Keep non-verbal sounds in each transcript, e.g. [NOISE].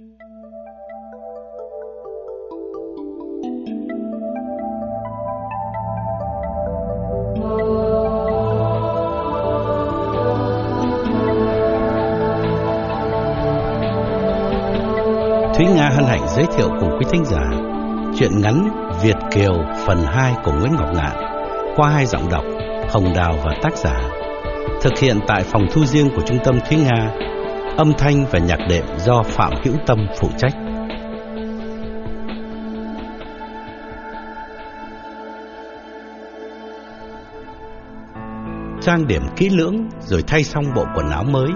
Thúy Nga hân hạnh giới thiệu cùng quý thính giả chuyện ngắn Việt Kiều phần 2 của Nguyễn Ngọc Ngạn qua hai giọng đọc Hồng Đào và tác giả. Thực hiện tại phòng thu riêng của Trung tâm Thúy Nga, âm thanh và nhạc đệm do Phạm Hữu Tâm phụ trách. Trang điểm kỹ lưỡng rồi thay xong bộ quần áo mới,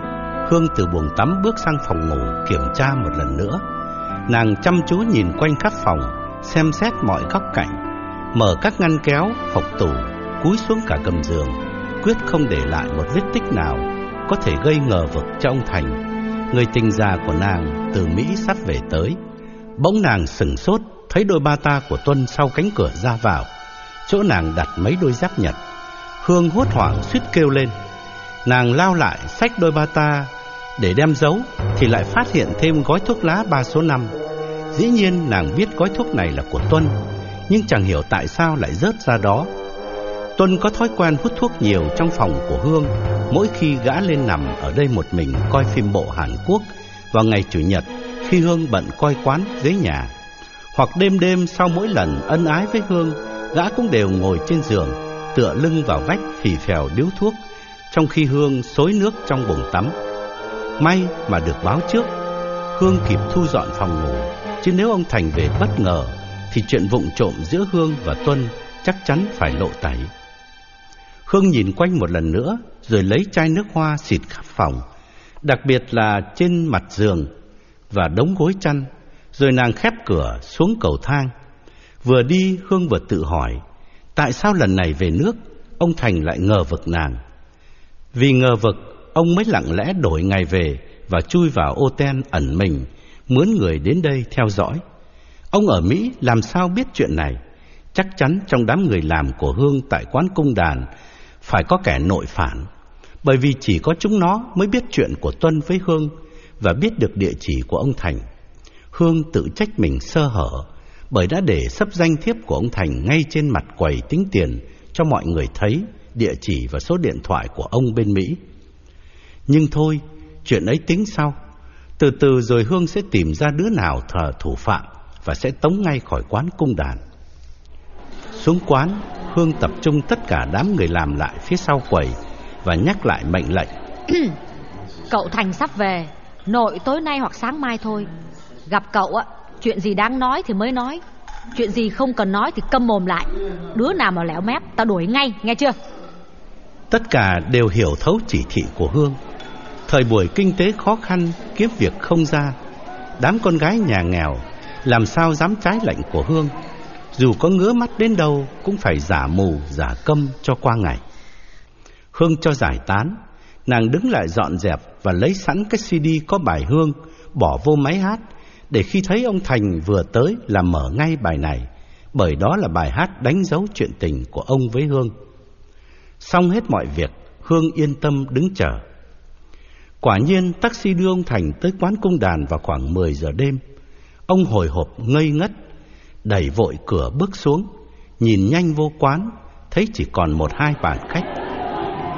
Hương từ buồng tắm bước sang phòng ngủ kiểm tra một lần nữa. Nàng chăm chú nhìn quanh khắp phòng, xem xét mọi góc cạnh, mở các ngăn kéo, hộc tủ, cúi xuống cả gầm giường, quyết không để lại một vết tích nào có thể gây ngờ vực trong Thành. Người tình già của nàng từ Mỹ sắp về tới. Bỗng nàng sừng sốt thấy đôi ba ta của Tuân sau cánh cửa ra vào. Chỗ nàng đặt mấy đôi giáp nhật. Hương hốt hoảng suýt kêu lên. Nàng lao lại xách đôi ba ta để đem giấu thì lại phát hiện thêm gói thuốc lá ba số năm. Dĩ nhiên nàng biết gói thuốc này là của Tuân, nhưng chẳng hiểu tại sao lại rớt ra đó. Tuân có thói quen hút thuốc nhiều trong phòng của Hương, mỗi khi gã lên nằm ở đây một mình coi phim bộ Hàn Quốc vào ngày Chủ nhật khi Hương bận coi quán dưới nhà. Hoặc đêm đêm sau mỗi lần ân ái với Hương, gã cũng đều ngồi trên giường, tựa lưng vào vách phì phèo điếu thuốc, trong khi Hương xối nước trong bồn tắm. May mà được báo trước, Hương kịp thu dọn phòng ngủ, chứ nếu ông Thành về bất ngờ thì chuyện vụng trộm giữa Hương và Tuân chắc chắn phải lộ tẩy. Hương nhìn quanh một lần nữa rồi lấy chai nước hoa xịt khắp phòng, đặc biệt là trên mặt giường và đống gối chăn, rồi nàng khép cửa xuống cầu thang. Vừa đi Hương vừa tự hỏi, tại sao lần này về nước ông Thành lại ngờ vực nàng? Vì ngờ vực, ông mới lặng lẽ đổi ngày về và chui vào ô ten ẩn mình, mướn người đến đây theo dõi. Ông ở Mỹ làm sao biết chuyện này? Chắc chắn trong đám người làm của Hương tại quán cung đàn phải có kẻ nội phản, bởi vì chỉ có chúng nó mới biết chuyện của Tuân với Hương và biết được địa chỉ của ông Thành. Hương tự trách mình sơ hở bởi đã để sắp danh thiếp của ông Thành ngay trên mặt quầy tính tiền cho mọi người thấy địa chỉ và số điện thoại của ông bên Mỹ. Nhưng thôi, chuyện ấy tính sau. Từ từ rồi Hương sẽ tìm ra đứa nào thờ thủ phạm và sẽ tống ngay khỏi quán cung đàn. Xuống quán, Hương tập trung tất cả đám người làm lại phía sau quầy và nhắc lại mệnh lệnh. [CLEARS THROAT] Cậu Thành sắp về, nội tối nay hoặc sáng mai thôi. Gặp cậu á, chuyện gì đáng nói thì mới nói. Chuyện gì không cần nói thì câm mồm lại. Đứa nào mà lẻo mép, tao đuổi ngay, nghe chưa? Tất cả đều hiểu thấu chỉ thị của Hương. Thời buổi kinh tế khó khăn, kiếm việc không ra, đám con gái nhà nghèo làm sao dám trái lệnh của Hương. Dù có ngứa mắt đến đâu cũng phải giả mù, giả câm cho qua ngày. Hương cho giải tán, nàng đứng lại dọn dẹp và lấy sẵn cái CD có bài Hương, bỏ vô máy hát, để khi thấy ông Thành vừa tới là mở ngay bài này, bởi đó là bài hát đánh dấu chuyện tình của ông với Hương. Xong hết mọi việc, Hương yên tâm đứng chờ. Quả nhiên taxi đưa ông Thành tới quán cung đàn vào khoảng 10 giờ đêm. Ông hồi hộp ngây ngất, đẩy vội cửa bước xuống, nhìn nhanh vô quán, thấy chỉ còn một hai bàn khách.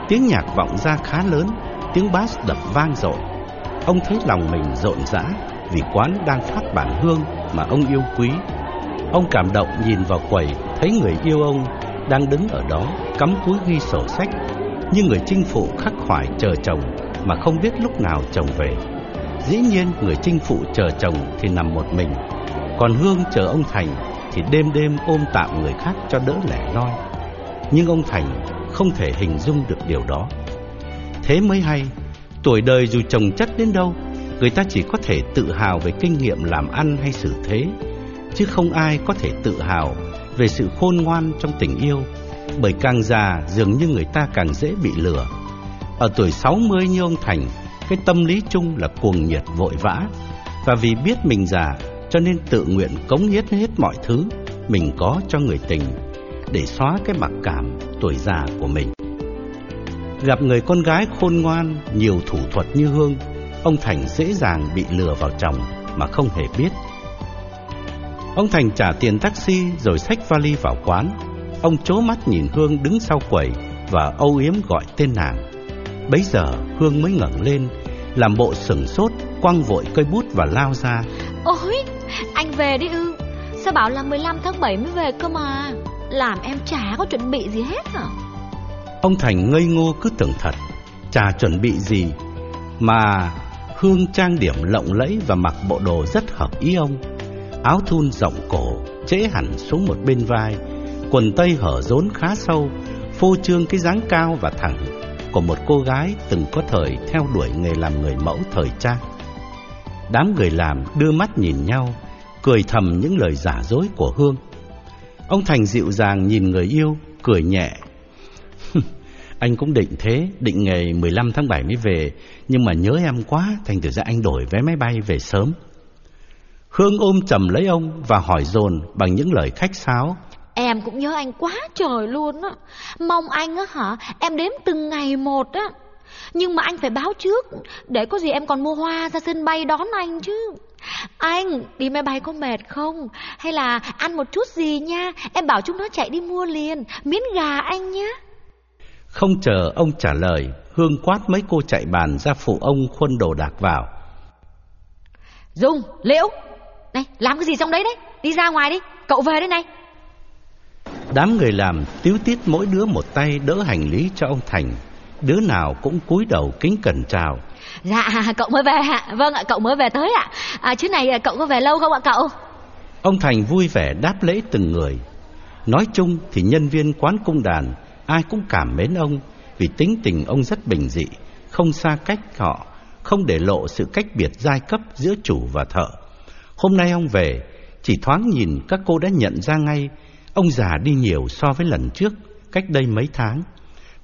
Tiếng nhạc vọng ra khá lớn, tiếng bass đập vang dội. Ông thấy lòng mình rộn rã vì quán đang phát bản hương mà ông yêu quý. Ông cảm động nhìn vào quầy, thấy người yêu ông đang đứng ở đó, cắm cúi ghi sổ sách, như người chinh phụ khắc khoải chờ chồng mà không biết lúc nào chồng về. Dĩ nhiên người chinh phụ chờ chồng thì nằm một mình, còn Hương chờ ông Thành thì đêm đêm ôm tạm người khác cho đỡ lẻ loi. Nhưng ông Thành không thể hình dung được điều đó. Thế mới hay, tuổi đời dù chồng chất đến đâu, người ta chỉ có thể tự hào về kinh nghiệm làm ăn hay xử thế, chứ không ai có thể tự hào về sự khôn ngoan trong tình yêu, bởi càng già dường như người ta càng dễ bị lừa. Ở tuổi 60 như ông Thành, cái tâm lý chung là cuồng nhiệt vội vã, và vì biết mình già cho nên tự nguyện cống hiến hết mọi thứ mình có cho người tình để xóa cái mặc cảm tuổi già của mình. Gặp người con gái khôn ngoan, nhiều thủ thuật như Hương, ông Thành dễ dàng bị lừa vào chồng mà không hề biết. Ông Thành trả tiền taxi rồi xách vali vào quán. Ông chố mắt nhìn Hương đứng sau quầy và âu yếm gọi tên nàng. Bấy giờ Hương mới ngẩng lên, làm bộ sửng sốt, quăng vội cây bút và lao ra. Ôi, anh về đi ư? Sao bảo là 15 tháng 7 mới về cơ mà? Làm em chả có chuẩn bị gì hết hả? Ông Thành ngây ngô cứ tưởng thật, chả chuẩn bị gì mà Hương trang điểm lộng lẫy và mặc bộ đồ rất hợp ý ông. Áo thun rộng cổ, trễ hẳn xuống một bên vai, quần tây hở rốn khá sâu, phô trương cái dáng cao và thẳng của một cô gái từng có thời theo đuổi nghề làm người mẫu thời trang. Đám người làm đưa mắt nhìn nhau, cười thầm những lời giả dối của Hương. Ông Thành dịu dàng nhìn người yêu, cười nhẹ. [LAUGHS] anh cũng định thế, định ngày 15 tháng 7 mới về, nhưng mà nhớ em quá, thành thử ra anh đổi vé máy bay về sớm. Hương ôm chầm lấy ông và hỏi dồn bằng những lời khách sáo. Em cũng nhớ anh quá trời luôn á. Mong anh á hả, em đếm từng ngày một á. Nhưng mà anh phải báo trước, để có gì em còn mua hoa ra sân bay đón anh chứ. Anh, đi máy bay có mệt không? Hay là ăn một chút gì nha, em bảo chúng nó chạy đi mua liền, miếng gà anh nhé. Không chờ ông trả lời, Hương quát mấy cô chạy bàn ra phụ ông khuôn đồ đạc vào. Dung, Liễu, này, làm cái gì trong đấy đấy? Đi ra ngoài đi, cậu về đây này. Đám người làm tiếu tiết mỗi đứa một tay đỡ hành lý cho ông Thành. Đứa nào cũng cúi đầu kính cẩn chào. Dạ, cậu mới về ạ. Vâng ạ, cậu mới về tới ạ. À, chứ này cậu có về lâu không ạ cậu? Ông Thành vui vẻ đáp lễ từng người. Nói chung thì nhân viên quán cung đàn ai cũng cảm mến ông vì tính tình ông rất bình dị, không xa cách họ, không để lộ sự cách biệt giai cấp giữa chủ và thợ. Hôm nay ông về, chỉ thoáng nhìn các cô đã nhận ra ngay ông già đi nhiều so với lần trước, cách đây mấy tháng.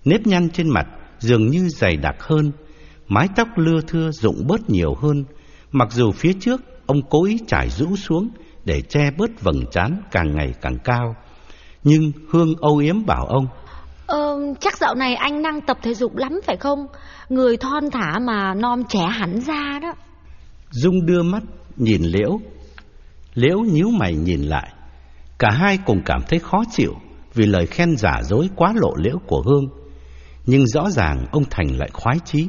Nếp nhăn trên mặt dường như dày đặc hơn, mái tóc lưa thưa rụng bớt nhiều hơn, mặc dù phía trước ông cố ý trải rũ xuống để che bớt vầng trán càng ngày càng cao. Nhưng Hương âu yếm bảo ông Ờ, chắc dạo này anh năng tập thể dục lắm phải không? Người thon thả mà non trẻ hẳn ra đó. Dung đưa mắt nhìn Liễu. Liễu nhíu mày nhìn lại. Cả hai cùng cảm thấy khó chịu vì lời khen giả dối quá lộ liễu của Hương. Nhưng rõ ràng ông Thành lại khoái chí,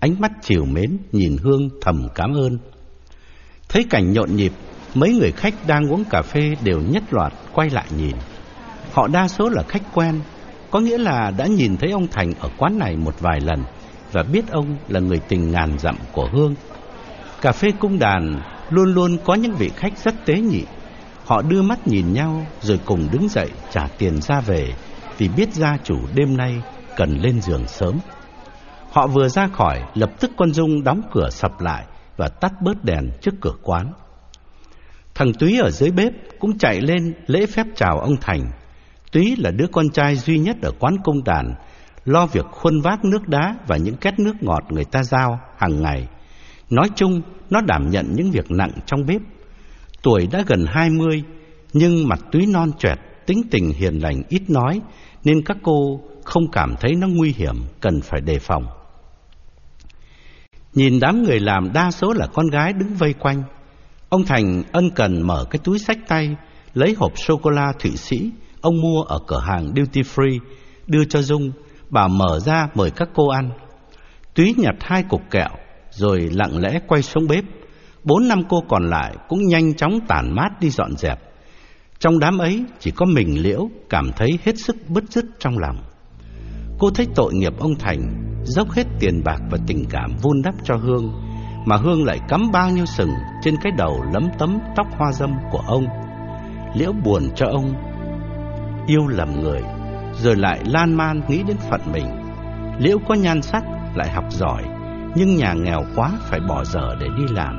ánh mắt chiều mến nhìn Hương thầm cảm ơn. Thấy cảnh nhộn nhịp, mấy người khách đang uống cà phê đều nhất loạt quay lại nhìn. Họ đa số là khách quen, có nghĩa là đã nhìn thấy ông Thành ở quán này một vài lần và biết ông là người tình ngàn dặm của Hương. Cà phê cung đàn luôn luôn có những vị khách rất tế nhị. Họ đưa mắt nhìn nhau rồi cùng đứng dậy trả tiền ra về vì biết gia chủ đêm nay cần lên giường sớm. Họ vừa ra khỏi, lập tức con Dung đóng cửa sập lại và tắt bớt đèn trước cửa quán. Thằng Túy ở dưới bếp cũng chạy lên lễ phép chào ông Thành Túy là đứa con trai duy nhất ở quán công đàn, lo việc khuân vác nước đá và những két nước ngọt người ta giao hàng ngày. Nói chung, nó đảm nhận những việc nặng trong bếp. Tuổi đã gần hai mươi, nhưng mặt túy non trẻ, tính tình hiền lành ít nói, nên các cô không cảm thấy nó nguy hiểm, cần phải đề phòng. Nhìn đám người làm đa số là con gái đứng vây quanh. Ông Thành ân cần mở cái túi sách tay, lấy hộp sô-cô-la Thụy Sĩ, Ông mua ở cửa hàng duty free Đưa cho Dung. Bà mở ra mời các cô ăn. Túy nhặt hai cục kẹo Rồi lặng lẽ quay xuống bếp. Bốn năm cô còn lại Cũng nhanh chóng tản mát đi dọn dẹp. Trong đám ấy chỉ có mình Liễu Cảm thấy hết sức bứt rứt trong lòng. Cô thấy tội nghiệp ông Thành Dốc hết tiền bạc và tình cảm vun đắp cho Hương Mà Hương lại cắm bao nhiêu sừng Trên cái đầu lấm tấm tóc hoa dâm của ông Liễu buồn cho ông yêu lầm người, rồi lại lan man nghĩ đến phận mình. Liễu có nhan sắc, lại học giỏi, nhưng nhà nghèo quá phải bỏ giờ để đi làm.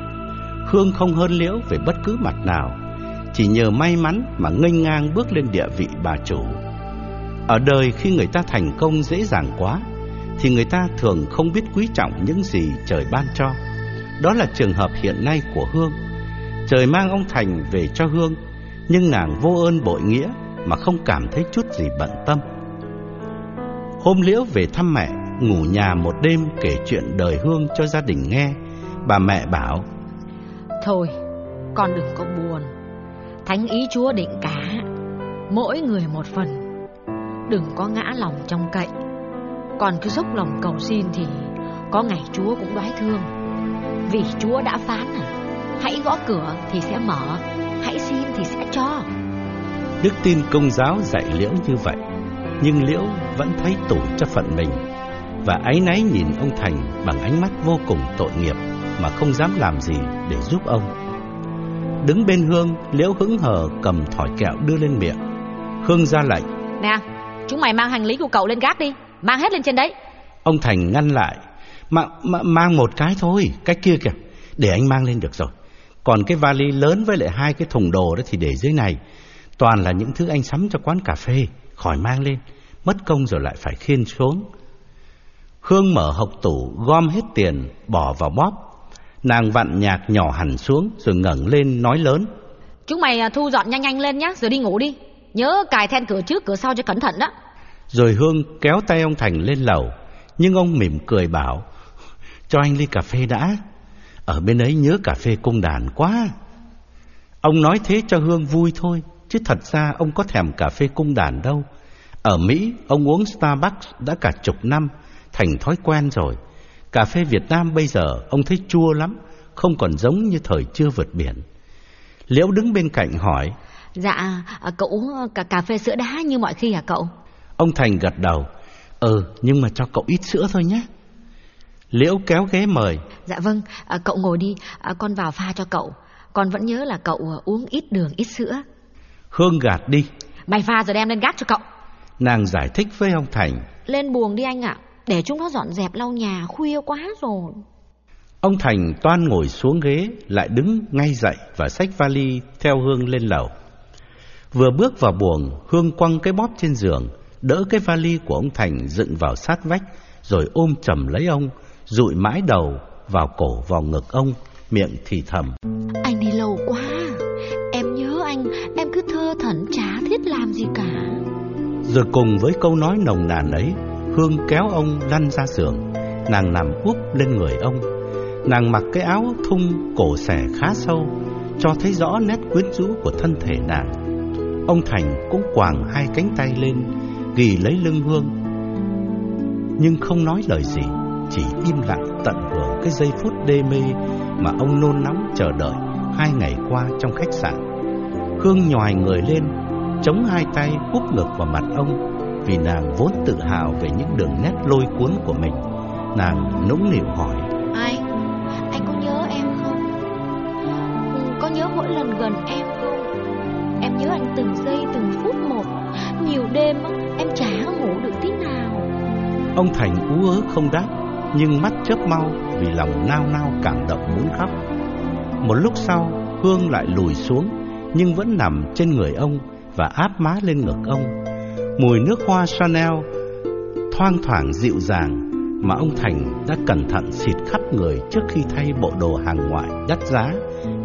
Hương không hơn Liễu về bất cứ mặt nào, chỉ nhờ may mắn mà nghênh ngang bước lên địa vị bà chủ. Ở đời khi người ta thành công dễ dàng quá, thì người ta thường không biết quý trọng những gì trời ban cho. Đó là trường hợp hiện nay của Hương. Trời mang ông Thành về cho Hương, nhưng nàng vô ơn bội nghĩa mà không cảm thấy chút gì bận tâm. Hôm Liễu về thăm mẹ, ngủ nhà một đêm kể chuyện đời Hương cho gia đình nghe, bà mẹ bảo: Thôi, con đừng có buồn. Thánh ý Chúa định cả, mỗi người một phần. Đừng có ngã lòng trong cậy. Còn cứ dốc lòng cầu xin thì có ngày Chúa cũng đoái thương. Vì Chúa đã phán à, hãy gõ cửa thì sẽ mở, hãy xin thì sẽ cho. Đức tin công giáo dạy Liễu như vậy, nhưng Liễu vẫn thấy tủi cho phận mình và áy náy nhìn ông Thành bằng ánh mắt vô cùng tội nghiệp mà không dám làm gì để giúp ông. Đứng bên Hương, Liễu hững hờ cầm thỏi kẹo đưa lên miệng. Hương ra lệnh. Nè, chúng mày mang hành lý của cậu lên gác đi, mang hết lên trên đấy. Ông Thành ngăn lại. Mà, mà mang một cái thôi, cái kia kìa, để anh mang lên được rồi. Còn cái vali lớn với lại hai cái thùng đồ đó thì để dưới này. Toàn là những thứ anh sắm cho quán cà phê, khỏi mang lên. Mất công rồi lại phải khiên xuống. Hương mở hộc tủ, gom hết tiền, bỏ vào bóp. Nàng vặn nhạc nhỏ hẳn xuống rồi ngẩng lên nói lớn. Chúng mày à, thu dọn nhanh nhanh lên nhá, rồi đi ngủ đi. Nhớ cài then cửa trước cửa sau cho cẩn thận đó. Rồi Hương kéo tay ông Thành lên lầu, nhưng ông mỉm cười bảo, cho anh ly cà phê đã. Ở bên ấy nhớ cà phê cung đàn quá. Ông nói thế cho Hương vui thôi, chứ thật ra ông có thèm cà phê cung đàn đâu. Ở Mỹ, ông uống Starbucks đã cả chục năm, thành thói quen rồi. Cà phê Việt Nam bây giờ ông thấy chua lắm, không còn giống như thời chưa vượt biển. Liễu đứng bên cạnh hỏi. Dạ, à, cậu uống cả cà phê sữa đá như mọi khi hả cậu? Ông Thành gật đầu. Ừ, nhưng mà cho cậu ít sữa thôi nhé. Liễu kéo ghế mời. Dạ vâng, à, cậu ngồi đi, à, con vào pha cho cậu. Con vẫn nhớ là cậu uống ít đường, ít sữa. Hương gạt đi. Mày pha rồi đem lên gác cho cậu. Nàng giải thích với ông Thành. Lên buồng đi anh ạ. Để chúng nó dọn dẹp lau nhà khuya quá rồi Ông Thành toan ngồi xuống ghế Lại đứng ngay dậy và xách vali Theo Hương lên lầu Vừa bước vào buồng Hương quăng cái bóp trên giường Đỡ cái vali của ông Thành dựng vào sát vách Rồi ôm chầm lấy ông Rụi mãi đầu vào cổ vào ngực ông Miệng thì thầm. Anh đi lâu quá Em nhớ anh Em cứ thơ thẩn chả thiết làm gì cả. Rồi cùng với câu nói nồng nàn ấy Hương kéo ông lăn ra giường Nàng nằm úp lên người ông. Nàng mặc cái áo thun cổ xẻ khá sâu Cho thấy rõ nét quyến rũ của thân thể nàng Ông Thành cũng quàng hai cánh tay lên Ghi lấy lưng Hương Nhưng không nói lời gì Chỉ im lặng tận hưởng cái giây phút đê mê Mà ông nôn nóng chờ đợi Hai ngày qua trong khách sạn Hương nhòi người lên Chống hai tay úp ngực vào mặt ông vì nàng vốn tự hào về những đường nét lôi cuốn của mình. Nàng nũng nịu hỏi: "Anh, anh có nhớ em không? Ừ, có nhớ mỗi lần gần em không? Em nhớ anh từng giây từng phút một. Nhiều đêm em chả ngủ được tí nào." Ông Thành ú ớ không đáp, nhưng mắt chớp mau vì lòng nao nao cảm động muốn khóc. Một lúc sau, Hương lại lùi xuống nhưng vẫn nằm trên người ông và áp má lên ngực ông. Mùi nước hoa Chanel thoang thoảng dịu dàng mà ông Thành đã cẩn thận xịt khắp người trước khi thay bộ đồ hàng ngoại đắt giá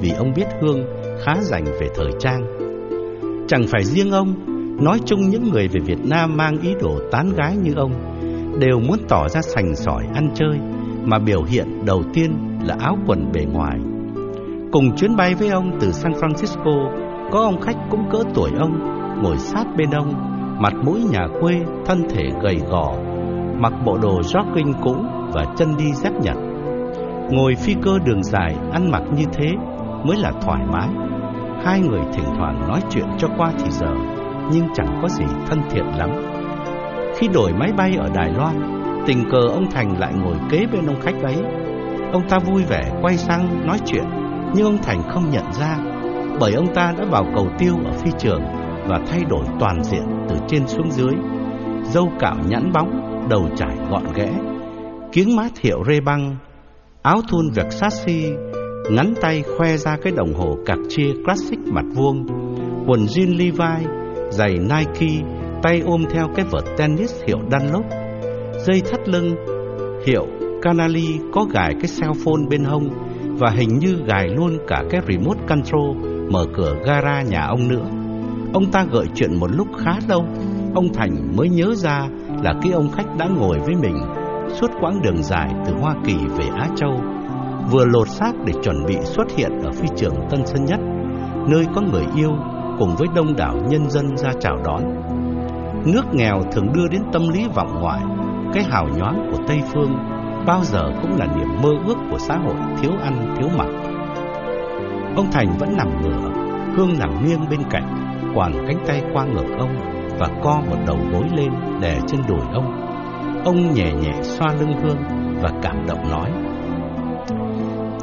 vì ông biết Hương khá dành về thời trang. Chẳng phải riêng ông, nói chung những người về Việt Nam mang ý đồ tán gái như ông đều muốn tỏ ra sành sỏi ăn chơi mà biểu hiện đầu tiên là áo quần bề ngoài. Cùng chuyến bay với ông từ San Francisco, có ông khách cũng cỡ tuổi ông ngồi sát bên ông mặt mũi nhà quê, thân thể gầy gò, mặc bộ đồ jogging cũ và chân đi dép nhật. Ngồi phi cơ đường dài, ăn mặc như thế mới là thoải mái. Hai người thỉnh thoảng nói chuyện cho qua thì giờ, nhưng chẳng có gì thân thiện lắm. Khi đổi máy bay ở Đài Loan, tình cờ ông Thành lại ngồi kế bên ông khách ấy. Ông ta vui vẻ quay sang nói chuyện, nhưng ông Thành không nhận ra, bởi ông ta đã vào cầu tiêu ở phi trường và thay đổi toàn diện từ trên xuống dưới. Dâu cạo nhẵn bóng, đầu trải gọn ghẽ, kiếng mát hiệu rê băng, áo thun Versace, ngắn tay khoe ra cái đồng hồ Cartier Classic mặt vuông, quần jean Levi, giày Nike, tay ôm theo cái vợt tennis hiệu Dunlop, dây thắt lưng hiệu Canali có gài cái cell phone bên hông và hình như gài luôn cả cái remote control mở cửa gara nhà ông nữa. Ông ta gợi chuyện một lúc khá lâu Ông Thành mới nhớ ra là cái ông khách đã ngồi với mình Suốt quãng đường dài từ Hoa Kỳ về Á Châu vừa lột xác để chuẩn bị xuất hiện ở phi trường Tân Sơn Nhất, nơi có người yêu cùng với đông đảo nhân dân ra chào đón. Nước nghèo thường đưa đến tâm lý vọng ngoại, cái hào nhoáng của Tây Phương bao giờ cũng là niềm mơ ước của xã hội thiếu ăn thiếu mặc. Ông Thành vẫn nằm ngửa, Hương nằm nghiêng bên cạnh, quàng cánh tay qua ngực ông và co một đầu gối lên đè trên đùi ông. Ông nhẹ nhẹ xoa lưng Hương và cảm động nói: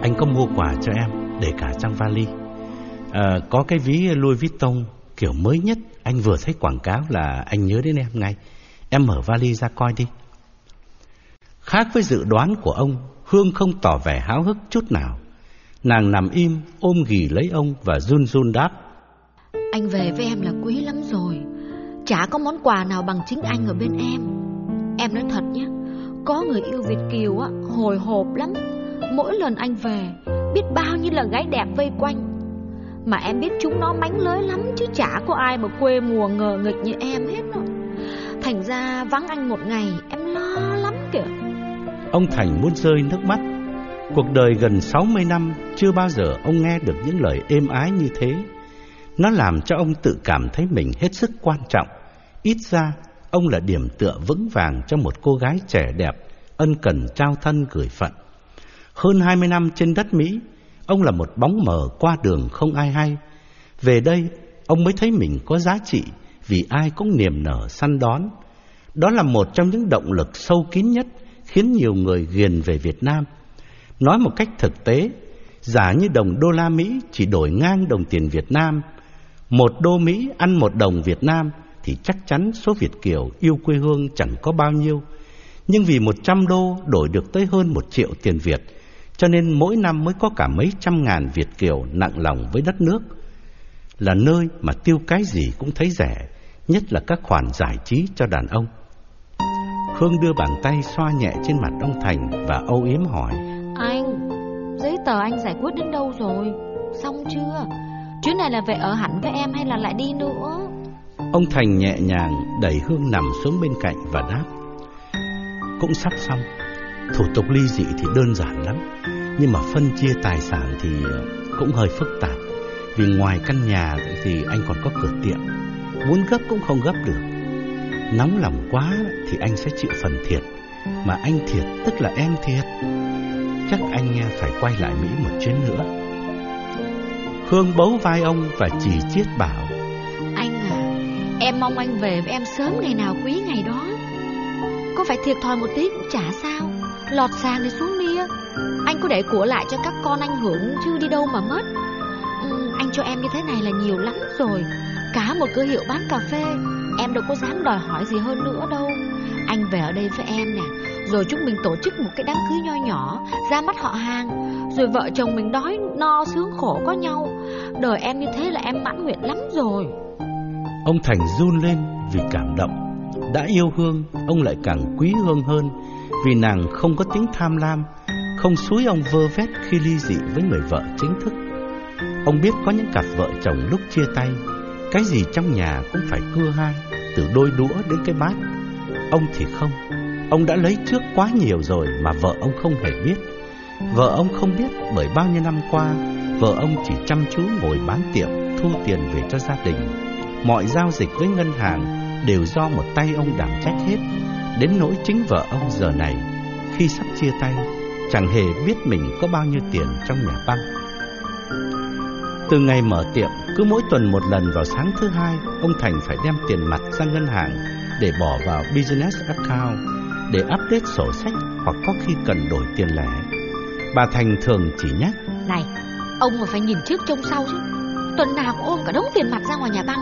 "Anh có mua quà cho em để cả trong vali. À, có cái ví Louis Vuitton kiểu mới nhất, anh vừa thấy quảng cáo là anh nhớ đến em ngay. Em mở vali ra coi đi." Khác với dự đoán của ông, Hương không tỏ vẻ háo hức chút nào. Nàng nằm im, ôm ghì lấy ông và run run đáp. Anh về với em là quý lắm rồi. Chả có món quà nào bằng chính anh ở bên em. Em nói thật nhé, có người yêu Việt Kiều á, hồi hộp lắm. Mỗi lần anh về, biết bao nhiêu là gái đẹp vây quanh. Mà em biết chúng nó mánh lới lắm chứ chả có ai mà quê mùa ngờ nghịch như em hết đâu Thành ra vắng anh một ngày, em lo lắm kìa. Ông Thành muốn rơi nước mắt. Cuộc đời gần 60 năm chưa bao giờ ông nghe được những lời êm ái như thế. Nó làm cho ông tự cảm thấy mình hết sức quan trọng. Ít ra, ông là điểm tựa vững vàng cho một cô gái trẻ đẹp, ân cần trao thân gửi phận. Hơn 20 năm trên đất Mỹ, ông là một bóng mờ qua đường không ai hay. Về đây, ông mới thấy mình có giá trị vì ai cũng niềm nở săn đón. Đó là một trong những động lực sâu kín nhất khiến nhiều người ghiền về Việt Nam. Nói một cách thực tế, giả như đồng đô la Mỹ chỉ đổi ngang đồng tiền Việt Nam, một đô Mỹ ăn một đồng Việt Nam thì chắc chắn số Việt Kiều yêu quê hương chẳng có bao nhiêu. Nhưng vì một trăm đô đổi được tới hơn một triệu tiền Việt, cho nên mỗi năm mới có cả mấy trăm ngàn Việt Kiều nặng lòng với đất nước. Là nơi mà tiêu cái gì cũng thấy rẻ, nhất là các khoản giải trí cho đàn ông. Hương đưa bàn tay xoa nhẹ trên mặt ông Thành và âu yếm hỏi Anh, giấy tờ anh giải quyết đến đâu rồi? Xong chưa? Chuyến này là về ở hẳn với em hay là lại đi nữa? Ông Thành nhẹ nhàng đẩy Hương nằm xuống bên cạnh và đáp Cũng sắp xong Thủ tục ly dị thì đơn giản lắm, Nhưng mà phân chia tài sản thì cũng hơi phức tạp. Vì ngoài căn nhà thì anh còn có cửa tiệm, Muốn gấp cũng không gấp được. Nóng lòng quá thì anh sẽ chịu phần thiệt, Mà anh thiệt tức là em thiệt. Chắc anh phải quay lại Mỹ một chuyến nữa. Hương bấu vai ông và chỉ chiết bảo, Anh à Em mong anh về với em sớm ngày nào quý ngày đó. Có phải thiệt thòi một tí cũng chả sao. Lọt sàng thì xuống nia Anh cứ để của lại cho các con anh hưởng chứ đi đâu mà mất. Ừ, Anh cho em như thế này là nhiều lắm rồi. Cả một cửa hiệu bán cà phê Em đâu có dám đòi hỏi gì hơn nữa đâu. Anh về ở đây với em nè Rồi chúng mình tổ chức một cái đám cưới nho nhỏ Ra mắt họ hàng Rồi vợ chồng mình đói no sướng khổ có nhau. Đời em như thế là em mãn nguyện lắm rồi. Ông Thành run lên vì cảm động. Đã yêu Hương Ông lại càng quý Hương hơn. Vì nàng không có tính tham lam, Không xúi ông vơ vét khi ly dị với người vợ chính thức. Ông biết có những cặp vợ chồng lúc chia tay, cái gì trong nhà cũng phải cưa hai, Từ đôi đũa đến cái bát. Ông thì không, Ông đã lấy trước quá nhiều rồi Mà vợ ông không hề biết. Vợ ông không biết bởi bao nhiêu năm qua, Vợ ông chỉ chăm chú ngồi bán tiệm, Thu tiền về cho gia đình. Mọi giao dịch với ngân hàng Đều do một tay ông đảm trách hết. Đến nỗi chính vợ ông giờ này Khi sắp chia tay Chẳng hề biết mình có bao nhiêu tiền trong nhà băng từ ngày mở tiệm, cứ mỗi tuần một lần vào sáng thứ hai, ông Thành phải đem tiền mặt sang ngân hàng để bỏ vào business account để update sổ sách hoặc có khi cần đổi tiền lẻ. Bà Thành thường chỉ nhắc: "Này, ông mà phải nhìn trước trông sau chứ. Tuần nào cũng ôm cả đống tiền mặt ra ngoài nhà băng,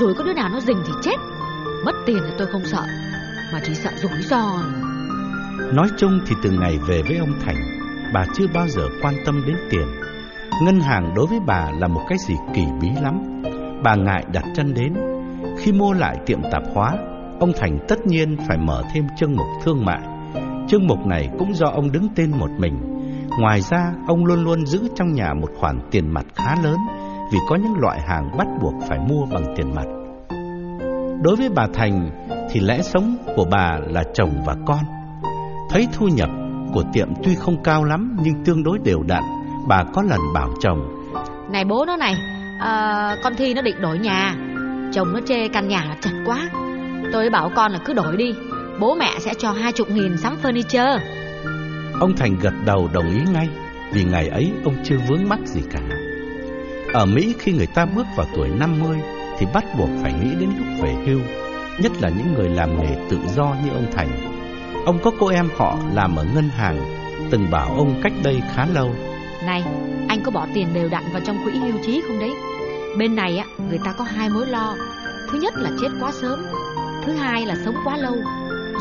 rồi có đứa nào nó rình thì chết. Mất tiền thì tôi không sợ, mà chỉ sợ rủi ro." Nói chung thì từ ngày về với ông Thành, bà chưa bao giờ quan tâm đến tiền. Ngân hàng đối với bà là một cái gì kỳ bí lắm. Bà ngại đặt chân đến. Khi mua lại tiệm tạp hóa Ông Thành tất nhiên phải mở thêm chương mục thương mại. Chương mục này cũng do ông đứng tên một mình. Ngoài ra ông luôn luôn giữ trong nhà một khoản tiền mặt khá lớn Vì có những loại hàng bắt buộc phải mua bằng tiền mặt. Đối với bà Thành thì lẽ sống của bà là chồng và con. Thấy thu nhập của tiệm tuy không cao lắm nhưng tương đối đều đặn. Bà có lần bảo chồng Này bố nó này, à, con Thi nó định đổi nhà. Chồng nó chê căn nhà chật quá. Tôi bảo con là cứ đổi đi Bố mẹ sẽ cho hai chục nghìn sắm furniture. Ông Thành gật đầu đồng ý ngay Vì ngày ấy ông chưa vướng mắc gì cả. Ở Mỹ khi người ta bước vào tuổi 50 Thì bắt buộc phải nghĩ đến lúc về hưu Nhất là những người làm nghề tự do như ông Thành. Ông có cô em họ làm ở ngân hàng Từng bảo ông cách đây khá lâu. Này, anh có bỏ tiền đều đặn vào trong quỹ hưu trí không đấy? Bên này á, người ta có hai mối lo. Thứ nhất là chết quá sớm Thứ hai là sống quá lâu.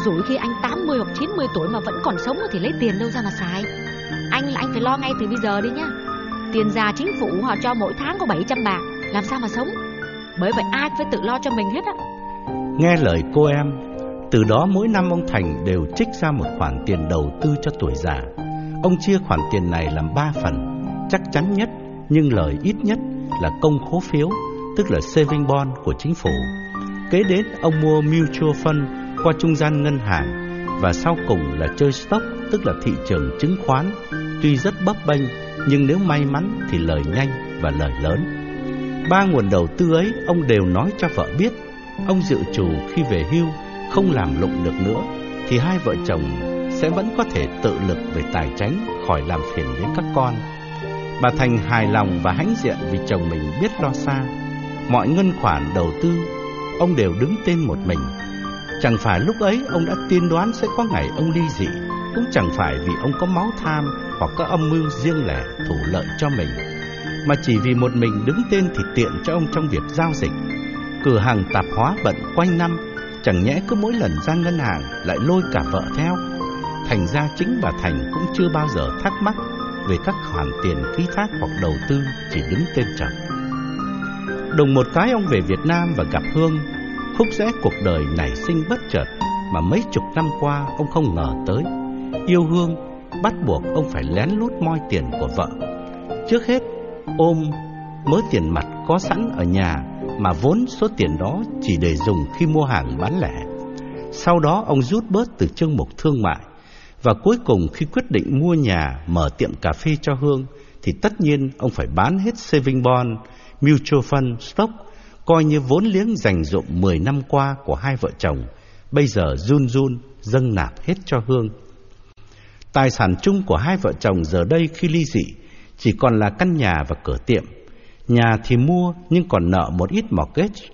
Rồi khi anh 80 hoặc 90 tuổi mà vẫn còn sống thì lấy tiền đâu ra mà xài. Anh là anh phải lo ngay từ bây giờ đi nhá. Tiền già chính phủ họ cho mỗi tháng có 700 bạc Làm sao mà sống? Bởi vậy ai phải tự lo cho mình hết á. Nghe lời cô em, Từ đó mỗi năm ông Thành đều trích ra một khoản tiền đầu tư cho tuổi già. Ông chia khoản tiền này làm 3 phần, Chắc chắn nhất nhưng lời ít nhất là công khố phiếu, Tức là saving bond của chính phủ. Kế đến, ông mua mutual fund qua trung gian ngân hàng Và sau cùng là chơi stock, tức là thị trường chứng khoán. Tuy rất bấp bênh, nhưng nếu may mắn thì lời nhanh và lời lớn. Ba nguồn đầu tư ấy, ông đều nói cho vợ biết. Ông dự trù khi về hưu, không làm lụng được nữa, Thì hai vợ chồng sẽ vẫn có thể tự lực về tài chính khỏi làm phiền đến các con. Bà Thành hài lòng và hãnh diện vì chồng mình biết lo xa. Mọi ngân khoản đầu tư, Ông đều đứng tên một mình. Chẳng phải lúc ấy ông đã tiên đoán sẽ có ngày ông ly dị, Cũng chẳng phải vì ông có máu tham Hoặc có âm mưu riêng lẻ thủ lợi cho mình, Mà chỉ vì một mình đứng tên thì tiện cho ông trong việc giao dịch. Cửa hàng tạp hóa bận quanh năm, Chẳng nhẽ cứ mỗi lần ra ngân hàng Lại lôi cả vợ theo. Thành ra chính bà Thành cũng chưa bao giờ thắc mắc Về các khoản tiền ký thác hoặc đầu tư Chỉ đứng tên chồng. Đồng một cái ông về Việt Nam và gặp Hương, Khúc rẽ cuộc đời nảy sinh bất chợt Mà mấy chục năm qua ông không ngờ tới. Yêu Hương bắt buộc ông phải lén lút moi tiền của vợ. Trước hết, ôm mớ tiền mặt có sẵn ở nhà mà vốn số tiền đó chỉ để dùng khi mua hàng bán lẻ Sau đó ông rút bớt từ chương mục thương mại Và cuối cùng khi quyết định mua nhà mở tiệm cà phê cho Hương Thì tất nhiên ông phải bán hết saving bond mutual fund, stock, coi như vốn liếng dành dụm 10 năm qua của hai vợ chồng, bây giờ run run dâng nạp hết cho Hương. Tài sản chung của hai vợ chồng giờ đây khi ly dị chỉ còn là căn nhà và cửa tiệm. Nhà thì mua nhưng còn nợ một ít mortgage,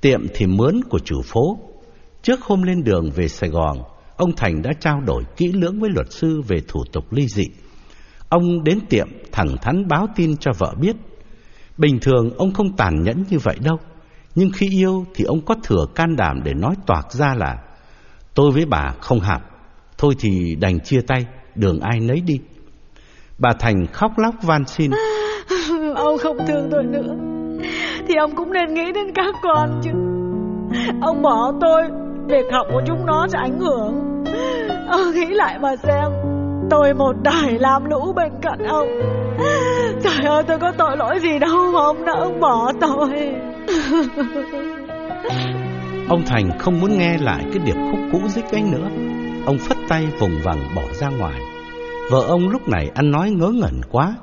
tiệm thì mướn của chủ phố. Trước hôm lên đường về Sài Gòn, ông Thành đã trao đổi kỹ lưỡng với luật sư về thủ tục ly dị. Ông đến tiệm thẳng thắn báo tin cho vợ biết. Bình thường ông không tàn nhẫn như vậy đâu Nhưng khi yêu thì ông có thừa can đảm để nói toạc ra là Tôi với bà không hợp Thôi thì đành chia tay Đường ai nấy đi. Bà Thành khóc lóc van xin. À. Ông không thương tôi nữa. Thì ông cũng nên nghĩ đến các con chứ. Ông bỏ tôi, Việc học của chúng nó sẽ ảnh hưởng. Ông nghĩ lại mà xem, Tôi một đời làm lũ bên cạnh ông. Trời ơi, tôi có tội lỗi gì đâu mà ông đã ông bỏ tôi. [LAUGHS] Ông Thành không muốn nghe lại cái điệp khúc cũ dích ấy nữa. Ông phất tay vùng vằng bỏ ra ngoài. Vợ ông lúc này ăn nói ngớ ngẩn quá.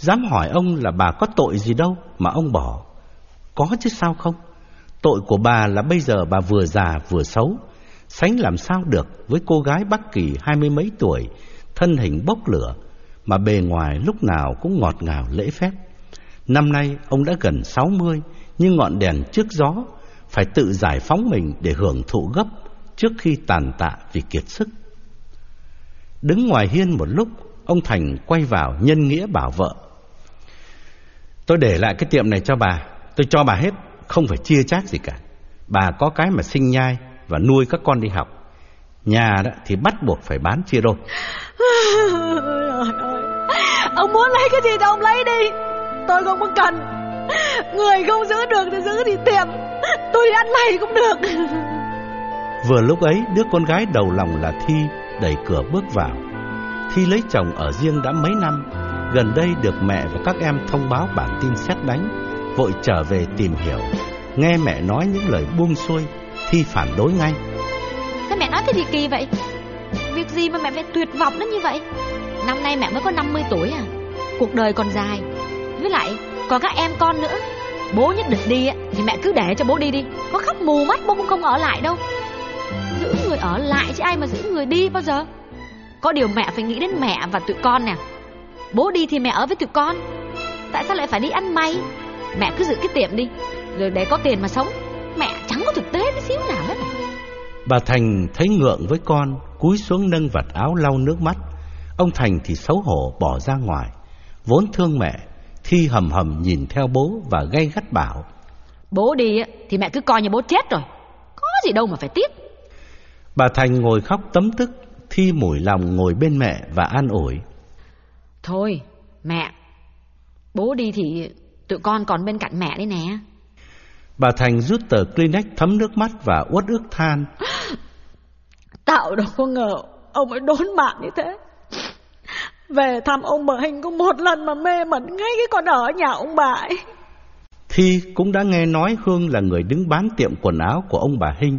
Dám hỏi ông là bà có tội gì đâu mà ông bỏ Có chứ sao không Tội của bà là bây giờ bà vừa già vừa xấu Sánh làm sao được với cô gái Bắc Kỳ hai mươi mấy tuổi Thân hình bốc lửa mà bề ngoài lúc nào cũng ngọt ngào lễ phép. Năm nay ông đã gần 60, nhưng ngọn đèn trước gió phải tự giải phóng mình để hưởng thụ gấp trước khi tàn tạ vì kiệt sức. Đứng ngoài hiên một lúc, ông Thành quay vào nhân nghĩa bảo vợ. Tôi để lại cái tiệm này cho bà, tôi cho bà hết, không phải chia chác gì cả. Bà có cái mà sinh nhai và nuôi các con đi học. Nhà đó thì bắt buộc phải bán chia đôi. [LAUGHS] Ông muốn lấy cái gì thì ông lấy đi. Tôi không có cần. Người không giữ được thì giữ thì tiệm. Tôi ăn này cũng được. [LAUGHS] Vừa lúc ấy đứa con gái đầu lòng là Thi Đẩy cửa bước vào. Thi lấy chồng ở riêng đã mấy năm Gần đây được mẹ và các em thông báo bản tin xét đánh, Vội trở về tìm hiểu. Nghe mẹ nói những lời buông xuôi Thi phản đối ngay. Sao mẹ nói thế thì kỳ vậy? Việc gì mà mẹ phải tuyệt vọng đến như vậy? Năm nay mẹ mới có 50 tuổi à? Cuộc đời còn dài. Với lại, còn các em con nữa. Bố nhất định đi thì mẹ cứ để cho bố đi đi. Có khóc mù mắt, bố cũng không ở lại đâu. Giữ người ở lại chứ ai mà giữ người đi bao giờ? Có điều mẹ phải nghĩ đến mẹ và tụi con nè. Bố đi thì mẹ ở với tụi con. Tại sao lại phải đi ăn may Mẹ cứ giữ cái tiệm đi Rồi để có tiền mà sống. Mẹ chẳng có thực tế tí xíu nào hết. Bà Thành thấy ngượng với con Cúi xuống nâng vạt áo lau nước mắt. Ông Thành thì xấu hổ bỏ ra ngoài. Vốn thương mẹ Thi hầm hầm nhìn theo bố và gay gắt bảo. Bố đi thì mẹ cứ coi như bố chết rồi. Có gì đâu mà phải tiếc. Bà Thành ngồi khóc tấm tức Thi mủi lòng ngồi bên mẹ và an ủi Thôi. Mẹ Bố đi thì tụi con còn bên cạnh mẹ đấy nè. Bà Thành rút tờ Kleenex thấm nước mắt và uất ức than. [GASPS] Tạo đâu có ngờ Ông ấy đốn mạng như thế. Về thăm ông bà Hình có một lần mà mê mẩn ngay cái con ở nhà ông bà ấy. Thi cũng đã nghe nói Hương là người đứng bán tiệm quần áo của ông bà Hinh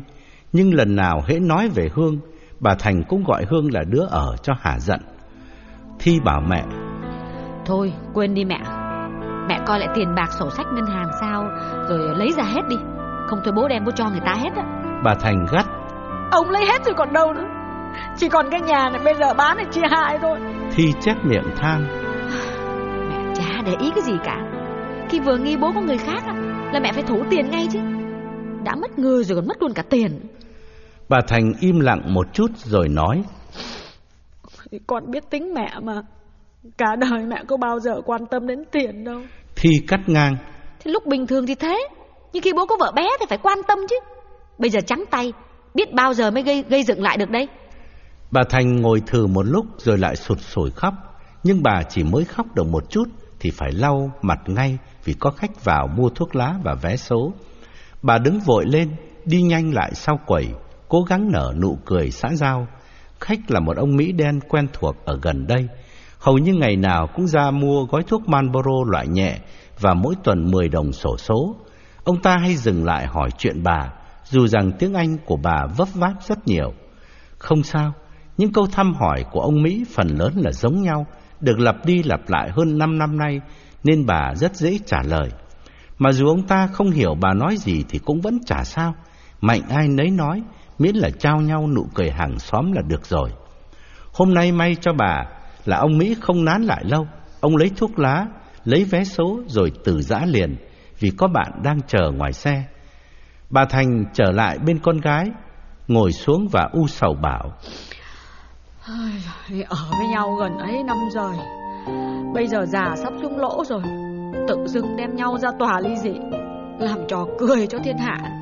Nhưng lần nào hễ nói về Hương Bà Thành cũng gọi Hương là đứa ở cho hả giận Thi bảo mẹ. Thôi quên đi mẹ. Mẹ coi lại tiền bạc sổ sách ngân hàng sao Rồi lấy ra hết đi. Không thôi bố đem bố cho người ta hết á. Bà Thành gắt. Ông lấy hết rồi còn đâu nữa. Chỉ còn cái nhà này bây giờ bán để chia hai thôi. Thi chép miệng than. Mẹ chả để ý cái gì cả. Khi vừa nghi bố có người khác á, Là mẹ phải thủ tiền ngay chứ. Đã mất người rồi còn mất luôn cả tiền. Bà Thành im lặng một chút rồi nói Con biết tính mẹ mà. Cả đời mẹ có bao giờ quan tâm đến tiền đâu. Thi cắt ngang. Thì lúc bình thường thì thế. Nhưng khi bố có vợ bé thì phải quan tâm chứ. Bây giờ trắng tay. Biết bao giờ mới gây gây dựng lại được đây? Bà Thành ngồi thử một lúc rồi lại sụt sùi khóc. Nhưng bà chỉ mới khóc được một chút Thì phải lau mặt ngay Vì có khách vào mua thuốc lá và vé số. Bà đứng vội lên Đi nhanh lại sau quầy Cố gắng nở nụ cười xã giao Khách là một ông Mỹ đen quen thuộc ở gần đây. Hầu như ngày nào cũng ra mua gói thuốc Marlboro loại nhẹ Và mỗi tuần 10 đồng sổ số. Ông ta hay dừng lại hỏi chuyện bà, Dù rằng tiếng Anh của bà vấp váp rất nhiều. Không sao, Những câu thăm hỏi của ông Mỹ phần lớn là giống nhau, Được lặp đi lặp lại hơn 5 năm nay, Nên bà rất dễ trả lời. Mà dù ông ta không hiểu bà nói gì Thì cũng vẫn chả sao, Mạnh ai nấy nói Miễn là trao nhau nụ cười hàng xóm là được rồi Hôm nay may cho bà là ông Mỹ không nán lại lâu. Ông lấy thuốc lá, lấy vé số rồi từ giã liền vì có bạn đang chờ ngoài xe. Bà Thành trở lại bên con gái, ngồi xuống và u sầu bảo. Ở với nhau gần ấy năm rồi, bây giờ già sắp xuống lỗ rồi, tự dưng đem nhau ra tòa ly dị, làm trò cười cho thiên hạ.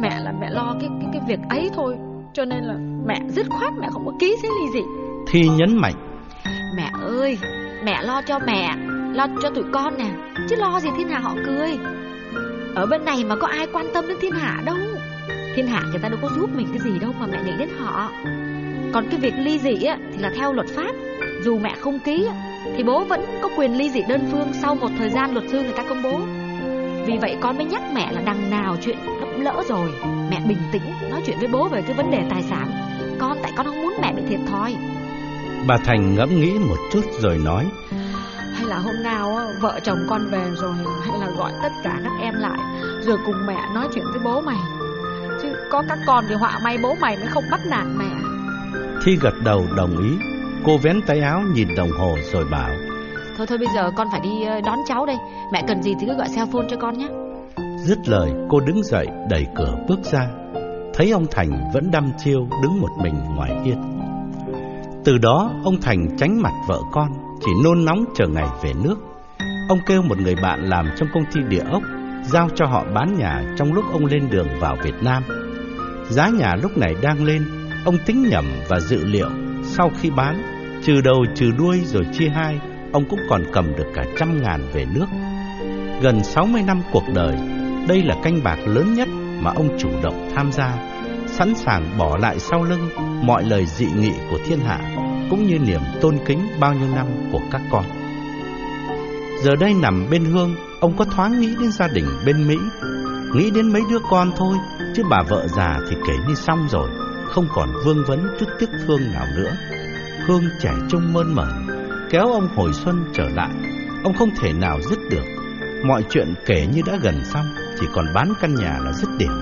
Mẹ là mẹ lo cái cái cái việc ấy thôi, cho nên là mẹ dứt khoát mẹ không có ký giấy ly dị. Thi nhấn mạnh. Mẹ ơi Mẹ lo cho mẹ Lo cho tụi con nè. Chứ lo gì thiên hạ họ cười. Ở bên này mà có ai quan tâm đến thiên hạ đâu. Thiên hạ người ta đâu có giúp mình cái gì đâu Mà mẹ nghĩ đến họ. Còn cái việc ly dị á, thì là theo luật pháp. Dù mẹ không ký Thì bố vẫn có quyền ly dị đơn phương Sau một thời gian luật sư người ta công bố Vì vậy con mới nhắc mẹ là đằng nào chuyện lỡ lỡ rồi. Mẹ bình tĩnh nói chuyện với bố về cái vấn đề tài sản. Con tại con không muốn mẹ bị thiệt thòi. Bà Thành ngẫm nghĩ một chút rồi nói. Hay là hôm nào vợ chồng con về rồi Hay là gọi tất cả các em lại Rồi cùng mẹ nói chuyện với bố mày. Chứ có các con thì họa may bố mày mới không bắt nạt mẹ. Thi gật đầu đồng ý. Cô vén tay áo nhìn đồng hồ rồi bảo Thôi thôi bây giờ con phải đi ờ, đón cháu đây. Mẹ cần gì thì cứ gọi xe phone cho con nhé. Dứt lời, cô đứng dậy, đẩy cửa bước ra. Thấy ông Thành vẫn đăm chiêu đứng một mình ngoài hiên từ đó, ông Thành tránh mặt vợ con, Chỉ nôn nóng chờ ngày về nước. Ông kêu một người bạn làm trong công ty địa ốc, Giao cho họ bán nhà trong lúc ông lên đường vào Việt Nam. Giá nhà lúc này đang lên, Ông tính nhẩm và dự liệu Sau khi bán, Trừ đầu trừ đuôi rồi chia hai. Ông cũng còn cầm được cả trăm ngàn về nước Gần 60 năm cuộc đời Đây là canh bạc lớn nhất mà ông chủ động tham gia Sẵn sàng bỏ lại sau lưng mọi lời dị nghị của thiên hạ cũng như niềm tôn kính bao nhiêu năm của các con. Giờ đây nằm bên Hương, ông có thoáng nghĩ đến gia đình bên Mỹ, nghĩ đến mấy đứa con thôi, chứ bà vợ già thì kể như xong rồi. không còn vương vấn chút tiếc thương nào nữa. Hương trẻ trung mơn mởn, kéo ông hồi xuân trở lại. Ông không thể nào dứt được. Mọi chuyện kể như đã gần xong, chỉ còn bán căn nhà là dứt điểm.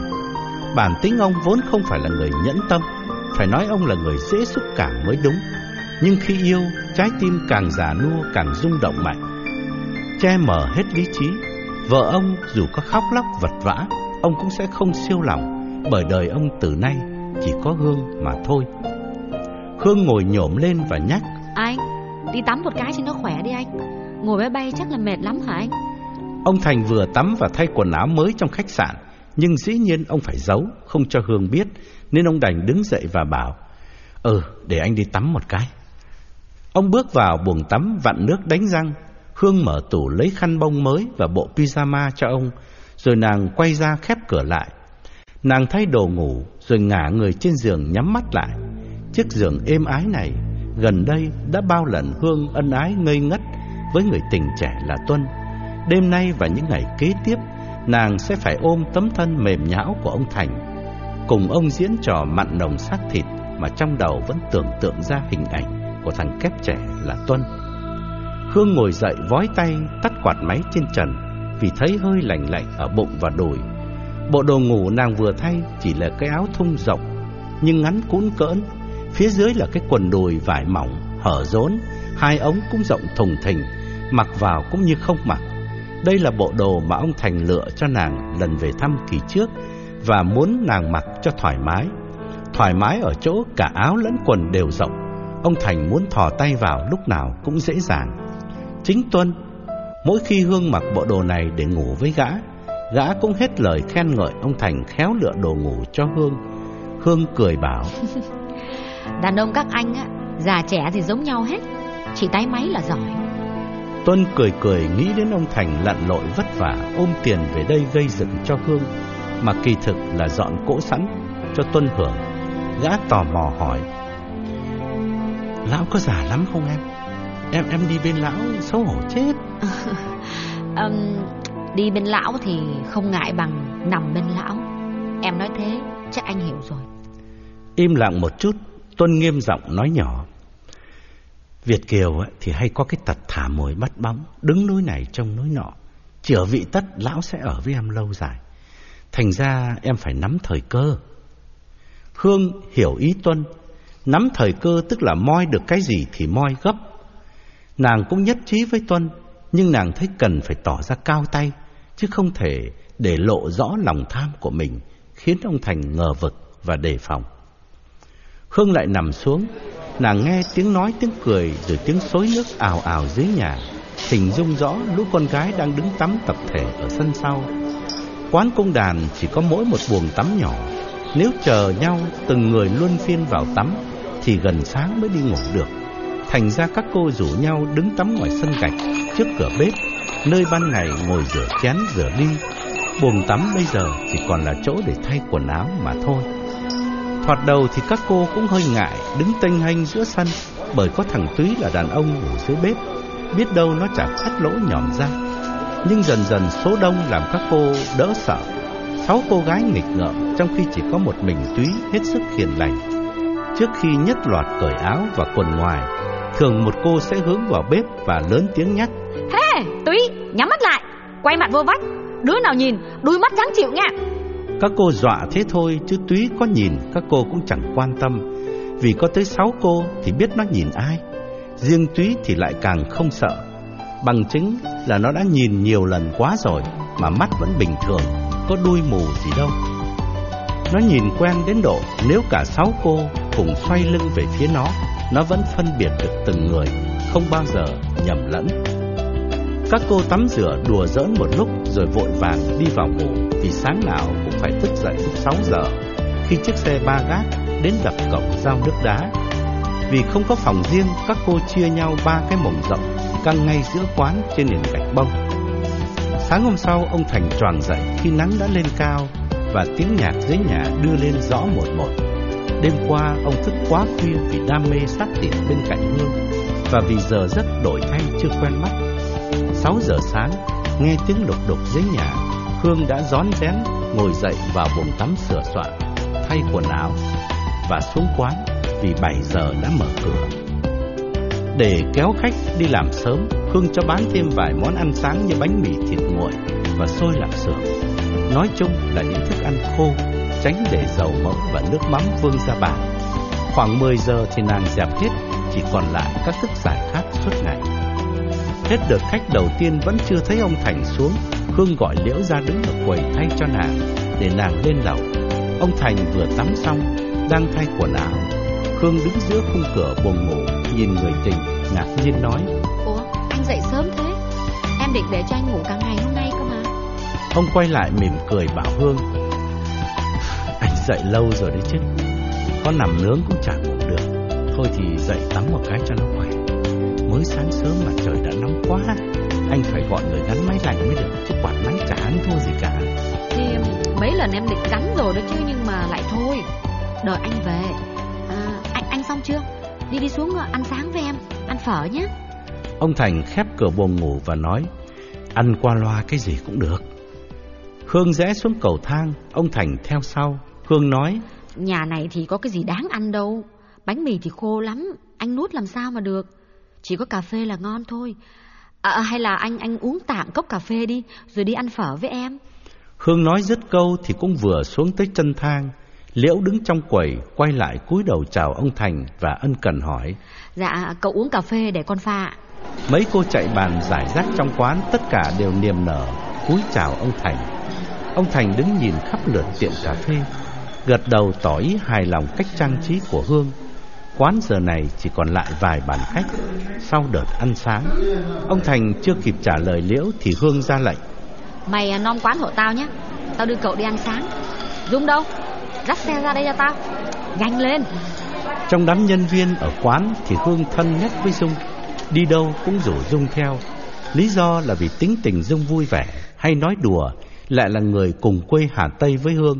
Bản tính ông vốn không phải là người nhẫn tâm, phải nói ông là người dễ xúc cảm mới đúng. Nhưng khi yêu, trái tim càng già nua càng rung động mạnh. Che mờ hết lý trí, vợ ông dù có khóc lóc vật vã, ông cũng sẽ không siêu lòng, bởi đời ông từ nay chỉ có Hương mà thôi. Hương ngồi nhổm lên và nhắc Anh, đi tắm một cái cho nó khỏe đi anh. Ngồi máy bay chắc là mệt lắm hả anh? Ông Thành vừa tắm và thay quần áo mới trong khách sạn, Nhưng dĩ nhiên ông phải giấu, Không cho Hương biết, Nên ông đành đứng dậy và bảo Ừ để anh đi tắm một cái. Ông bước vào buồng tắm vặn nước đánh răng. Hương mở tủ lấy khăn bông mới và bộ pyjama cho ông, Rồi nàng quay ra khép cửa lại. Nàng thay đồ ngủ, rồi ngả người trên giường nhắm mắt lại. Chiếc giường êm ái này Gần đây đã bao lần Hương ân ái ngây ngất Với người tình trẻ là Tuân. Đêm nay và những ngày kế tiếp, Nàng sẽ phải ôm tấm thân mềm nhão của ông Thành, Cùng ông diễn trò mặn nồng xác thịt Mà trong đầu vẫn tưởng tượng ra hình ảnh Của thằng kép trẻ là Tuân. Hương ngồi dậy vói tay, Tắt quạt máy trên trần Vì thấy hơi lạnh lạnh ở bụng và đùi. Bộ đồ ngủ nàng vừa thay Chỉ là cái áo thun rộng, Nhưng ngắn cũn cỡn Phía dưới là cái quần đùi vải mỏng Hở rốn Hai ống cũng rộng thùng thình Mặc vào cũng như không mặc đây là bộ đồ mà ông Thành lựa cho nàng lần về thăm kỳ trước và muốn nàng mặc cho thoải mái. Thoải mái ở chỗ cả áo lẫn quần đều rộng. Ông Thành muốn thò tay vào lúc nào cũng dễ dàng. Chính Tuân, mỗi khi Hương mặc bộ đồ này để ngủ với gã, gã cũng hết lời khen ngợi ông Thành khéo lựa đồ ngủ cho Hương. Hương cười bảo: Đàn ông các anh á, già trẻ thì giống nhau hết, chỉ tay máy là giỏi. Tuân cười cười nghĩ đến ông Thành lặn lội vất vả ôm tiền về đây gây dựng cho Hương mà kỳ thực là dọn cỗ sẵn cho Tuân hưởng. Gã tò mò hỏi: "Lão có già lắm không em? Em em đi bên lão xấu hổ chết." [LAUGHS] um, đi bên lão thì không ngại bằng nằm bên lão. Em nói thế chắc anh hiểu rồi. Im lặng một chút, Tuân nghiêm giọng nói nhỏ: Việt Kiều thì hay có cái tật thả mồi bắt bóng, đứng núi này trông núi nọ. Chữa vị tất lão sẽ ở với em lâu dài. Thành ra em phải nắm thời cơ. Hương hiểu ý Tuân, nắm thời cơ tức là moi được cái gì thì moi gấp. Nàng cũng nhất trí với Tuân, nhưng nàng thấy cần phải tỏ ra cao tay, chứ không thể để lộ rõ lòng tham của mình, khiến ông Thành ngờ vực và đề phòng khương lại nằm xuống, Nàng nghe tiếng nói tiếng cười Rồi tiếng xối nước ào ào dưới nhà Hình dung rõ lũ con gái đang đứng tắm tập thể ở sân sau. Quán công đàn chỉ có mỗi một buồng tắm nhỏ. Nếu chờ nhau từng người luân phiên vào tắm Thì gần sáng mới đi ngủ được. Thành ra các cô rủ nhau đứng tắm ngoài sân gạch Trước cửa bếp Nơi ban ngày ngồi rửa chén rửa ly. Buồng tắm bây giờ chỉ còn là chỗ để thay quần áo mà thôi. Thoạt đầu thì các cô cũng hơi ngại đứng tênh hênh giữa sân bởi có thằng Túy là đàn ông ngủ dưới bếp, biết đâu nó chả khát lỗ nhòm ra. Nhưng dần dần số đông làm các cô đỡ sợ. Sáu cô gái nghịch ngợm trong khi chỉ có một mình Túy hết sức hiền lành. Trước khi nhất loạt cởi áo và quần ngoài, thường một cô sẽ hướng vào bếp và lớn tiếng nhắc: "Hey, Túy, nhắm mắt lại, quay mặt vô vách, đứa nào nhìn đuôi mắt trắng chịu nha." Các cô dọa thế thôi, chứ túy có nhìn, các cô cũng chẳng quan tâm. Vì có tới sáu cô thì biết nó nhìn ai. Riêng túy thì lại càng không sợ. Bằng chứng là nó đã nhìn nhiều lần quá rồi, Mà mắt vẫn bình thường, Có đuôi mù gì đâu. Nó nhìn quen đến độ Nếu cả sáu cô cùng xoay lưng về phía nó Nó vẫn phân biệt được từng người, Không bao giờ nhầm lẫn các cô tắm rửa đùa giỡn một lúc rồi vội vàng đi vào ngủ vì sáng nào cũng phải thức dậy lúc 6 giờ khi chiếc xe ba gác đến đập cổng giao nước đá. Vì không có phòng riêng, các cô chia nhau ba cái mồng rộng căng ngay giữa quán trên nền gạch bông. Sáng hôm sau, ông Thành tròn dậy khi nắng đã lên cao và tiếng nhạc dưới nhà đưa lên rõ một một. Đêm qua, ông thức quá khuya vì đam mê sát tiện bên cạnh Hương và vì giờ giấc đổi thay chưa quen mắt 6 giờ sáng, nghe tiếng lục đục dưới nhà, Hương đã rón rén ngồi dậy vào buồng tắm sửa soạn, thay quần áo. và xuống quán vì 7 giờ đã mở cửa. Để kéo khách đi làm sớm, Hương cho bán thêm vài món ăn sáng như bánh mì thịt nguội và xôi lạp xưởng. Nói chung là những thức ăn khô, tránh để dầu mỡ và nước mắm vương ra bàn. Khoảng 10 giờ thì nàng dẹp hết, chỉ còn lại các thức giải khát suốt ngày. Hết đợt khách đầu tiên vẫn chưa thấy ông Thành xuống, Hương gọi Liễu ra đứng ở quầy thay cho nàng để nàng lên lầu. Ông Thành vừa tắm xong, đang thay quần áo. Hương đứng giữa khung cửa buồn ngủ, nhìn người tình, ngạc nhiên nói. Ủa, anh dậy sớm thế? Em định để cho anh ngủ cả ngày hôm nay cơ mà. Ông quay lại mỉm cười bảo Hương. Anh dậy lâu rồi đấy chứ. Có nằm nướng cũng chẳng ngủ được. Thôi thì dậy tắm một cái cho nó khỏe. Mới sáng sớm mà trời đã nóng quá. Anh phải gọi người gắn máy lạnh mới được, chứ quạt máy chả ăn thua gì cả. Thì mấy lần em định gắn rồi đó chứ nhưng mà lại thôi. Đợi anh về. À, anh anh xong chưa? Đi đi xuống ăn sáng với em, ăn phở nhé. Ông Thành khép cửa buồng ngủ và nói, ăn qua loa cái gì cũng được. Hương rẽ xuống cầu thang, ông Thành theo sau. Hương nói, Nhà này thì có cái gì đáng ăn đâu. Bánh mì thì khô lắm, anh nuốt làm sao mà được. Chỉ có cà phê là ngon thôi. À, hay là anh anh uống tạm cốc cà phê đi, rồi đi ăn phở với em. Hương nói dứt câu thì cũng vừa xuống tới chân thang. Liễu đứng trong quầy, quay lại cúi đầu chào ông Thành và ân cần hỏi. Dạ, cậu uống cà phê để con pha. Mấy cô chạy bàn giải rác trong quán tất cả đều niềm nở, cúi chào ông Thành. Ông Thành đứng nhìn khắp lượt tiệm cà phê, gật đầu tỏ ý hài lòng cách trang trí của Hương. Quán giờ này chỉ còn lại vài bàn khách Sau đợt ăn sáng. Ông Thành chưa kịp trả lời Liễu Thì Hương ra lệnh. Mày à, nom quán hộ tao nhé. Tao đưa cậu đi ăn sáng. Dung đâu? Dắt xe ra đây cho tao. Nhanh lên. Trong đám nhân viên ở quán Thì Hương thân nhất với Dung. Đi đâu cũng rủ Dung theo. Lý do là vì tính tình Dung vui vẻ Hay nói đùa Lại là người cùng quê Hà Tây với Hương.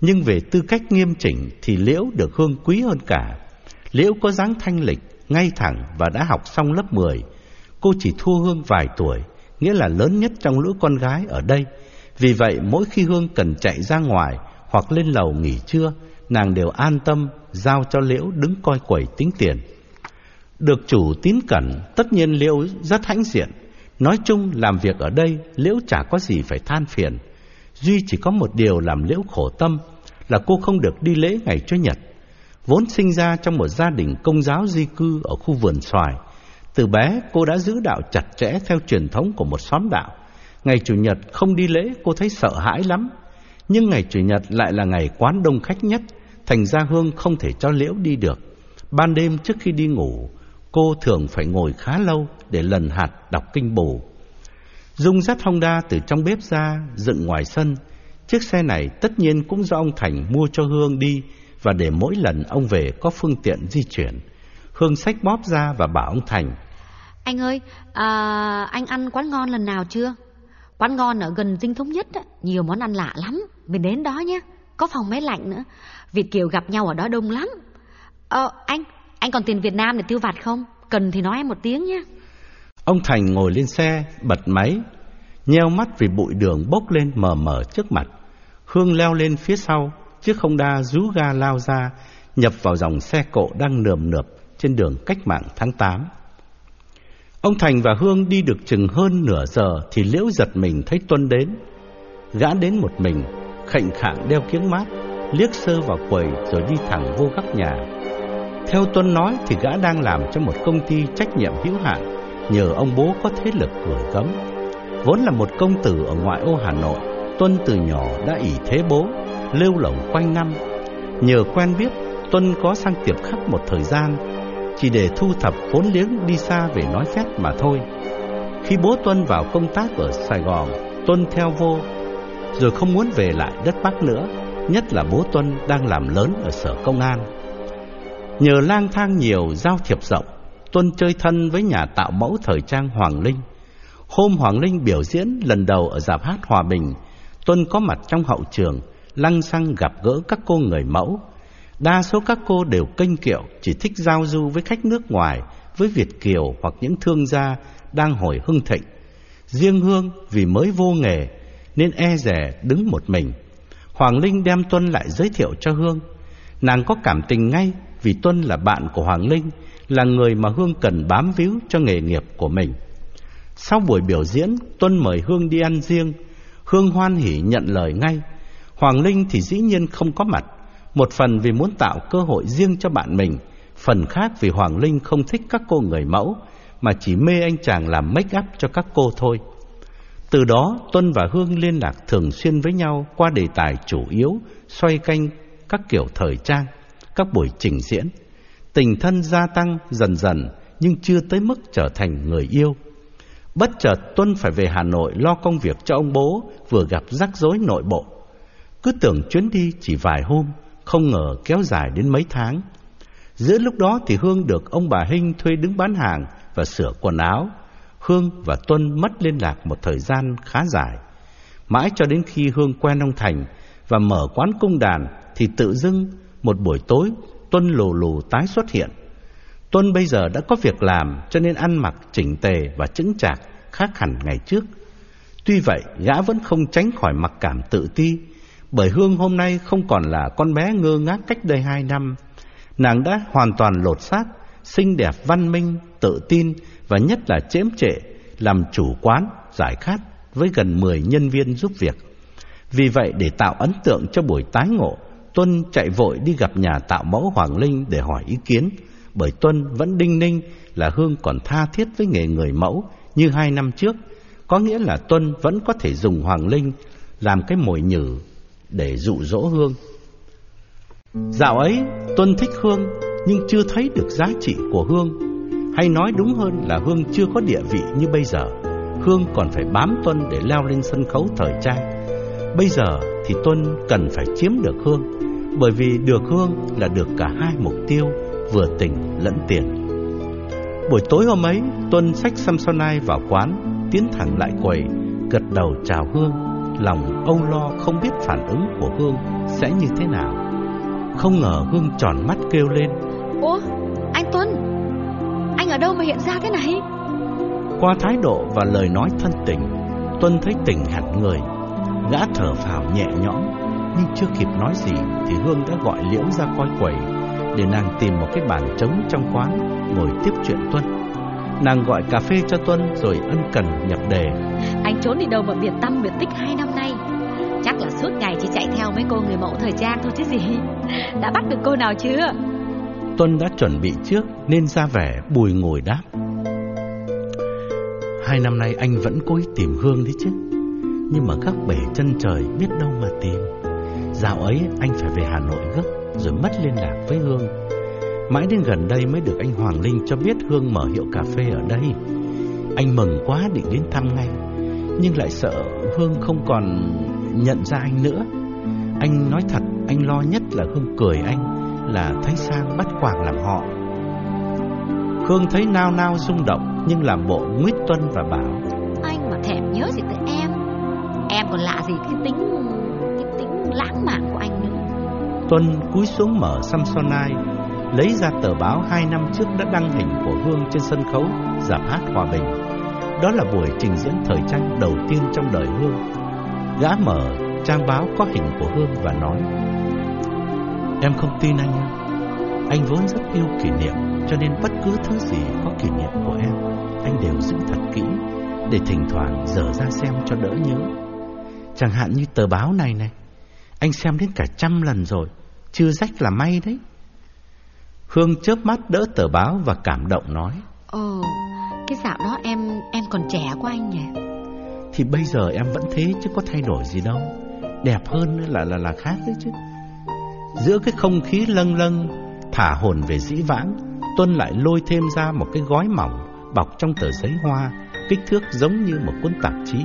Nhưng về tư cách nghiêm chỉnh Thì Liễu được Hương quý hơn cả Liễu có dáng thanh lịch, ngay thẳng và đã học xong lớp 10. Cô chỉ thua Hương vài tuổi, nghĩa là lớn nhất trong lũ con gái ở đây. Vì vậy mỗi khi Hương cần chạy ra ngoài hoặc lên lầu nghỉ trưa, nàng đều an tâm giao cho Liễu đứng coi quầy tính tiền. Được chủ tín cẩn, tất nhiên Liễu rất hãnh diện. Nói chung làm việc ở đây Liễu chả có gì phải than phiền. Duy chỉ có một điều làm Liễu khổ tâm là cô không được đi lễ ngày cho nhật. Vốn sinh ra trong một gia đình công giáo di cư ở khu vườn xoài, từ bé cô đã giữ đạo chặt chẽ theo truyền thống của một xóm đạo. Ngày Chủ nhật không đi lễ cô thấy sợ hãi lắm, nhưng ngày Chủ nhật lại là ngày quán đông khách nhất, thành ra Hương không thể cho Liễu đi được. Ban đêm trước khi đi ngủ, cô thường phải ngồi khá lâu để lần hạt đọc kinh bù. Dung dắt Honda từ trong bếp ra, dựng ngoài sân. Chiếc xe này tất nhiên cũng do ông Thành mua cho Hương đi, và để mỗi lần ông về có phương tiện di chuyển. Hương sách bóp ra và bảo ông Thành. Anh ơi, à, anh ăn quán ngon lần nào chưa? Quán ngon ở gần Dinh Thống Nhất, nhiều món ăn lạ lắm. Mình đến đó nhé, có phòng máy lạnh nữa. Việt Kiều gặp nhau ở đó đông lắm. Ờ, anh, anh còn tiền Việt Nam để tiêu vặt không? Cần thì nói em một tiếng nhé. Ông Thành ngồi lên xe, bật máy, nheo mắt vì bụi đường bốc lên mờ mờ trước mặt. Hương leo lên phía sau, chiếc Honda rú ga lao ra, nhập vào dòng xe cộ đang nườm nượp trên đường cách mạng tháng 8. Ông Thành và Hương đi được chừng hơn nửa giờ thì Liễu giật mình thấy Tuân đến. Gã đến một mình, khệnh khạng đeo kiếng mát, liếc sơ vào quầy rồi đi thẳng vô góc nhà. Theo Tuân nói thì gã đang làm cho một công ty trách nhiệm hữu hạn, nhờ ông bố có thế lực gửi gấm. Vốn là một công tử ở ngoại ô Hà Nội, Tuân từ nhỏ đã ỷ thế bố, lêu lổng quanh năm. Nhờ quen biết, Tuân có sang tiệp khắc một thời gian, chỉ để thu thập vốn liếng đi xa về nói phép mà thôi. Khi bố Tuân vào công tác ở Sài Gòn, Tuân theo vô, rồi không muốn về lại đất Bắc nữa, nhất là bố Tuân đang làm lớn ở sở công an. Nhờ lang thang nhiều, giao thiệp rộng, Tuân chơi thân với nhà tạo mẫu thời trang Hoàng Linh. Hôm Hoàng Linh biểu diễn lần đầu ở dạp hát Hòa Bình, Tuân có mặt trong hậu trường, lăng xăng gặp gỡ các cô người mẫu. Đa số các cô đều kênh kiệu, chỉ thích giao du với khách nước ngoài, với Việt Kiều hoặc những thương gia đang hồi hưng thịnh. Riêng Hương vì mới vô nghề nên e rẻ đứng một mình. Hoàng Linh đem Tuân lại giới thiệu cho Hương. Nàng có cảm tình ngay vì Tuân là bạn của Hoàng Linh, là người mà Hương cần bám víu cho nghề nghiệp của mình. Sau buổi biểu diễn, Tuân mời Hương đi ăn riêng. Hương hoan hỉ nhận lời ngay. Hoàng Linh thì dĩ nhiên không có mặt. Một phần vì muốn tạo cơ hội riêng cho bạn mình, phần khác vì Hoàng Linh không thích các cô người mẫu, mà chỉ mê anh chàng làm make up cho các cô thôi. Từ đó, Tuân và Hương liên lạc thường xuyên với nhau qua đề tài chủ yếu, xoay canh các kiểu thời trang, các buổi trình diễn. Tình thân gia tăng dần dần nhưng chưa tới mức trở thành người yêu. Bất chợt Tuân phải về Hà Nội lo công việc cho ông bố vừa gặp rắc rối nội bộ. Cứ tưởng chuyến đi chỉ vài hôm, không ngờ kéo dài đến mấy tháng. Giữa lúc đó thì Hương được ông bà Hinh thuê đứng bán hàng và sửa quần áo. Hương và Tuân mất liên lạc một thời gian khá dài. Mãi cho đến khi Hương quen ông Thành và mở quán cung đàn thì tự dưng một buổi tối Tuân lù lù tái xuất hiện. Tuân bây giờ đã có việc làm cho nên ăn mặc chỉnh tề và chững chạc khác hẳn ngày trước. Tuy vậy, gã vẫn không tránh khỏi mặc cảm tự ti, bởi Hương hôm nay không còn là con bé ngơ ngác cách đây hai năm. Nàng đã hoàn toàn lột xác, xinh đẹp văn minh, tự tin và nhất là chém trệ, làm chủ quán, giải khát với gần 10 nhân viên giúp việc. Vì vậy để tạo ấn tượng cho buổi tái ngộ, Tuân chạy vội đi gặp nhà tạo mẫu Hoàng Linh để hỏi ý kiến, bởi Tuân vẫn đinh ninh là Hương còn tha thiết với nghề người mẫu như hai năm trước, có nghĩa là Tuân vẫn có thể dùng Hoàng Linh làm cái mồi nhử để dụ dỗ Hương. Dạo ấy, Tuân thích Hương nhưng chưa thấy được giá trị của Hương, hay nói đúng hơn là Hương chưa có địa vị như bây giờ. Hương còn phải bám Tuân để leo lên sân khấu thời trang. Bây giờ thì Tuân cần phải chiếm được Hương, bởi vì được Hương là được cả hai mục tiêu, vừa tình lẫn tiền. Buổi tối hôm ấy, Tuân xách Samsonite vào quán, tiến thẳng lại quầy, gật đầu chào Hương, lòng âu lo không biết phản ứng của Hương sẽ như thế nào. Không ngờ Hương tròn mắt kêu lên. Ủa, anh Tuân, anh ở đâu mà hiện ra thế này? Qua thái độ và lời nói thân tình, Tuân thấy tỉnh hẳn người, gã thở phào nhẹ nhõm, nhưng chưa kịp nói gì thì Hương đã gọi Liễu ra coi quầy để nàng tìm một cái bàn trống trong quán ngồi tiếp chuyện Tuân. Nàng gọi cà phê cho Tuân rồi ân cần nhập đề. Anh trốn đi đâu mà biệt tâm biệt tích hai năm nay? Chắc là suốt ngày chỉ chạy theo mấy cô người mẫu thời trang thôi chứ gì. [LAUGHS] Đã bắt được cô nào chưa? Tuân đã chuẩn bị trước nên ra vẻ bùi ngồi đáp. Hai năm nay anh vẫn cố ý tìm Hương đấy chứ. Nhưng mà các bể chân trời biết đâu mà tìm. Dạo ấy anh phải về Hà Nội gấp rồi mất liên lạc với Hương. Mãi đến gần đây mới được anh Hoàng Linh cho biết Hương mở hiệu cà phê ở đây. Anh mừng quá định đến thăm ngay, nhưng lại sợ Hương không còn nhận ra anh nữa. Anh nói thật, anh lo nhất là Hương cười anh là thấy sang bắt quàng làm họ. Hương thấy nao nao rung động nhưng làm bộ nguyết tuân và bảo Anh mà thèm nhớ gì tới em Em còn lạ gì cái tính cái tính lãng mạn của anh nữa Tuân cúi xuống mở Samsonite Lấy ra tờ báo hai năm trước đã đăng hình của Hương trên sân khấu Giạp hát Hòa Bình đó là buổi trình diễn thời trang đầu tiên trong đời Hương. Gã mở trang báo có hình của Hương và nói Em không tin anh Anh vốn rất yêu kỷ niệm Cho nên bất cứ thứ gì có kỷ niệm của em Anh đều giữ thật kỹ Để thỉnh thoảng dở ra xem cho đỡ nhớ. Chẳng hạn như tờ báo này này Anh xem đến cả trăm lần rồi Chưa rách là may đấy. Hương chớp mắt đỡ tờ báo và cảm động nói Ồ, cái dạo đó em em còn trẻ quá anh nhỉ? Thì bây giờ em vẫn thế chứ có thay đổi gì đâu. Đẹp hơn là là là khác đấy chứ. Giữa cái không khí lâng lâng, Thả hồn về dĩ vãng, Tuân lại lôi thêm ra một cái gói mỏng Bọc trong tờ giấy hoa, Kích thước giống như một cuốn tạp chí,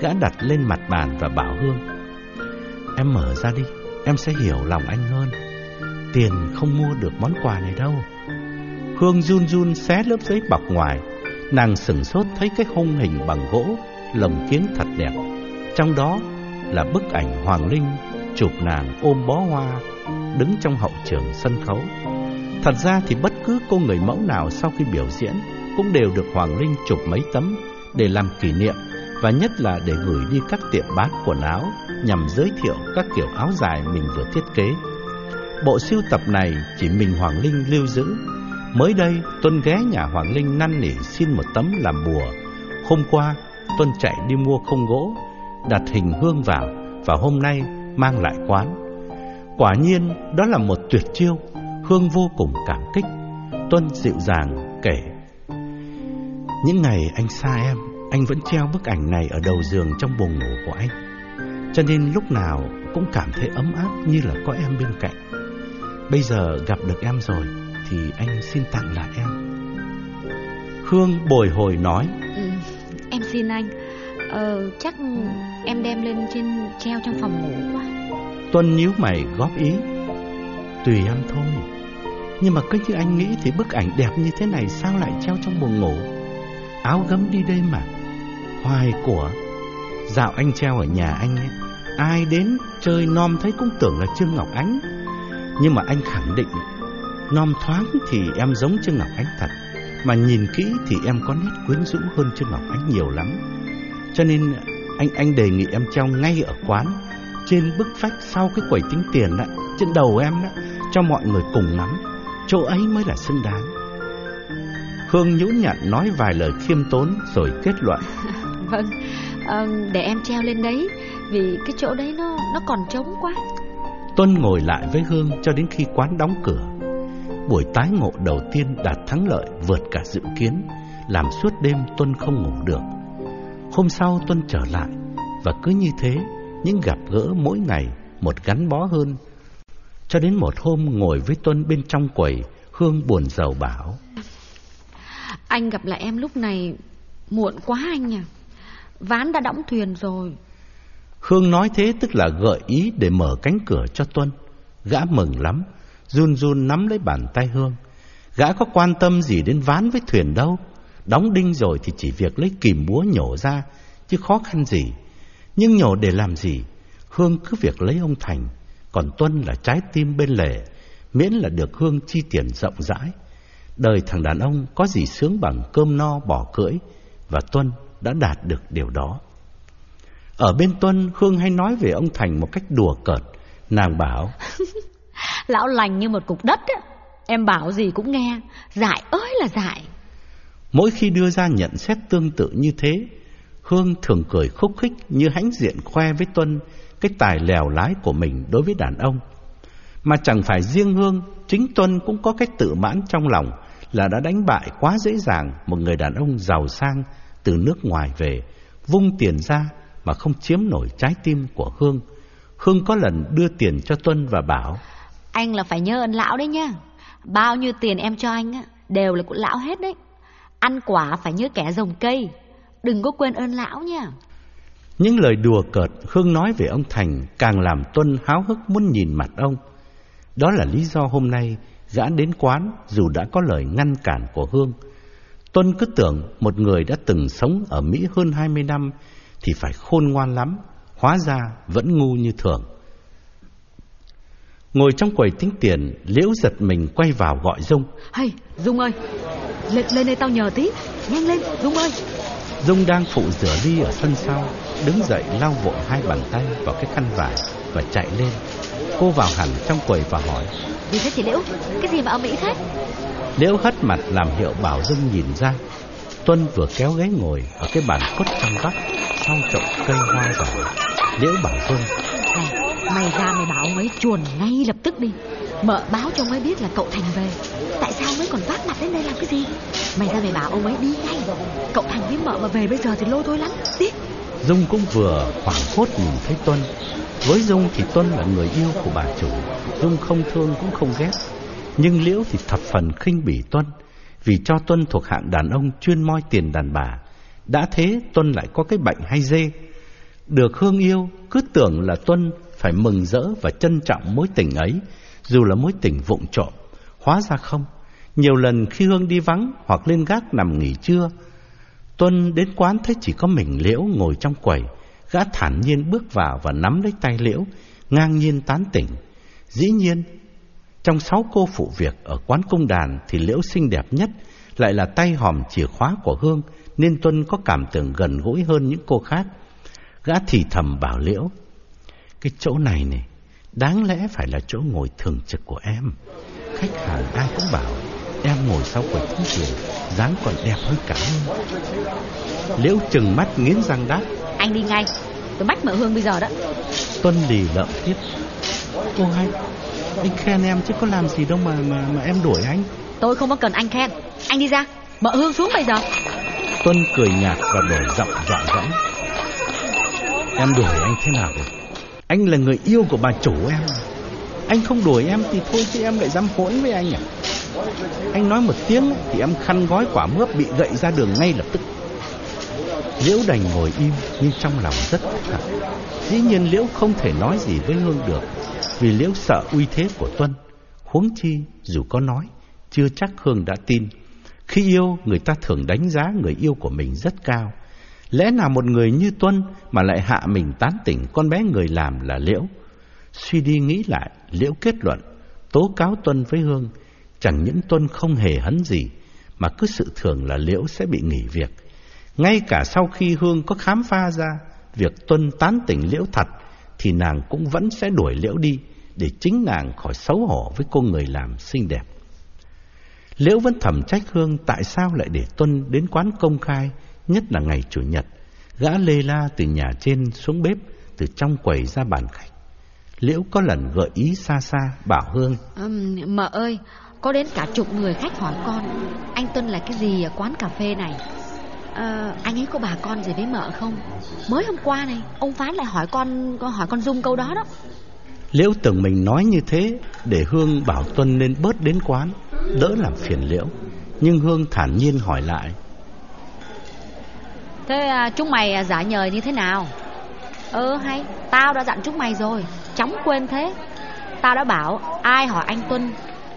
Gã đặt lên mặt bàn và bảo Hương. Em mở ra đi, Em sẽ hiểu lòng anh hơn. Tiền không mua được món quà này đâu. Hương run run xé lớp giấy bọc ngoài Nàng sửng sốt thấy cái khung hình bằng gỗ, Lồng kiến thật đẹp Trong đó là bức ảnh Hoàng Linh Chụp nàng ôm bó hoa, Đứng trong hậu trường sân khấu Thật ra thì bất cứ cô người mẫu nào Sau khi biểu diễn Cũng đều được Hoàng Linh chụp mấy tấm Để làm kỷ niệm Và nhất là để gửi đi các tiệm bán quần áo Nhằm giới thiệu các kiểu áo dài mình vừa thiết kế Bộ siêu tập này chỉ mình Hoàng Linh lưu giữ. Mới đây, Tuân ghé nhà Hoàng Linh năn nỉ xin một tấm làm bùa. Hôm qua, Tuân chạy đi mua không gỗ, đặt hình hương vào và hôm nay mang lại quán. Quả nhiên, đó là một tuyệt chiêu, Hương vô cùng cảm kích. Tuân dịu dàng kể. Những ngày anh xa em, anh vẫn treo bức ảnh này ở đầu giường trong buồng ngủ của anh. Cho nên lúc nào cũng cảm thấy ấm áp như là có em bên cạnh. Bây giờ gặp được em rồi thì anh xin tặng lại em. Hương bồi hồi nói. Ừ, em xin anh. Ờ, chắc em đem lên trên treo trong phòng ngủ quá. Tuân nhíu mày góp ý. Tùy em thôi. Nhưng mà cứ như anh nghĩ thì bức ảnh đẹp như thế này sao lại treo trong buồng ngủ? Áo gấm đi đây mà. Hoài của. Dạo anh treo ở nhà anh ấy, ai đến chơi nom thấy cũng tưởng là Trương Ngọc Ánh. Nhưng mà anh khẳng định, nom thoáng thì em giống Trương Ngọc Ánh thật, mà nhìn kỹ thì em có nét quyến rũ hơn Trương Ngọc Ánh nhiều lắm. Cho nên anh anh đề nghị em treo ngay ở quán, trên bức vách sau cái quầy tính tiền đó, trên đầu em đó, cho mọi người cùng ngắm. Chỗ ấy mới là xứng đáng. Hương nhũ nhặn nói vài lời khiêm tốn rồi kết luận. [LAUGHS] vâng, à, để em treo lên đấy, vì cái chỗ đấy nó nó còn trống quá. Tuân ngồi lại với Hương cho đến khi quán đóng cửa. Buổi tái ngộ đầu tiên đạt thắng lợi vượt cả dự kiến, làm suốt đêm Tuân không ngủ được. Hôm sau Tuân trở lại, và cứ như thế, những gặp gỡ mỗi ngày một gắn bó hơn. Cho đến một hôm ngồi với Tuân bên trong quầy, Hương buồn giàu bảo. Anh gặp lại em lúc này muộn quá anh à. Ván đã đóng thuyền rồi. Hương nói thế tức là gợi ý để mở cánh cửa cho Tuân. Gã mừng lắm, run run nắm lấy bàn tay Hương. Gã có quan tâm gì đến ván với thuyền đâu. Đóng đinh rồi thì chỉ việc lấy kìm búa nhổ ra, chứ khó khăn gì. Nhưng nhổ để làm gì? Hương cứ việc lấy ông Thành, còn Tuân là trái tim bên lề, miễn là được Hương chi tiền rộng rãi. Đời thằng đàn ông có gì sướng bằng cơm no bỏ cưỡi, và Tuân đã đạt được điều đó. Ở bên Tuân, Hương hay nói về ông Thành một cách đùa cợt. Nàng bảo, [LAUGHS] Lão lành như một cục đất á. Em bảo gì cũng nghe, dại ơi là dại. Mỗi khi đưa ra nhận xét tương tự như thế, Hương thường cười khúc khích như hãnh diện khoe với Tuân cái tài lèo lái của mình đối với đàn ông. Mà chẳng phải riêng Hương, chính Tuân cũng có cách tự mãn trong lòng là đã đánh bại quá dễ dàng một người đàn ông giàu sang từ nước ngoài về, vung tiền ra mà không chiếm nổi trái tim của Hương. Hương có lần đưa tiền cho Tuân và bảo anh là phải nhớ ơn lão đấy nhá. Bao nhiêu tiền em cho anh á, đều là của lão hết đấy. Ăn quả phải nhớ kẻ rồng cây. Đừng có quên ơn lão nha. Những lời đùa cợt Hương nói về ông Thành càng làm Tuân háo hức muốn nhìn mặt ông. Đó là lý do hôm nay gã đến quán dù đã có lời ngăn cản của Hương. Tuân cứ tưởng một người đã từng sống ở Mỹ hơn 20 năm thì phải khôn ngoan lắm, hóa ra vẫn ngu như thường. Ngồi trong quầy tính tiền, Liễu giật mình quay vào gọi Dung. Hay, Dung ơi, lên, lên đây tao nhờ tí, nhanh lên, Dung ơi. Dung đang phụ rửa ly ở sân sau, đứng dậy lau vội hai bàn tay vào cái khăn vải và chạy lên. Cô vào hẳn trong quầy và hỏi. Gì thế chị Liễu, cái gì mà ở Mỹ thế? Liễu hất mặt làm hiệu bảo Dung nhìn ra. Tuân vừa kéo ghế ngồi ở cái bàn khuất trong góc, sau chậu cây hoa đỏ. Liễu bảo Dung. Này, mày ra mày bảo ông ấy chuồn ngay lập tức đi. Mợ báo cho ông ấy biết là cậu Thành về. Tại sao mới còn vác mặt đến đây làm cái gì? Mày ra mày bảo ông ấy đi ngay. Cậu Thành với mợ mà về bây giờ thì lôi thôi lắm. Đi. Dung cũng vừa hoảng hốt nhìn thấy Tuân. Với Dung thì Tuân là người yêu của bà chủ. Dung không thương cũng không ghét. Nhưng Liễu thì thập phần khinh bỉ Tuân. Vì cho Tuân thuộc hạng đàn ông chuyên moi tiền đàn bà. Đã thế Tuân lại có cái bệnh hay dê. Được Hương yêu, cứ tưởng là Tuân phải mừng rỡ và trân trọng mối tình ấy, dù là mối tình vụng trộm. Hóa ra không. Nhiều lần khi Hương đi vắng hoặc lên gác nằm nghỉ trưa, Tuân đến quán thấy chỉ có mình Liễu ngồi trong quầy. Gã thản nhiên bước vào và nắm lấy tay Liễu, ngang nhiên tán tỉnh. Dĩ nhiên, trong sáu cô phụ việc ở quán công đàn thì Liễu xinh đẹp nhất lại là tay hòm chìa khóa của Hương, nên Tuân có cảm tưởng gần gũi hơn những cô khác. Gã thì thầm bảo Liễu, cái chỗ này này, Đáng lẽ phải là chỗ ngồi thường trực của em. Khách hàng ai cũng bảo Em ngồi sau quầy tính tiền dáng còn đẹp hơn cả Liễu chừng mắt nghiến răng đáp. Anh đi ngay Tôi mách mợ Hương bây giờ đó. Tuân lì lợm tiếp. Cô hay Anh khen em chứ có làm gì đâu mà mà, mà em đuổi anh. Tôi không có cần anh khen. Anh đi ra Mợ Hương xuống bây giờ. Tuân cười nhạt và đổi giọng dọa dẫm. Em đuổi anh thế nào rồi anh là người yêu của bà chủ em. Anh không đuổi em thì thôi chứ em lại dám hỗn với anh à? Anh nói một tiếng thì em khăn gói quả mướp bị gậy ra đường ngay lập tức. Liễu đành ngồi im nhưng trong lòng rất hận Dĩ nhiên Liễu không thể nói gì với Hương được Vì Liễu sợ uy thế của Tuân. Huống chi, dù có nói, Chưa chắc Hương đã tin. Khi yêu, người ta thường đánh giá người yêu của mình rất cao. Lẽ nào một người như Tuân Mà lại hạ mình tán tỉnh con bé người làm là Liễu Suy đi nghĩ lại Liễu kết luận Tố cáo Tuân với Hương Chẳng những Tuân không hề hấn gì Mà cứ sự thường là Liễu sẽ bị nghỉ việc ngay cả sau khi Hương có khám phá ra việc Tuân tán tỉnh Liễu thật, thì nàng cũng vẫn sẽ đuổi Liễu đi để chính nàng khỏi xấu hổ với cô người làm xinh đẹp. Liễu vẫn thầm trách Hương tại sao lại để Tuân đến quán công khai, nhất là ngày Chủ nhật, gã lê la từ nhà trên xuống bếp, từ trong quầy ra bàn khách. Liễu có lần gợi ý xa xa bảo Hương. Um, mợ ơi, có đến cả chục người khách hỏi con, anh Tuân là cái gì ở quán cà phê này? à, anh ấy có bà con gì với mợ không mới hôm qua này ông phán lại hỏi con hỏi con dung câu đó đó liễu tưởng mình nói như thế để hương bảo tuân nên bớt đến quán đỡ làm phiền liễu nhưng hương thản nhiên hỏi lại thế à, chúng mày à, giả nhời như thế nào ơ hay tao đã dặn chúng mày rồi chóng quên thế tao đã bảo ai hỏi anh tuân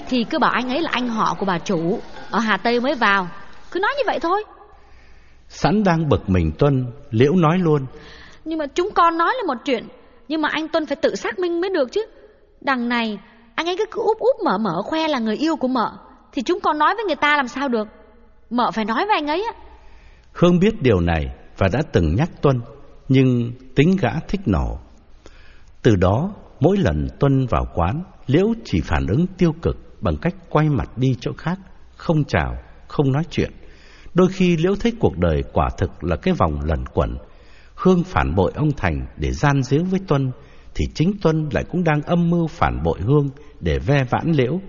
thì cứ bảo anh ấy là anh họ của bà chủ ở hà tây mới vào cứ nói như vậy thôi Sẵn đang bực mình Tuân, Liễu nói luôn. Nhưng mà chúng con nói là một chuyện, nhưng mà anh Tuân phải tự xác minh mới được chứ. Đằng này, anh ấy cứ úp úp mở mở khoe là người yêu của mợ, thì chúng con nói với người ta làm sao được. Mợ phải nói với anh ấy á. Hương biết điều này và đã từng nhắc Tuân, nhưng tính gã thích nổ. Từ đó, mỗi lần Tuân vào quán, Liễu chỉ phản ứng tiêu cực bằng cách quay mặt đi chỗ khác, không chào, không nói chuyện. Đôi khi Liễu thấy cuộc đời quả thực là cái vòng lẩn quẩn. Hương phản bội ông Thành để gian díu với Tuân, thì chính Tuân lại cũng đang âm mưu phản bội Hương để ve vãn Liễu.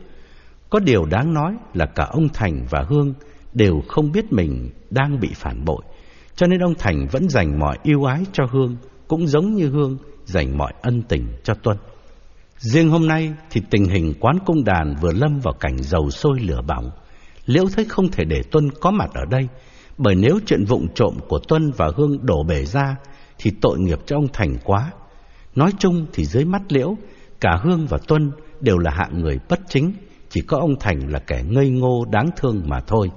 Có điều đáng nói là cả ông Thành và Hương đều không biết mình đang bị phản bội, cho nên ông Thành vẫn dành mọi yêu ái cho Hương, cũng giống như Hương dành mọi ân tình cho Tuân. Riêng hôm nay thì tình hình quán cung đàn vừa lâm vào cảnh dầu sôi lửa bỏng. Liễu thấy không thể để Tuân có mặt ở đây, bởi nếu chuyện vụng trộm của Tuân và Hương đổ bể ra, thì tội nghiệp cho ông Thành quá. Nói chung thì dưới mắt Liễu, cả Hương và Tuân đều là hạng người bất chính, chỉ có ông Thành là kẻ ngây ngô đáng thương mà thôi.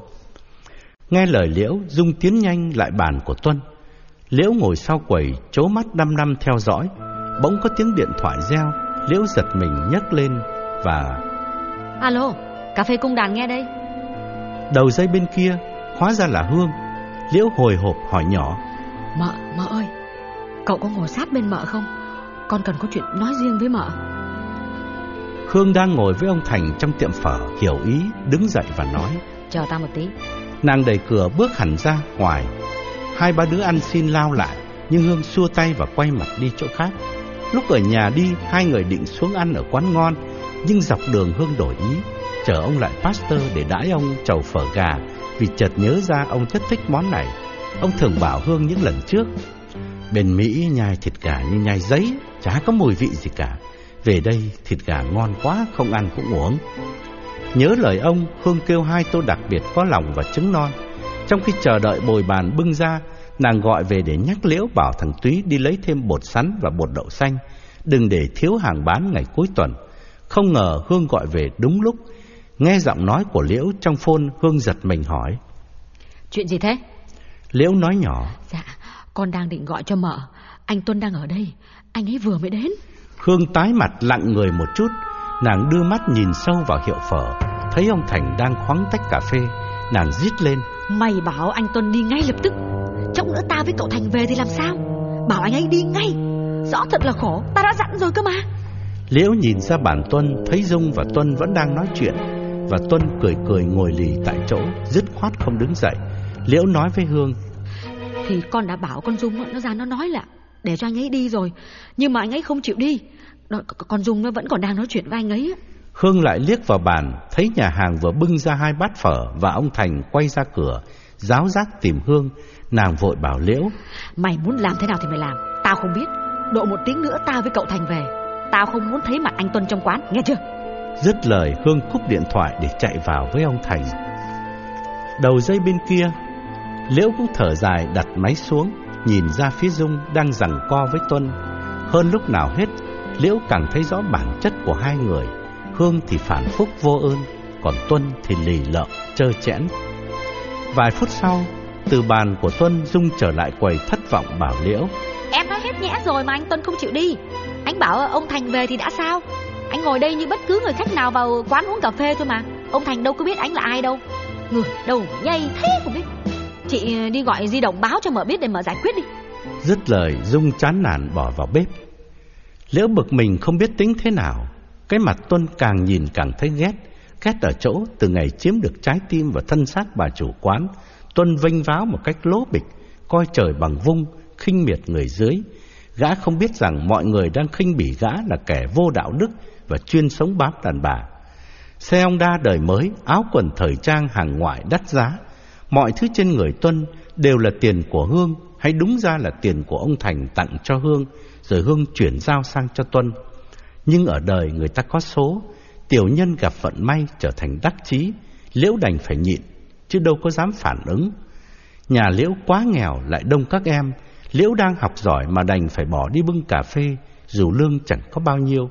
Nghe lời Liễu, Dung tiến nhanh lại bàn của Tuân. Liễu ngồi sau quầy, chố mắt năm năm theo dõi. Bỗng có tiếng điện thoại reo, Liễu giật mình nhấc lên và... Alo, cà phê cung đàn nghe đây. Đầu dây bên kia Hóa ra là Hương Liễu hồi hộp hỏi nhỏ Mợ, mợ ơi Cậu có ngồi sát bên mợ không Con cần có chuyện nói riêng với mợ Hương đang ngồi với ông Thành trong tiệm phở Hiểu ý đứng dậy và nói Chờ ta một tí Nàng đẩy cửa bước hẳn ra ngoài Hai ba đứa ăn xin lao lại Nhưng Hương xua tay và quay mặt đi chỗ khác Lúc ở nhà đi Hai người định xuống ăn ở quán ngon Nhưng dọc đường Hương đổi ý chở ông lại Pasteur để đãi ông chầu phở gà vì chợt nhớ ra ông rất thích món này. Ông thường bảo Hương những lần trước. Bên Mỹ nhai thịt gà như nhai giấy, chả có mùi vị gì cả. Về đây thịt gà ngon quá, không ăn cũng uống. Nhớ lời ông, Hương kêu hai tô đặc biệt có lòng và trứng non. Trong khi chờ đợi bồi bàn bưng ra, nàng gọi về để nhắc liễu bảo thằng Túy đi lấy thêm bột sắn và bột đậu xanh. Đừng để thiếu hàng bán ngày cuối tuần. Không ngờ Hương gọi về đúng lúc Nghe giọng nói của Liễu trong phôn Hương giật mình hỏi Chuyện gì thế? Liễu nói nhỏ Dạ, con đang định gọi cho mợ Anh Tuân đang ở đây Anh ấy vừa mới đến Hương tái mặt lặng người một chút Nàng đưa mắt nhìn sâu vào hiệu phở Thấy ông Thành đang khoáng tách cà phê. Nàng rít lên Mày bảo anh Tuân đi ngay lập tức. Chốc nữa ta với cậu Thành về thì làm sao? Bảo anh ấy đi ngay. Rõ thật là khổ Ta đã dặn rồi cơ mà. Liễu nhìn ra bản Tuân Thấy Dung và Tuân vẫn đang nói chuyện Và Tuân cười cười ngồi lì tại chỗ Dứt khoát không đứng dậy. Liễu nói với Hương Thì con đã bảo con Dung nó ra nó nói là Để cho anh ấy đi rồi. Nhưng mà anh ấy không chịu đi Đó, Con Dung nó vẫn còn đang nói chuyện với anh ấy Hương lại liếc vào bàn Thấy nhà hàng vừa bưng ra hai bát phở Và ông Thành quay ra cửa Giáo giác tìm Hương. Nàng vội bảo Liễu Mày muốn làm thế nào thì mày làm Tao không biết. Độ một tiếng nữa tao với cậu Thành về. Tao không muốn thấy mặt anh Tuân trong quán Nghe chưa? Dứt lời Hương cúp điện thoại để chạy vào với ông Thành. Đầu dây bên kia Liễu cũng thở dài đặt máy xuống Nhìn ra phía Dung đang giằng co với Tuân. Hơn lúc nào hết Liễu càng thấy rõ bản chất của hai người Hương thì phản phúc vô ơn Còn Tuân thì lì lợm, trơ chẽn. Vài phút sau Từ bàn của Tuân Dung trở lại quầy thất vọng bảo Liễu. Em nói hết nhẽ rồi mà anh Tuân không chịu đi. Anh bảo ông Thành về thì đã sao? Anh ngồi đây như bất cứ người khách nào vào quán uống cà phê thôi mà. Ông Thành đâu có biết anh là ai đâu. Người đâu nhây thế không biết. Chị đi gọi di động báo cho mở biết để mở giải quyết đi. Dứt lời Dung chán nản bỏ vào bếp Liễu bực mình không biết tính thế nào Cái mặt Tuân càng nhìn càng thấy ghét. Ghét ở chỗ từ ngày chiếm được trái tim và thân xác bà chủ quán Tuân vinh váo một cách lố bịch Coi trời bằng vung khinh miệt người dưới. Gã không biết rằng mọi người đang khinh bỉ gã là kẻ vô đạo đức Và chuyên sống bám đàn bà. Xe Honda đời mới, áo quần thời trang hàng ngoại đắt giá. Mọi thứ trên người Tuân đều là tiền của Hương Hay đúng ra là tiền của ông Thành tặng cho Hương. Rồi Hương chuyển giao sang cho Tuân. Nhưng ở đời người ta có số, Tiểu nhân gặp vận may trở thành đắc chí, Liễu đành phải nhịn, Chứ đâu có dám phản ứng. Nhà Liễu quá nghèo lại đông các em, Liễu đang học giỏi mà đành phải bỏ đi bưng cà phê, Dù lương chẳng có bao nhiêu.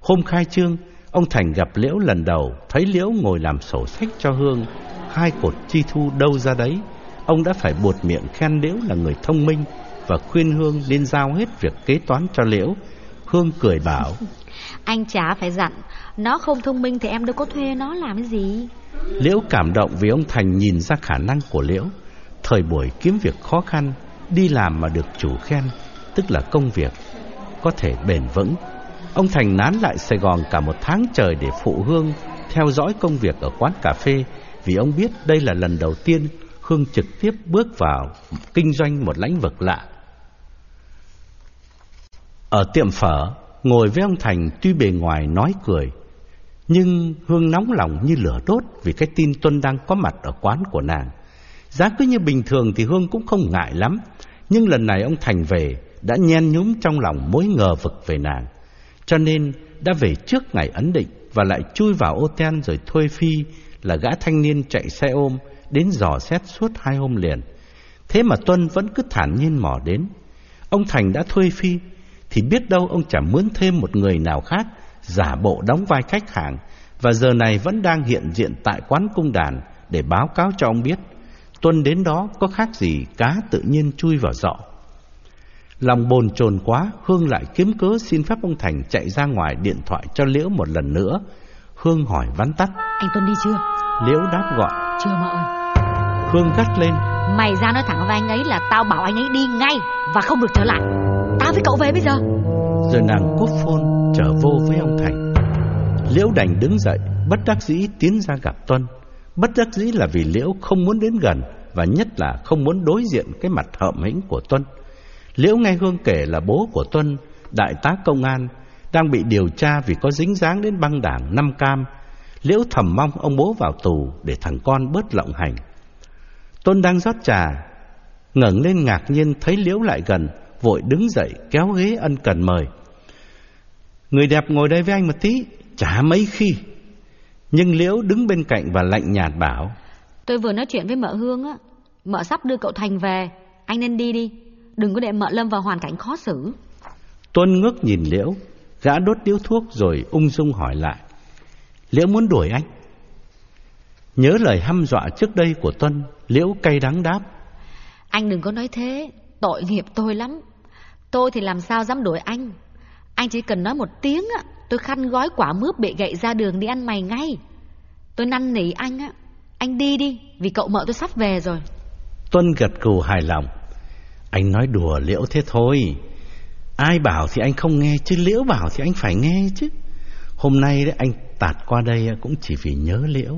Hôm khai trương, Ông Thành gặp Liễu lần đầu, Thấy Liễu ngồi làm sổ sách cho Hương, Hai cột chi thu đâu ra đấy. Ông đã phải buột miệng khen Liễu là người thông minh và khuyên Hương nên giao hết việc kế toán cho Liễu. Hương cười bảo [LAUGHS] Anh chả phải dặn Nó không thông minh thì em đâu có thuê nó làm cái gì. Liễu cảm động vì ông Thành nhìn ra khả năng của Liễu. Thời buổi kiếm việc khó khăn Đi làm mà được chủ khen Tức là công việc Có thể bền vững. Ông Thành nán lại Sài Gòn cả một tháng trời Để phụ Hương theo dõi công việc ở quán cà phê Vì ông biết đây là lần đầu tiên Hương trực tiếp bước vào Kinh doanh một lãnh vực lạ ở tiệm phở, Ngồi với ông Thành tuy bề ngoài nói cười, Nhưng Hương nóng lòng như lửa đốt Vì cái tin Tuân đang có mặt ở quán của nàng. Giá cứ như bình thường thì Hương cũng không ngại lắm, Nhưng lần này ông Thành về Đã nhen nhúm trong lòng mối ngờ vực về nàng. Cho nên đã về trước ngày ấn định Và lại chui vào ô ten rồi thuê Phi Là gã thanh niên chạy xe ôm Đến dò xét suốt hai hôm liền. Thế mà Tuân vẫn cứ thản nhiên mò đến. Ông Thành đã thuê Phi thì biết đâu ông chả mướn thêm một người nào khác Giả bộ đóng vai khách hàng Và giờ này vẫn đang hiện diện tại quán cung đàn Để báo cáo cho ông biết Tuân đến đó có khác gì cá tự nhiên chui vào giọ. Lòng bồn chồn quá, Hương lại kiếm cớ xin phép ông Thành chạy ra ngoài điện thoại cho Liễu một lần nữa. Hương hỏi vắn tắt. Anh Tuân đi chưa? Liễu đáp gọi. Chưa mà ơi. Hương gắt lên. Mày ra nói thẳng với anh ấy là tao bảo anh ấy đi ngay và không được trở lại. Tao với cậu về bây giờ. Rồi nàng cúp phone trở vô với ông Thành. Liễu đành đứng dậy, bất đắc dĩ tiến ra gặp Tuân. Bất đắc dĩ là vì Liễu không muốn đến gần Và nhất là không muốn đối diện cái mặt hợm hĩnh của Tuân Liễu nghe Hương kể là bố của Tuân Đại tá công an Đang bị điều tra vì có dính dáng đến băng đảng năm cam Liễu thầm mong ông bố vào tù Để thằng con bớt lộng hành Tuân đang rót trà ngẩng lên ngạc nhiên thấy Liễu lại gần Vội đứng dậy kéo ghế ân cần mời. Người đẹp ngồi đây với anh một tí Chả mấy khi. Nhưng Liễu đứng bên cạnh và lạnh nhạt bảo Tôi vừa nói chuyện với mợ Hương á Mợ sắp đưa cậu Thành về Anh nên đi đi Đừng có để mợ Lâm vào hoàn cảnh khó xử. Tuân ngước nhìn Liễu Gã đốt điếu thuốc rồi ung dung hỏi lại Liễu muốn đuổi anh? Nhớ lời hăm dọa trước đây của Tuân Liễu cay đắng đáp. Anh đừng có nói thế Tội nghiệp tôi lắm. Tôi thì làm sao dám đuổi anh. Anh chỉ cần nói một tiếng á Tôi khăn gói quả mướp bệ gậy ra đường đi ăn mày ngay. Tôi năn nỉ anh á Anh đi đi Vì cậu mợ tôi sắp về rồi. Tuân gật gù hài lòng. Anh nói đùa liễu thế thôi. Ai bảo thì anh không nghe chứ Liễu bảo thì anh phải nghe chứ. Hôm nay đấy anh tạt qua đây cũng chỉ vì nhớ Liễu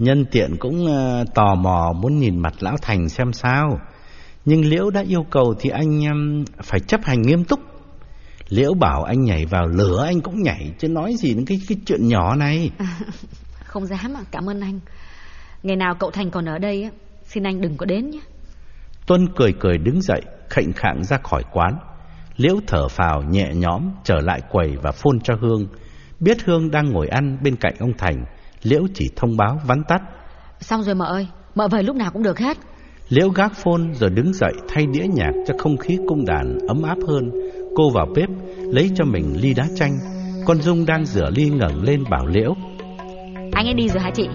Nhân tiện cũng uh, tò mò muốn nhìn mặt Lão Thành xem sao. Nhưng Liễu đã yêu cầu thì anh phải chấp hành nghiêm túc. Liễu bảo anh nhảy vào lửa anh cũng nhảy Chứ nói gì đến cái, cái chuyện nhỏ này. À, [LAUGHS] Không dám à, cảm ơn anh. Ngày nào cậu Thành còn ở đây Xin anh đừng có đến nhé. Tuân cười cười đứng dậy Khệnh khạng ra khỏi quán. Liễu thở phào nhẹ nhõm Trở lại quầy và phôn cho Hương. Biết Hương đang ngồi ăn bên cạnh ông Thành Liễu chỉ thông báo vắn tắt. Xong rồi mợ ơi Mợ về lúc nào cũng được hết. Liễu gác phôn rồi đứng dậy thay đĩa nhạc cho không khí cung đàn ấm áp hơn. Cô vào bếp lấy cho mình ly đá chanh. Con Dung đang rửa ly ngẩng lên bảo Liễu. Anh ấy đi rồi hả chị?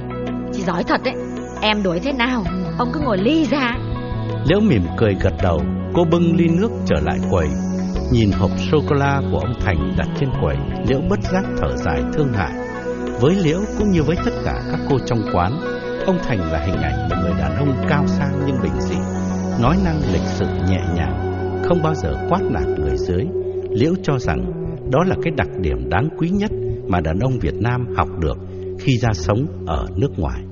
Chị giỏi thật đấy. Em đuổi thế nào? Ông cứ ngồi ly ra. Liễu mỉm cười gật đầu. Cô bưng ly nước trở lại quầy. Nhìn hộp sô-cô-la của ông Thành đặt trên quầy Liễu bất giác thở dài thương hại với Liễu cũng như với tất cả các cô trong quán. Ông Thành là hình ảnh một người đàn ông cao sang nhưng bình dị, Nói năng lịch sự nhẹ nhàng, Không bao giờ quát nạt người dưới. Liễu cho rằng đó là cái đặc điểm đáng quý nhất Mà đàn ông Việt Nam học được khi ra sống ở nước ngoài.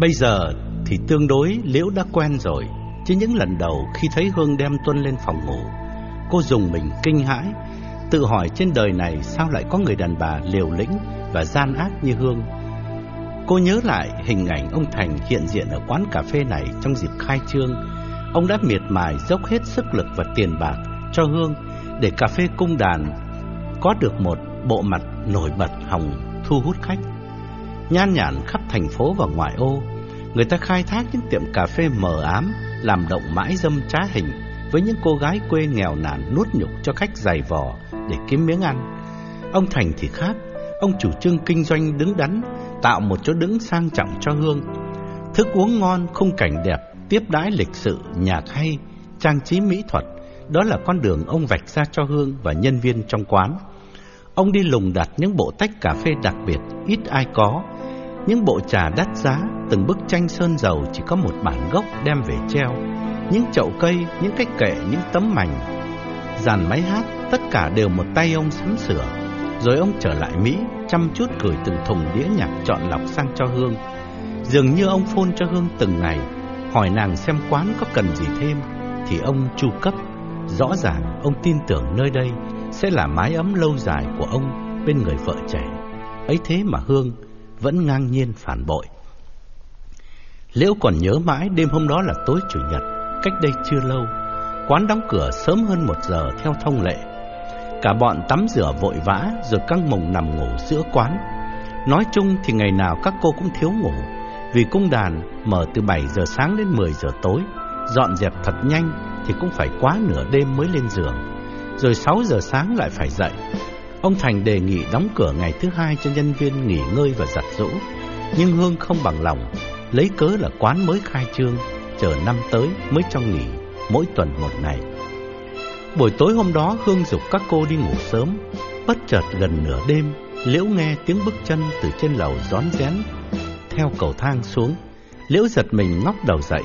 Bây giờ thì tương đối Liễu đã quen rồi, Chứ những lần đầu khi thấy Hương đem Tuân lên phòng ngủ, Cô dùng mình kinh hãi, Tự hỏi trên đời này sao lại có người đàn bà liều lĩnh và gian ác như Hương. Cô nhớ lại hình ảnh ông Thành hiện diện ở quán cà phê này trong dịp khai trương. Ông đã miệt mài dốc hết sức lực và tiền bạc cho Hương Để cà phê cung đàn có được một bộ mặt nổi bật hồng thu hút khách nhan nhản khắp thành phố và ngoại ô. Người ta khai thác những tiệm cà phê mờ ám, làm động mãi dâm trá hình với những cô gái quê nghèo nàn nuốt nhục cho khách giày vò để kiếm miếng ăn. Ông Thành thì khác, ông chủ trương kinh doanh đứng đắn, tạo một chỗ đứng sang trọng cho Hương. Thức uống ngon, khung cảnh đẹp, tiếp đãi lịch sự, nhạc hay, trang trí mỹ thuật, đó là con đường ông vạch ra cho Hương và nhân viên trong quán. Ông đi lùng đặt những bộ tách cà phê đặc biệt ít ai có những bộ trà đắt giá, từng bức tranh sơn dầu chỉ có một bản gốc đem về treo. Những chậu cây, những cái kệ, những tấm mảnh. Dàn máy hát, tất cả đều một tay ông sắm sửa. Rồi ông trở lại Mỹ, chăm chút gửi từng thùng đĩa nhạc chọn lọc sang cho Hương. Dường như ông phôn cho Hương từng ngày, hỏi nàng xem quán có cần gì thêm, thì ông chu cấp. Rõ ràng ông tin tưởng nơi đây sẽ là mái ấm lâu dài của ông bên người vợ trẻ. Ấy thế mà Hương vẫn ngang nhiên phản bội. Liễu còn nhớ mãi đêm hôm đó là tối chủ nhật, cách đây chưa lâu. Quán đóng cửa sớm hơn một giờ theo thông lệ. Cả bọn tắm rửa vội vã rồi căng mồng nằm ngủ giữa quán. Nói chung thì ngày nào các cô cũng thiếu ngủ, vì cung đàn mở từ 7 giờ sáng đến 10 giờ tối. Dọn dẹp thật nhanh thì cũng phải quá nửa đêm mới lên giường. Rồi 6 giờ sáng lại phải dậy Ông Thành đề nghị đóng cửa ngày thứ hai cho nhân viên nghỉ ngơi và giặt rũ, nhưng Hương không bằng lòng, lấy cớ là quán mới khai trương, chờ năm tới mới cho nghỉ, mỗi tuần một ngày. Buổi tối hôm đó Hương dục các cô đi ngủ sớm, bất chợt gần nửa đêm, Liễu nghe tiếng bước chân từ trên lầu rón rén theo cầu thang xuống. Liễu giật mình ngóc đầu dậy.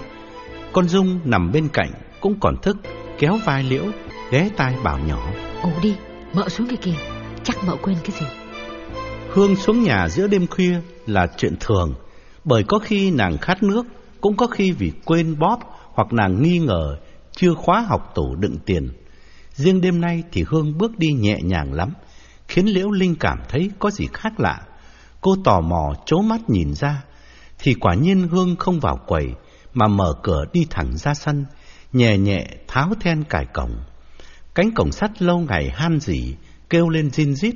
Con Dung nằm bên cạnh cũng còn thức, kéo vai Liễu, ghé tai bảo nhỏ: "Ngủ đi, mợ xuống kia kìa." Chắc mợ quên cái gì? Hương xuống nhà giữa đêm khuya là chuyện thường, Bởi có khi nàng khát nước, Cũng có khi vì quên bóp Hoặc nàng nghi ngờ Chưa khóa học tủ đựng tiền. Riêng đêm nay thì Hương bước đi nhẹ nhàng lắm, Khiến Liễu Linh cảm thấy có gì khác lạ. Cô tò mò chố mắt nhìn ra, Thì quả nhiên Hương không vào quầy, Mà mở cửa đi thẳng ra sân, Nhẹ nhẹ tháo then cài cổng. Cánh cổng sắt lâu ngày han dỉ kêu lên zin rít.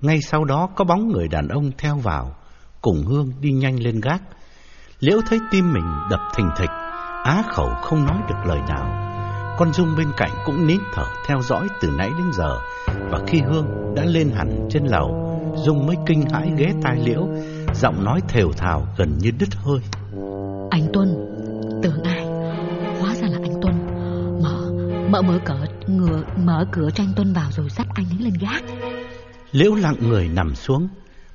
Ngay sau đó có bóng người đàn ông theo vào, cùng Hương đi nhanh lên gác. Liễu thấy tim mình đập thình thịch, á khẩu không nói được lời nào. Con Dung bên cạnh cũng nín thở theo dõi từ nãy đến giờ Và khi Hương đã lên hẳn trên lầu Dung mới kinh hãi ghé tai liễu Giọng nói thều thào gần như đứt hơi Anh Tuân Tưởng ai Hóa ra là anh Tuân Mở Mở mở cửa ngựa Mở cửa cho anh Tuân vào rồi dắt anh ấy lên gác. Liễu lặng người nằm xuống,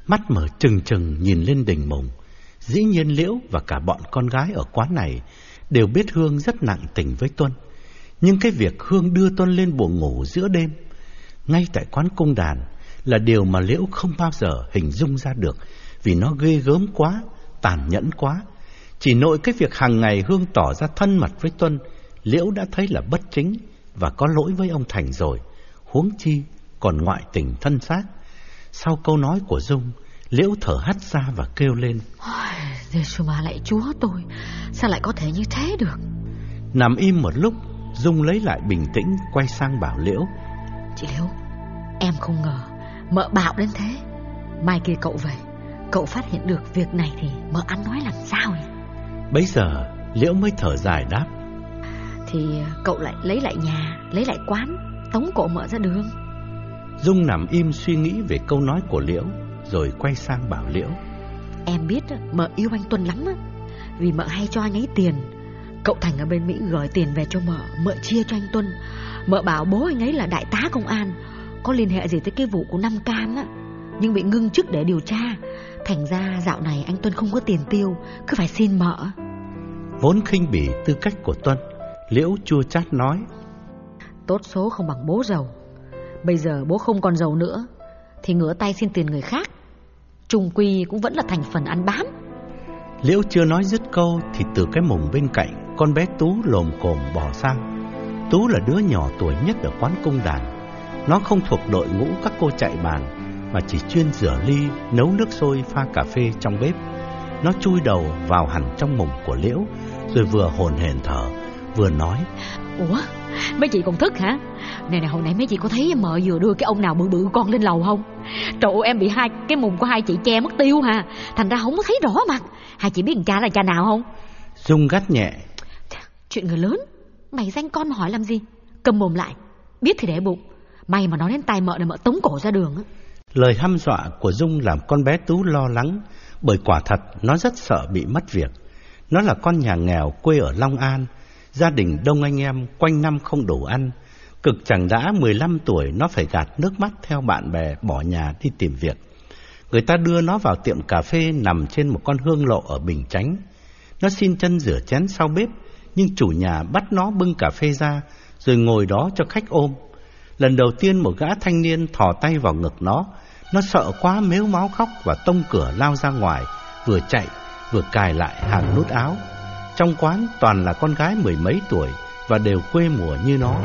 Mắt mở trừng trừng nhìn lên đỉnh mùng. Dĩ nhiên Liễu và cả bọn con gái ở quán này Đều biết Hương rất nặng tình với Tuân. Nhưng cái việc Hương đưa Tuân lên buồng ngủ giữa đêm, Ngay tại quán cung đàn, Là điều mà Liễu không bao giờ hình dung ra được, Vì nó ghê gớm quá, Tàn nhẫn quá. Chỉ nội cái việc hàng ngày Hương tỏ ra thân mật với Tuân, Liễu đã thấy là bất chính. Và có lỗi với ông Thành rồi Huống chi còn ngoại tình thân xác. Sau câu nói của Dung Liễu thở hắt ra và kêu lên. Giê-xu mà lại chúa tôi Sao lại có thể như thế được? Nằm im một lúc Dung lấy lại bình tĩnh Quay sang bảo Liễu. Chị Liễu Em không ngờ Mợ bạo đến thế. Mai kia cậu về Cậu phát hiện được việc này thì mợ ăn nói làm sao nhỉ? Bấy giờ Liễu mới thở dài đáp Thì cậu lại lấy lại nhà Lấy lại quán Tống cổ mợ ra đường. Dung nằm im suy nghĩ về câu nói của Liễu Rồi quay sang bảo Liễu. Em biết mợ yêu anh Tuân lắm á. Vì mợ hay cho anh ấy tiền. Cậu Thành ở bên Mỹ gửi tiền về cho mợ Mợ chia cho anh Tuân. Mợ bảo bố anh ấy là đại tá công an Có liên hệ gì tới cái vụ của Nam Cam á. Nhưng bị ngưng chức để điều tra. Thành ra dạo này anh Tuân không có tiền tiêu Cứ phải xin mợ. Vốn khinh bỉ tư cách của Tuân Liễu chua chát nói. Tốt số không bằng bố giàu. Bây giờ bố không còn giàu nữa Thì ngửa tay xin tiền người khác. Trung quy cũng vẫn là thành phần ăn bám. Liễu chưa nói dứt câu Thì từ cái mùng bên cạnh Con bé Tú lồm cồm bò sang. Tú là đứa nhỏ tuổi nhất ở quán cung đàn. Nó không thuộc đội ngũ các cô chạy bàn Mà chỉ chuyên rửa ly Nấu nước sôi pha cà phê trong bếp. Nó chui đầu vào hẳn trong mùng của Liễu Rồi vừa hồn hển thở Vừa nói. Ủa? Mấy chị còn thức hả? Này này hồi nãy mấy chị có thấy mợ vừa đưa cái ông nào bự bự con lên lầu không? Trời ơi em bị hai cái mùng của hai chị che mất tiêu hà Thành ra không có thấy rõ mặt. Hai chị biết cha là cha nào không? Dung gắt nhẹ. Chuyện người lớn. Mày danh con mà hỏi làm gì? Cầm mồm lại. Biết thì để bụng. Mày mà nói đến tai mợ này mợ tống cổ ra đường á. Lời hăm dọa của Dung làm con bé Tú lo lắng Bởi quả thật nó rất sợ bị mất việc. Nó là con nhà nghèo quê ở Long An Gia đình đông anh em quanh năm không đủ ăn, Cực chẳng đã 15 tuổi nó phải gạt nước mắt theo bạn bè bỏ nhà đi tìm việc. Người ta đưa nó vào tiệm cà phê nằm trên một con hương lộ ở Bình Chánh. Nó xin chân rửa chén sau bếp, Nhưng chủ nhà bắt nó bưng cà phê ra, Rồi ngồi đó cho khách ôm. Lần đầu tiên một gã thanh niên thò tay vào ngực nó Nó sợ quá mếu máu khóc và tông cửa lao ra ngoài, Vừa chạy, vừa cài lại hàng nút áo. Trong quán toàn là con gái mười mấy tuổi Và đều quê mùa như nó.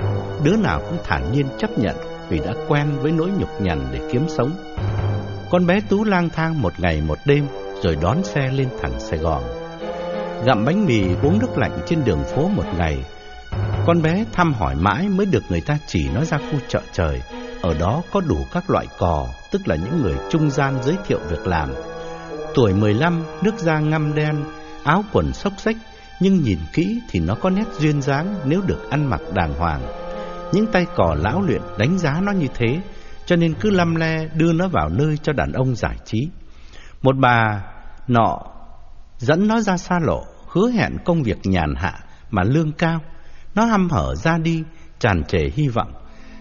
Đứa nào cũng thản nhiên chấp nhận Vì đã quen với nỗi nhục nhằn để kiếm sống. Con bé Tú lang thang một ngày một đêm Rồi đón xe lên thẳng Sài Gòn. Gặm bánh mì uống nước lạnh trên đường phố một ngày Con bé thăm hỏi mãi mới được người ta chỉ nó ra khu chợ trời. Ở đó có đủ các loại cò Tức là những người trung gian giới thiệu việc làm. Tuổi 15, nước da ngăm đen Áo quần xốc xách nhưng nhìn kỹ thì nó có nét duyên dáng Nếu được ăn mặc đàng hoàng. Những tay cò lão luyện đánh giá nó như thế Cho nên cứ lăm le đưa nó vào nơi cho đàn ông giải trí. Một bà nọ dẫn nó ra xa lộ Hứa hẹn công việc nhàn hạ mà lương cao. Nó hăm hở ra đi tràn trề hy vọng.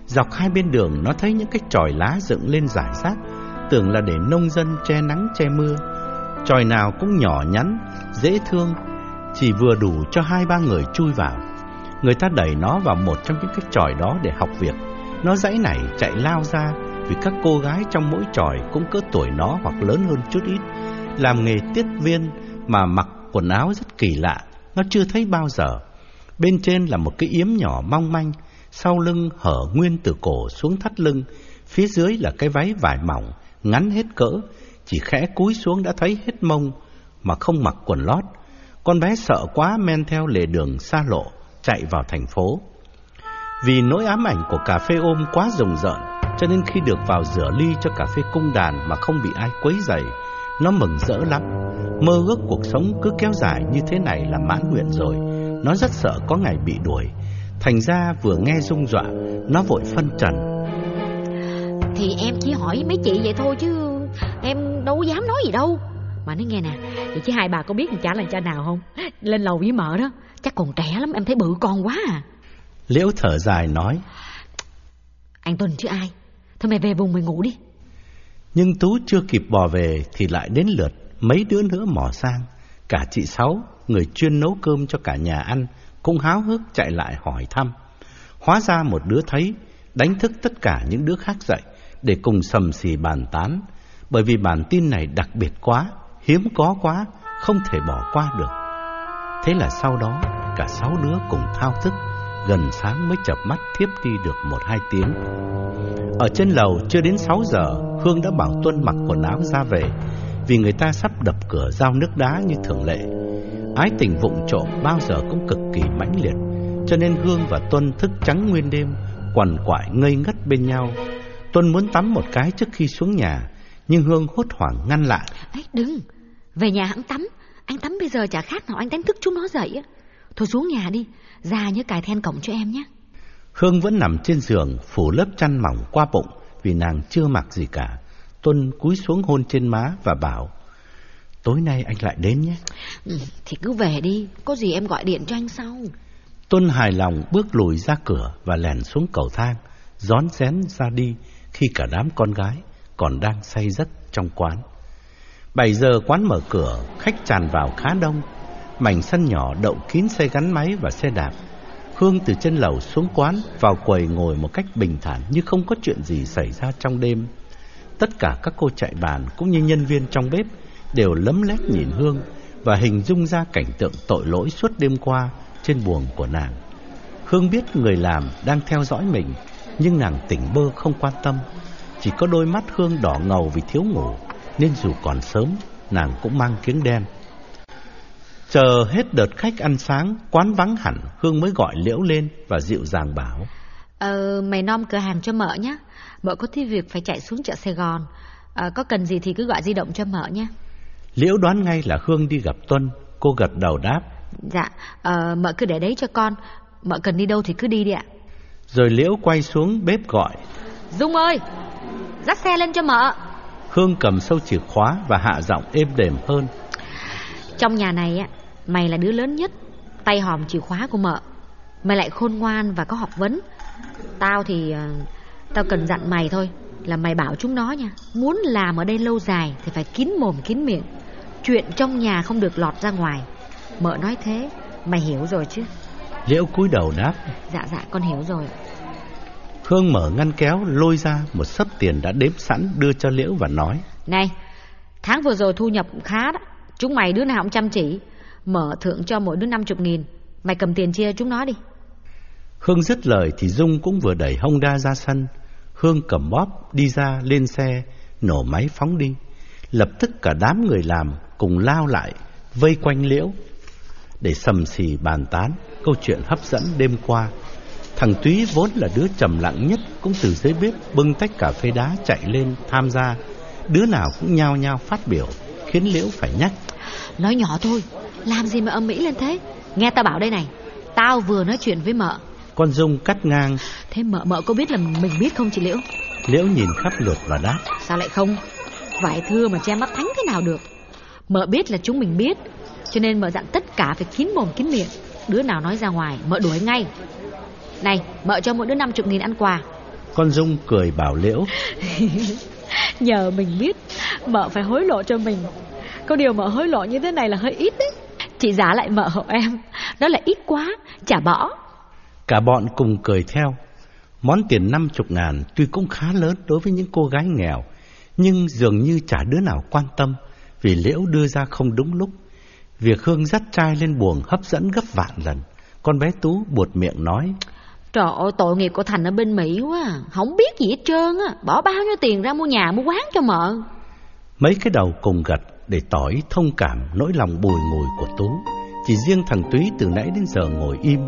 Dọc hai bên đường nó thấy những cái tròi lá dựng lên rải rác Tưởng là để nông dân che nắng che mưa. Tròi nào cũng nhỏ nhắn, dễ thương chỉ vừa đủ cho hai ba người chui vào. Người ta đẩy nó vào một trong những cái tròi đó để học việc. Nó dãy nảy chạy lao ra, Vì các cô gái trong mỗi tròi cũng cỡ tuổi nó hoặc lớn hơn chút ít. Làm nghề tiết viên mà mặc quần áo rất kỳ lạ, Nó chưa thấy bao giờ. Bên trên là một cái yếm nhỏ mong manh, Sau lưng hở nguyên từ cổ xuống thắt lưng, Phía dưới là cái váy vải mỏng, Ngắn hết cỡ, Chỉ khẽ cúi xuống đã thấy hết mông, Mà không mặc quần lót. Con bé sợ quá men theo lề đường xa lộ, Chạy vào thành phố. Vì nỗi ám ảnh của cà phê ôm quá rùng rợn, Cho nên khi được vào rửa ly cho cà phê cung đàn Mà không bị ai quấy rầy, Nó mừng rỡ lắm. Mơ ước cuộc sống cứ kéo dài như thế này là mãn nguyện rồi. Nó rất sợ có ngày bị đuổi. Thành ra vừa nghe rung dọa, Nó vội phân trần. Thì em chỉ hỏi mấy chị vậy thôi chứ Em đâu dám nói gì đâu. Mà nói nghe nè Vậy chứ hai bà có biết trả làm cha nào không? Lên lầu với mợ đó Chắc còn trẻ lắm em thấy bự con quá à. Liễu thở dài nói Anh Tuần chứ ai? Thôi mày về vùng mày ngủ đi. Nhưng Tú chưa kịp bò về Thì lại đến lượt mấy đứa nữa mò sang. Cả chị Sáu Người chuyên nấu cơm cho cả nhà ăn Cũng háo hức chạy lại hỏi thăm. Hóa ra một đứa thấy Đánh thức tất cả những đứa khác dậy Để cùng sầm xì bàn tán. Bởi vì bản tin này đặc biệt quá Hiếm có quá, Không thể bỏ qua được. Thế là sau đó, Cả sáu đứa cùng thao thức, Gần sáng mới chập mắt thiếp đi được một hai tiếng. Ở trên lầu chưa đến sáu giờ, Hương đã bảo Tuân mặc quần áo ra về, Vì người ta sắp đập cửa giao nước đá như thường lệ. Ái tình vụng trộm bao giờ cũng cực kỳ mãnh liệt, Cho nên Hương và Tuân thức trắng nguyên đêm, Quằn quại ngây ngất bên nhau. Tuân muốn tắm một cái trước khi xuống nhà nhưng Hương hốt hoảng ngăn lại. Ấy đừng Về nhà hãng tắm. Anh tắm bây giờ chả khác nào anh đánh thức chúng nó dậy á. Thôi xuống nhà đi Ra nhớ cài then cổng cho em nhé. Hương vẫn nằm trên giường Phủ lớp chăn mỏng qua bụng Vì nàng chưa mặc gì cả. Tuân cúi xuống hôn trên má và bảo Tối nay anh lại đến nhé. Ừ, Thì cứ về đi Có gì em gọi điện cho anh sau. Tuân hài lòng bước lùi ra cửa Và lèn xuống cầu thang Gión rén ra đi Khi cả đám con gái còn đang say giấc trong quán. 7 giờ quán mở cửa, Khách tràn vào khá đông. Mảnh sân nhỏ đậu kín xe gắn máy và xe đạp. Hương từ trên lầu xuống quán, Vào quầy ngồi một cách bình thản Như không có chuyện gì xảy ra trong đêm. Tất cả các cô chạy bàn Cũng như nhân viên trong bếp Đều lấm lét nhìn Hương Và hình dung ra cảnh tượng tội lỗi suốt đêm qua Trên buồng của nàng. Hương biết người làm đang theo dõi mình, Nhưng nàng tỉnh bơ không quan tâm. Chỉ có đôi mắt Hương đỏ ngầu vì thiếu ngủ Nên dù còn sớm Nàng cũng mang kiếng đen Chờ hết đợt khách ăn sáng, quán vắng hẳn, Hương mới gọi Liễu lên và dịu dàng bảo. Ờ, mày nom cửa hàng cho mợ nhé. Mợ có thi việc phải chạy xuống chợ Sài Gòn. À, có cần gì thì cứ gọi di động cho mợ nhé. Liễu đoán ngay là Hương đi gặp Tuân, cô gật đầu đáp. Dạ, à, mợ cứ để đấy cho con. Mợ cần đi đâu thì cứ đi đi ạ. Rồi Liễu quay xuống bếp gọi. Dung ơi, dắt xe lên cho mợ. Hương cầm sâu chìa khóa và hạ giọng êm đềm hơn. Trong nhà này á, Mày là đứa lớn nhất. Tay hòm chìa khóa của mợ. Mày lại khôn ngoan và có học vấn. Tao thì uh, Tao cần dặn mày thôi Là mày bảo chúng nó nha. Muốn làm ở đây lâu dài thì phải kín mồm kín miệng. Chuyện trong nhà không được lọt ra ngoài. Mợ nói thế Mày hiểu rồi chứ? Liễu cúi đầu đáp. Dạ dạ con hiểu rồi Hương mở ngăn kéo lôi ra một sấp tiền đã đếm sẵn đưa cho Liễu và nói. Này Tháng vừa rồi thu nhập khá đó. Chúng mày đứa nào cũng chăm chỉ. Mở thưởng cho mỗi đứa 50 nghìn. Mày cầm tiền chia chúng nó đi. Hương dứt lời thì Dung cũng vừa đẩy Honda ra sân. Hương cầm bóp đi ra lên xe Nổ máy phóng đi. Lập tức cả đám người làm cùng lao lại Vây quanh liễu. Để sầm xì bàn tán Câu chuyện hấp dẫn đêm qua Thằng Túy vốn là đứa trầm lặng nhất Cũng từ dưới bếp bưng tách cà phê đá chạy lên tham gia. Đứa nào cũng nhao nhao phát biểu Khiến Liễu phải nhắc. Nói nhỏ thôi làm gì mà âm mỹ lên thế? Nghe tao bảo đây này Tao vừa nói chuyện với mợ. Con Dung cắt ngang. Thế mợ mợ có biết là mình biết không chị Liễu? Liễu nhìn khắp lượt và đáp. Sao lại không? Vải thưa mà che mắt thánh thế nào được. Mợ biết là chúng mình biết Cho nên mợ dặn tất cả phải kín mồm kín miệng. Đứa nào nói ra ngoài mợ đuổi ngay Này mợ cho mỗi đứa 50 nghìn ăn quà. Con Dung cười bảo Liễu. [LAUGHS] Nhờ mình biết Mợ phải hối lộ cho mình. Có điều mợ hối lộ như thế này là hơi ít đấy. Chị giá lại mợ hộ em. Đó là ít quá, chả bỏ. Cả bọn cùng cười theo. Món tiền năm chục ngàn tuy cũng khá lớn đối với những cô gái nghèo Nhưng dường như chả đứa nào quan tâm Vì liễu đưa ra không đúng lúc. Việc Hương dắt trai lên buồng hấp dẫn gấp vạn lần. Con bé Tú buột miệng nói Trời ơi tội nghiệp của Thành ở bên Mỹ quá Không biết gì hết trơn á Bỏ bao nhiêu tiền ra mua nhà mua quán cho mợ Mấy cái đầu cùng gật để tỏ ý thông cảm nỗi lòng bùi ngùi của Tú. Chỉ riêng thằng Túy từ nãy đến giờ ngồi im,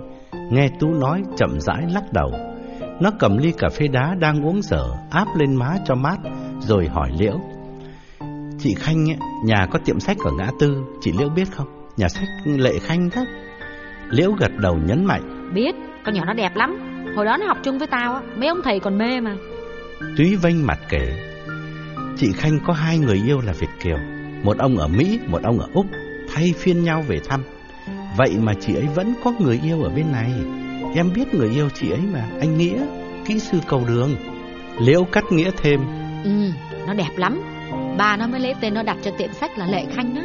nghe Tú nói chậm rãi lắc đầu. Nó cầm ly cà phê đá đang uống dở, áp lên má cho mát, rồi hỏi Liễu. Chị Khanh, ấy, nhà có tiệm sách ở ngã tư, chị Liễu biết không? Nhà sách Lệ Khanh đó. Liễu gật đầu nhấn mạnh. Biết, Con nhỏ nó đẹp lắm. Hồi đó nó học chung với tao á Mấy ông thầy còn mê mà. Túy vênh mặt kể Chị Khanh có hai người yêu là Việt Kiều. Một ông ở Mỹ, một ông ở Úc Thay phiên nhau về thăm. Vậy mà chị ấy vẫn có người yêu ở bên này. Em biết người yêu chị ấy mà Anh Nghĩa, kỹ sư cầu đường. Liễu cắt nghĩa thêm. Ừ, nó đẹp lắm. Ba nó mới lấy tên nó đặt cho tiệm sách là Lệ Khanh đó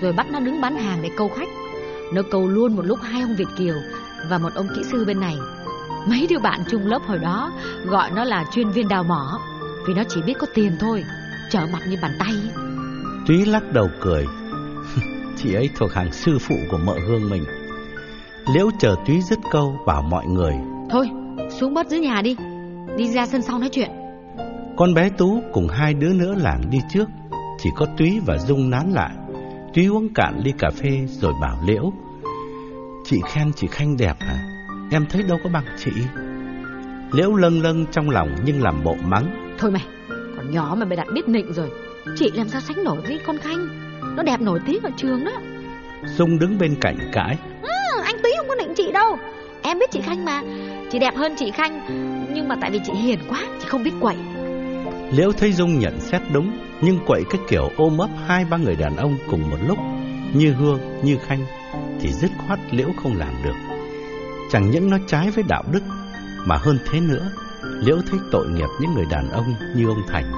Rồi bắt nó đứng bán hàng để câu khách. Nó câu luôn một lúc hai ông Việt Kiều Và một ông kỹ sư bên này. Mấy đứa bạn chung lớp hồi đó Gọi nó là chuyên viên đào mỏ Vì nó chỉ biết có tiền thôi Trở mặt như bàn tay. Túy lắc đầu cười. [LAUGHS] Chị ấy thuộc hàng sư phụ của mợ hương mình. Liễu chờ Túy dứt câu bảo mọi người Thôi, xuống bớt dưới nhà đi Đi ra sân sau nói chuyện. Con bé Tú cùng hai đứa nữa làng đi trước. Chỉ có Túy và Dung nán lại. Túy uống cạn ly cà phê rồi bảo Liễu Chị khen chị Khanh đẹp à Em thấy đâu có bằng chị. Liễu lâng lâng trong lòng nhưng làm bộ mắng. Thôi mày, còn nhỏ mà mày đặt biết nịnh rồi. Chị làm sao sánh nổi với con Khanh? Nó đẹp nổi tiếng ở trường đó. Dung đứng bên cạnh cãi. Ừ, Anh Túy không có nịnh chị đâu. Em biết chị Khanh mà. Chị đẹp hơn chị Khanh Nhưng mà tại vì chị hiền quá Chị không biết quậy. Liễu thấy Dung nhận xét đúng Nhưng quậy cái kiểu ôm ấp hai ba người đàn ông cùng một lúc Như Hương, như Khanh thì dứt khoát Liễu không làm được. Chẳng những nó trái với đạo đức, Mà hơn thế nữa, Liễu thấy tội nghiệp những người đàn ông như ông Thành.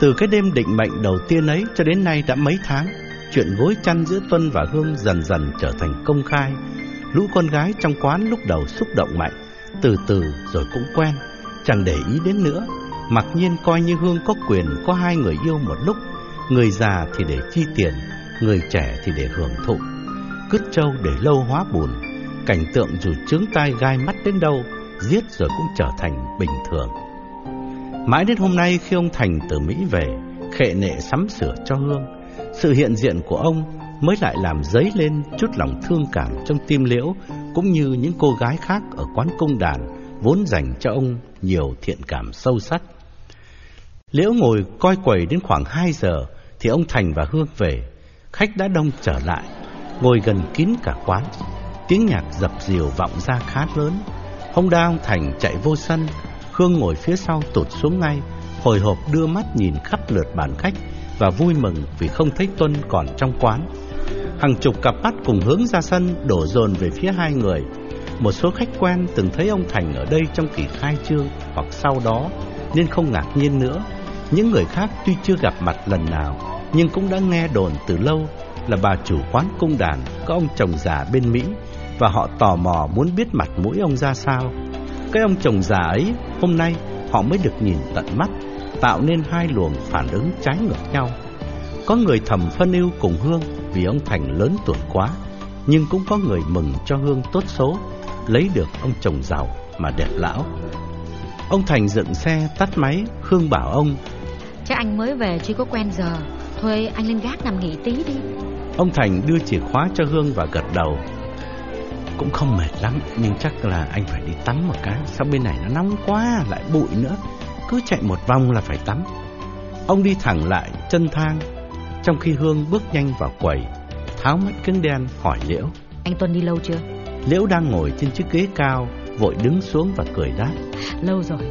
Từ cái đêm định mệnh đầu tiên ấy Cho đến nay đã mấy tháng, Chuyện gối chăn giữa Tuân và Hương dần dần trở thành công khai. Lũ con gái trong quán lúc đầu xúc động mạnh, Từ từ rồi cũng quen, Chẳng để ý đến nữa. Mặc nhiên coi như Hương có quyền Có hai người yêu một lúc, Người già thì để chi tiền, Người trẻ thì để hưởng thụ. Cứt trâu để lâu hóa buồn Cảnh tượng dù trướng tai gai mắt đến đâu, Giết rồi cũng trở thành bình thường. Mãi đến hôm nay khi ông Thành từ Mỹ về, Khệ nệ sắm sửa cho Hương. Sự hiện diện của ông mới lại làm dấy lên chút lòng thương cảm trong tim liễu, Cũng như những cô gái khác ở quán cung đàn, Vốn dành cho ông nhiều thiện cảm sâu sắc. Liễu ngồi coi quầy đến khoảng 2 giờ Thì ông Thành và Hương về. Khách đã đông trở lại. Ngồi gần kín cả quán. Tiếng nhạc dập dìu vọng ra khá lớn. Ông đa ông Thành chạy vô sân, khương ngồi phía sau tụt xuống ngay, Hồi hộp đưa mắt nhìn khắp lượt bàn khách Và vui mừng vì không thấy Tuân còn trong quán. Hàng chục cặp mắt cùng hướng ra sân Đổ dồn về phía hai người. Một số khách quen từng thấy ông Thành ở đây trong kỳ khai trương Hoặc sau đó, Nên không ngạc nhiên nữa. Những người khác tuy chưa gặp mặt lần nào, Nhưng cũng đã nghe đồn từ lâu là bà chủ quán cung đàn Có ông chồng già bên Mỹ và họ tò mò muốn biết mặt mũi ông ra sao. Cái ông chồng già ấy, hôm nay họ mới được nhìn tận mắt, tạo nên hai luồng phản ứng trái ngược nhau. Có người thầm phân ưu cùng Hương vì ông Thành lớn tuổi quá, nhưng cũng có người mừng cho Hương tốt số, lấy được ông chồng giàu mà đẹp lão. Ông Thành dựng xe tắt máy, Hương bảo ông Chắc anh mới về chưa có quen giờ Thôi anh lên gác nằm nghỉ tí đi Ông Thành đưa chìa khóa cho Hương và gật đầu. Cũng không mệt lắm Nhưng chắc là anh phải đi tắm một cái. Sao bên này nó nóng quá lại bụi nữa. Cứ chạy một vòng là phải tắm. Ông đi thẳng lại chân thang. Trong khi Hương bước nhanh vào quầy Tháo mắt kính đen hỏi Liễu. Anh Tuân đi lâu chưa? Liễu đang ngồi trên chiếc ghế cao Vội đứng xuống và cười đáp. Lâu rồi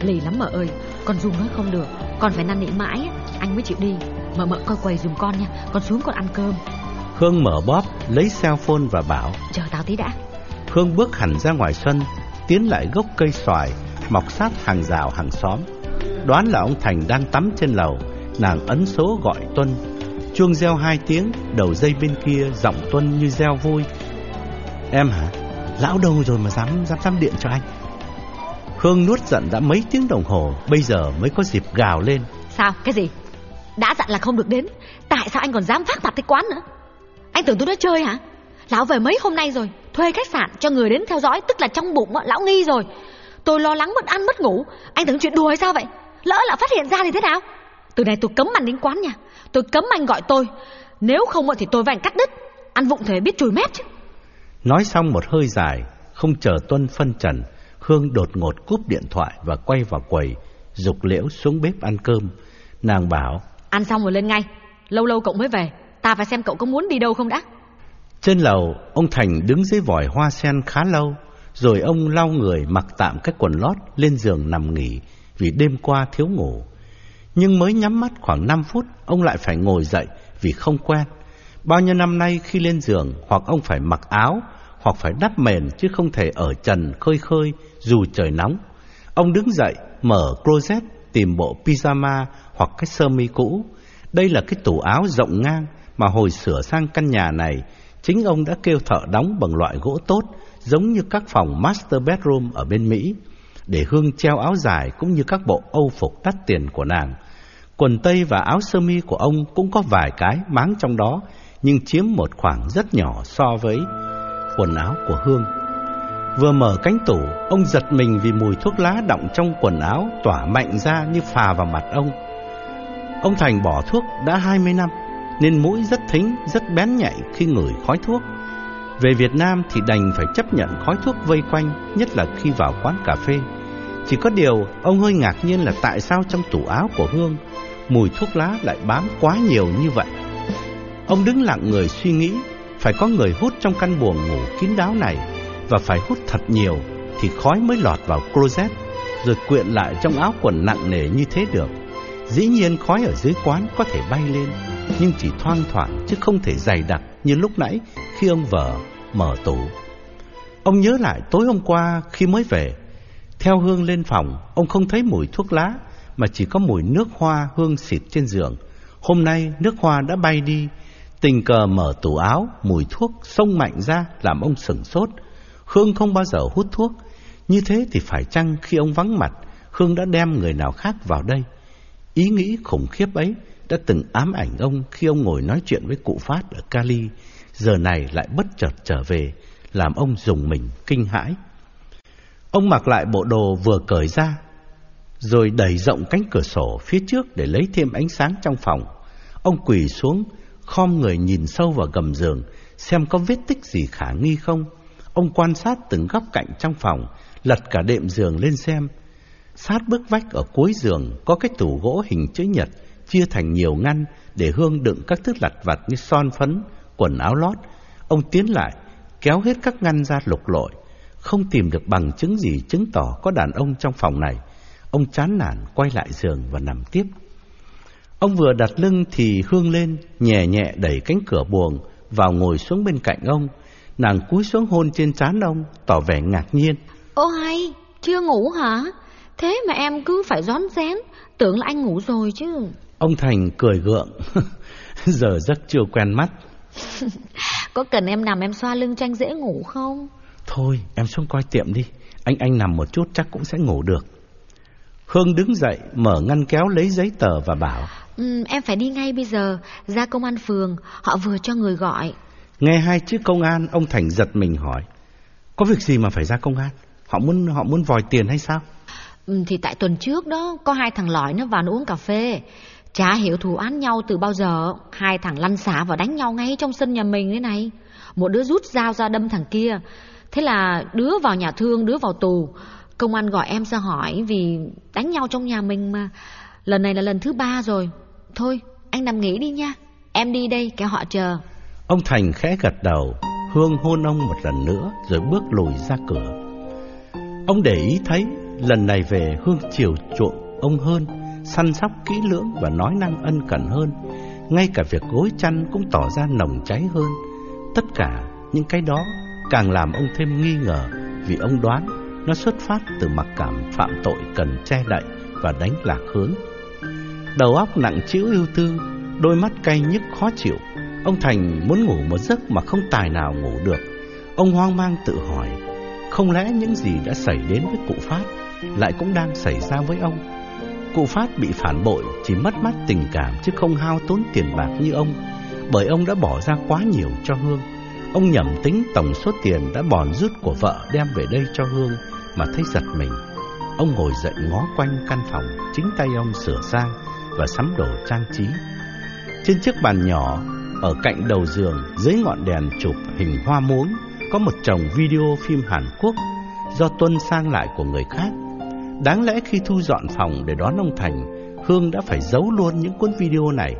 Lì lắm mợ ơi. Con Dung nói không được. Con phải năn nỉ mãi Anh mới chịu đi Mợ mợ coi quầy dùm con nha Con xuống con ăn cơm. Hương mở bóp, lấy cell phone và bảo Chờ tao tí đã. Hương bước hẳn ra ngoài sân Tiến lại gốc cây xoài Mọc sát hàng rào hàng xóm. Đoán là ông Thành đang tắm trên lầu Nàng ấn số gọi Tuân. Chuông reo hai tiếng Đầu dây bên kia giọng Tuân như reo vui. Em hả? Lão đâu rồi mà dám dám dám điện cho anh? Hương nuốt giận đã mấy tiếng đồng hồ Bây giờ mới có dịp gào lên. Sao? Cái gì? Đã dặn là không được đến. Tại sao anh còn dám phát mặt cái quán nữa? Anh tưởng tôi đã chơi hả? Lão về mấy hôm nay rồi, Thuê khách sạn cho người đến theo dõi, Tức là trong bụng lão nghi rồi. Tôi lo lắng mất ăn mất ngủ. Anh tưởng chuyện đùa hay sao vậy? Lỡ là phát hiện ra thì thế nào? Từ này tôi cấm anh đến quán nha. Tôi cấm anh gọi tôi. Nếu không thì tôi và anh cắt đứt. Ăn vụng thể biết chùi mép chứ. Nói xong một hơi dài, Không chờ Tuân phân trần, Hương đột ngột cúp điện thoại và quay vào quầy, Dục liễu xuống bếp ăn cơm. Nàng bảo Ăn xong rồi lên ngay Lâu lâu cậu mới về Ta phải xem cậu có muốn đi đâu không đã Trên lầu Ông Thành đứng dưới vòi hoa sen khá lâu Rồi ông lau người mặc tạm cái quần lót lên giường nằm nghỉ vì đêm qua thiếu ngủ. Nhưng mới nhắm mắt khoảng 5 phút, ông lại phải ngồi dậy vì không quen. Bao nhiêu năm nay khi lên giường, hoặc ông phải mặc áo, hoặc phải đắp mền chứ không thể ở trần khơi khơi dù trời nóng. Ông đứng dậy, mở closet, tìm bộ pyjama hoặc cái sơ mi cũ. Đây là cái tủ áo rộng ngang mà hồi sửa sang căn nhà này, chính ông đã kêu thợ đóng bằng loại gỗ tốt, giống như các phòng master bedroom ở bên Mỹ, để Hương treo áo dài cũng như các bộ âu phục đắt tiền của nàng. Quần tây và áo sơ mi của ông cũng có vài cái máng trong đó, nhưng chiếm một khoảng rất nhỏ so với quần áo của Hương. Vừa mở cánh tủ, ông giật mình vì mùi thuốc lá đọng trong quần áo tỏa mạnh ra như phà vào mặt ông. Ông Thành bỏ thuốc đã 20 năm, nên mũi rất thính, rất bén nhạy khi ngửi khói thuốc. Về Việt Nam thì đành phải chấp nhận khói thuốc vây quanh, nhất là khi vào quán cà phê. Chỉ có điều, ông hơi ngạc nhiên là tại sao trong tủ áo của Hương, mùi thuốc lá lại bám quá nhiều như vậy. Ông đứng lặng người suy nghĩ, phải có người hút trong căn buồng ngủ kín đáo này, và phải hút thật nhiều thì khói mới lọt vào closet, rồi quyện lại trong áo quần nặng nề như thế được. Dĩ nhiên khói ở dưới quán có thể bay lên, nhưng chỉ thoang thoảng chứ không thể dày đặc như lúc nãy khi ông vợ mở tủ. Ông nhớ lại tối hôm qua khi mới về, theo Hương lên phòng, ông không thấy mùi thuốc lá mà chỉ có mùi nước hoa hương xịt trên giường. Hôm nay nước hoa đã bay đi, tình cờ mở tủ áo, mùi thuốc xông mạnh ra làm ông sững sốt. Khương không bao giờ hút thuốc, như thế thì phải chăng khi ông vắng mặt, Khương đã đem người nào khác vào đây? Ý nghĩ khủng khiếp ấy đã từng ám ảnh ông khi ông ngồi nói chuyện với cụ Phát ở Cali, giờ này lại bất chợt trở về, làm ông dùng mình kinh hãi. Ông mặc lại bộ đồ vừa cởi ra, rồi đẩy rộng cánh cửa sổ phía trước để lấy thêm ánh sáng trong phòng. Ông quỳ xuống, khom người nhìn sâu vào gầm giường, xem có vết tích gì khả nghi không. Ông quan sát từng góc cạnh trong phòng, lật cả đệm giường lên xem. Sát bức vách ở cuối giường có cái tủ gỗ hình chữ nhật chia thành nhiều ngăn để Hương đựng các thứ lặt vặt như son phấn, quần áo lót. Ông tiến lại, kéo hết các ngăn ra lục lội, không tìm được bằng chứng gì chứng tỏ có đàn ông trong phòng này. Ông chán nản quay lại giường và nằm tiếp. Ông vừa đặt lưng thì Hương lên, nhẹ nhẹ đẩy cánh cửa buồng vào ngồi xuống bên cạnh ông. Nàng cúi xuống hôn trên trán ông, tỏ vẻ ngạc nhiên. Ô hay, chưa ngủ hả? Thế mà em cứ phải rón rén, tưởng là anh ngủ rồi chứ. Ông Thành cười gượng, [LAUGHS] giờ giấc chưa quen mắt. [LAUGHS] Có cần em nằm em xoa lưng cho anh dễ ngủ không? Thôi, em xuống coi tiệm đi, anh anh nằm một chút chắc cũng sẽ ngủ được. Hương đứng dậy, mở ngăn kéo lấy giấy tờ và bảo. Ừ, em phải đi ngay bây giờ, ra công an phường, họ vừa cho người gọi. Nghe hai chữ công an, ông Thành giật mình hỏi. Có việc gì mà phải ra công an? Họ muốn họ muốn vòi tiền hay sao? Ừ, thì tại tuần trước đó, có hai thằng lõi nó vào nó uống cà phê. Chả hiểu thù án nhau từ bao giờ. Hai thằng lăn xả và đánh nhau ngay trong sân nhà mình thế này. Một đứa rút dao ra đâm thằng kia. Thế là đứa vào nhà thương, đứa vào tù. Công an gọi em ra hỏi vì đánh nhau trong nhà mình mà. Lần này là lần thứ ba rồi. Thôi, anh nằm nghỉ đi nha. Em đi đây, kéo họ chờ. Ông Thành khẽ gật đầu, Hương hôn ông một lần nữa rồi bước lùi ra cửa. Ông để ý thấy lần này về Hương chiều chuộng ông hơn, săn sóc kỹ lưỡng và nói năng ân cần hơn. Ngay cả việc gối chăn cũng tỏ ra nồng cháy hơn. Tất cả những cái đó càng làm ông thêm nghi ngờ vì ông đoán nó xuất phát từ mặc cảm phạm tội cần che đậy và đánh lạc hướng. Đầu óc nặng trĩu ưu tư, đôi mắt cay nhức khó chịu. Ông Thành muốn ngủ một giấc mà không tài nào ngủ được. Ông hoang mang tự hỏi, không lẽ những gì đã xảy đến với cụ Phát lại cũng đang xảy ra với ông? Cụ Phát bị phản bội chỉ mất mát tình cảm chứ không hao tốn tiền bạc như ông, bởi ông đã bỏ ra quá nhiều cho Hương. Ông nhẩm tính tổng số tiền đã bòn rút của vợ đem về đây cho Hương mà thấy giật mình. Ông ngồi dậy ngó quanh căn phòng, chính tay ông sửa sang và sắm đồ trang trí. Trên chiếc bàn nhỏ ở cạnh đầu giường dưới ngọn đèn chụp hình hoa muống có một chồng video phim Hàn Quốc do Tuân sang lại của người khác. Đáng lẽ khi thu dọn phòng để đón ông Thành, Hương đã phải giấu luôn những cuốn video này,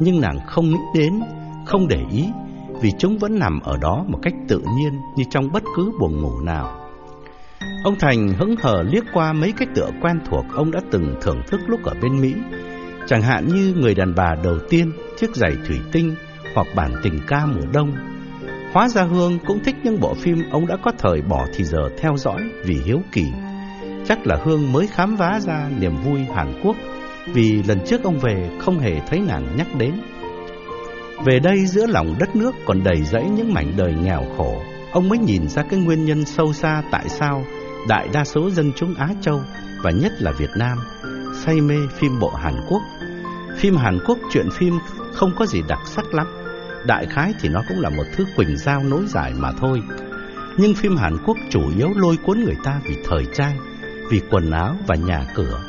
nhưng nàng không nghĩ đến, không để ý vì chúng vẫn nằm ở đó một cách tự nhiên như trong bất cứ buồng ngủ nào. Ông Thành hững hờ liếc qua mấy cái tựa quen thuộc ông đã từng thưởng thức lúc ở bên Mỹ. Chẳng hạn như Người đàn bà đầu tiên, Chiếc giày thủy tinh hoặc Bản tình ca mùa đông. Hóa ra Hương cũng thích những bộ phim ông đã có thời bỏ thì giờ theo dõi vì hiếu kỳ. Chắc là Hương mới khám phá ra niềm vui Hàn Quốc vì lần trước ông về không hề thấy nàng nhắc đến. Về đây giữa lòng đất nước còn đầy rẫy những mảnh đời nghèo khổ, ông mới nhìn ra cái nguyên nhân sâu xa tại sao đại đa số dân chúng Á Châu và nhất là Việt Nam say mê phim bộ Hàn Quốc. Phim Hàn Quốc chuyện phim không có gì đặc sắc lắm, đại khái thì nó cũng là một thứ quỳnh dao nối dài mà thôi. Nhưng phim Hàn Quốc chủ yếu lôi cuốn người ta vì thời trang, vì quần áo và nhà cửa.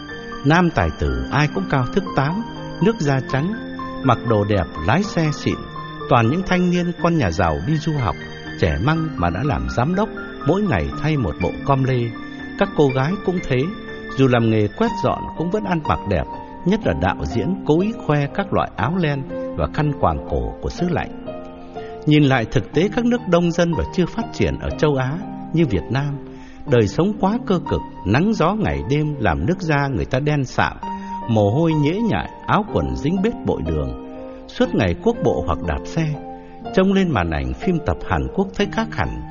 Nam tài tử ai cũng cao thức tám, nước da trắng, mặc đồ đẹp, lái xe xịn, toàn những thanh niên con nhà giàu đi du học, trẻ măng mà đã làm giám đốc, mỗi ngày thay một bộ com lê. Các cô gái cũng thế, dù làm nghề quét dọn cũng vẫn ăn mặc đẹp, nhất là đạo diễn cố ý khoe các loại áo len và khăn quàng cổ của xứ lạnh. Nhìn lại thực tế các nước đông dân và chưa phát triển ở châu Á như Việt Nam, đời sống quá cơ cực, nắng gió ngày đêm làm nước da người ta đen sạm, mồ hôi nhễ nhại, áo quần dính bết bội đường, suốt ngày quốc bộ hoặc đạp xe. Trông lên màn ảnh phim tập Hàn Quốc thấy khác hẳn,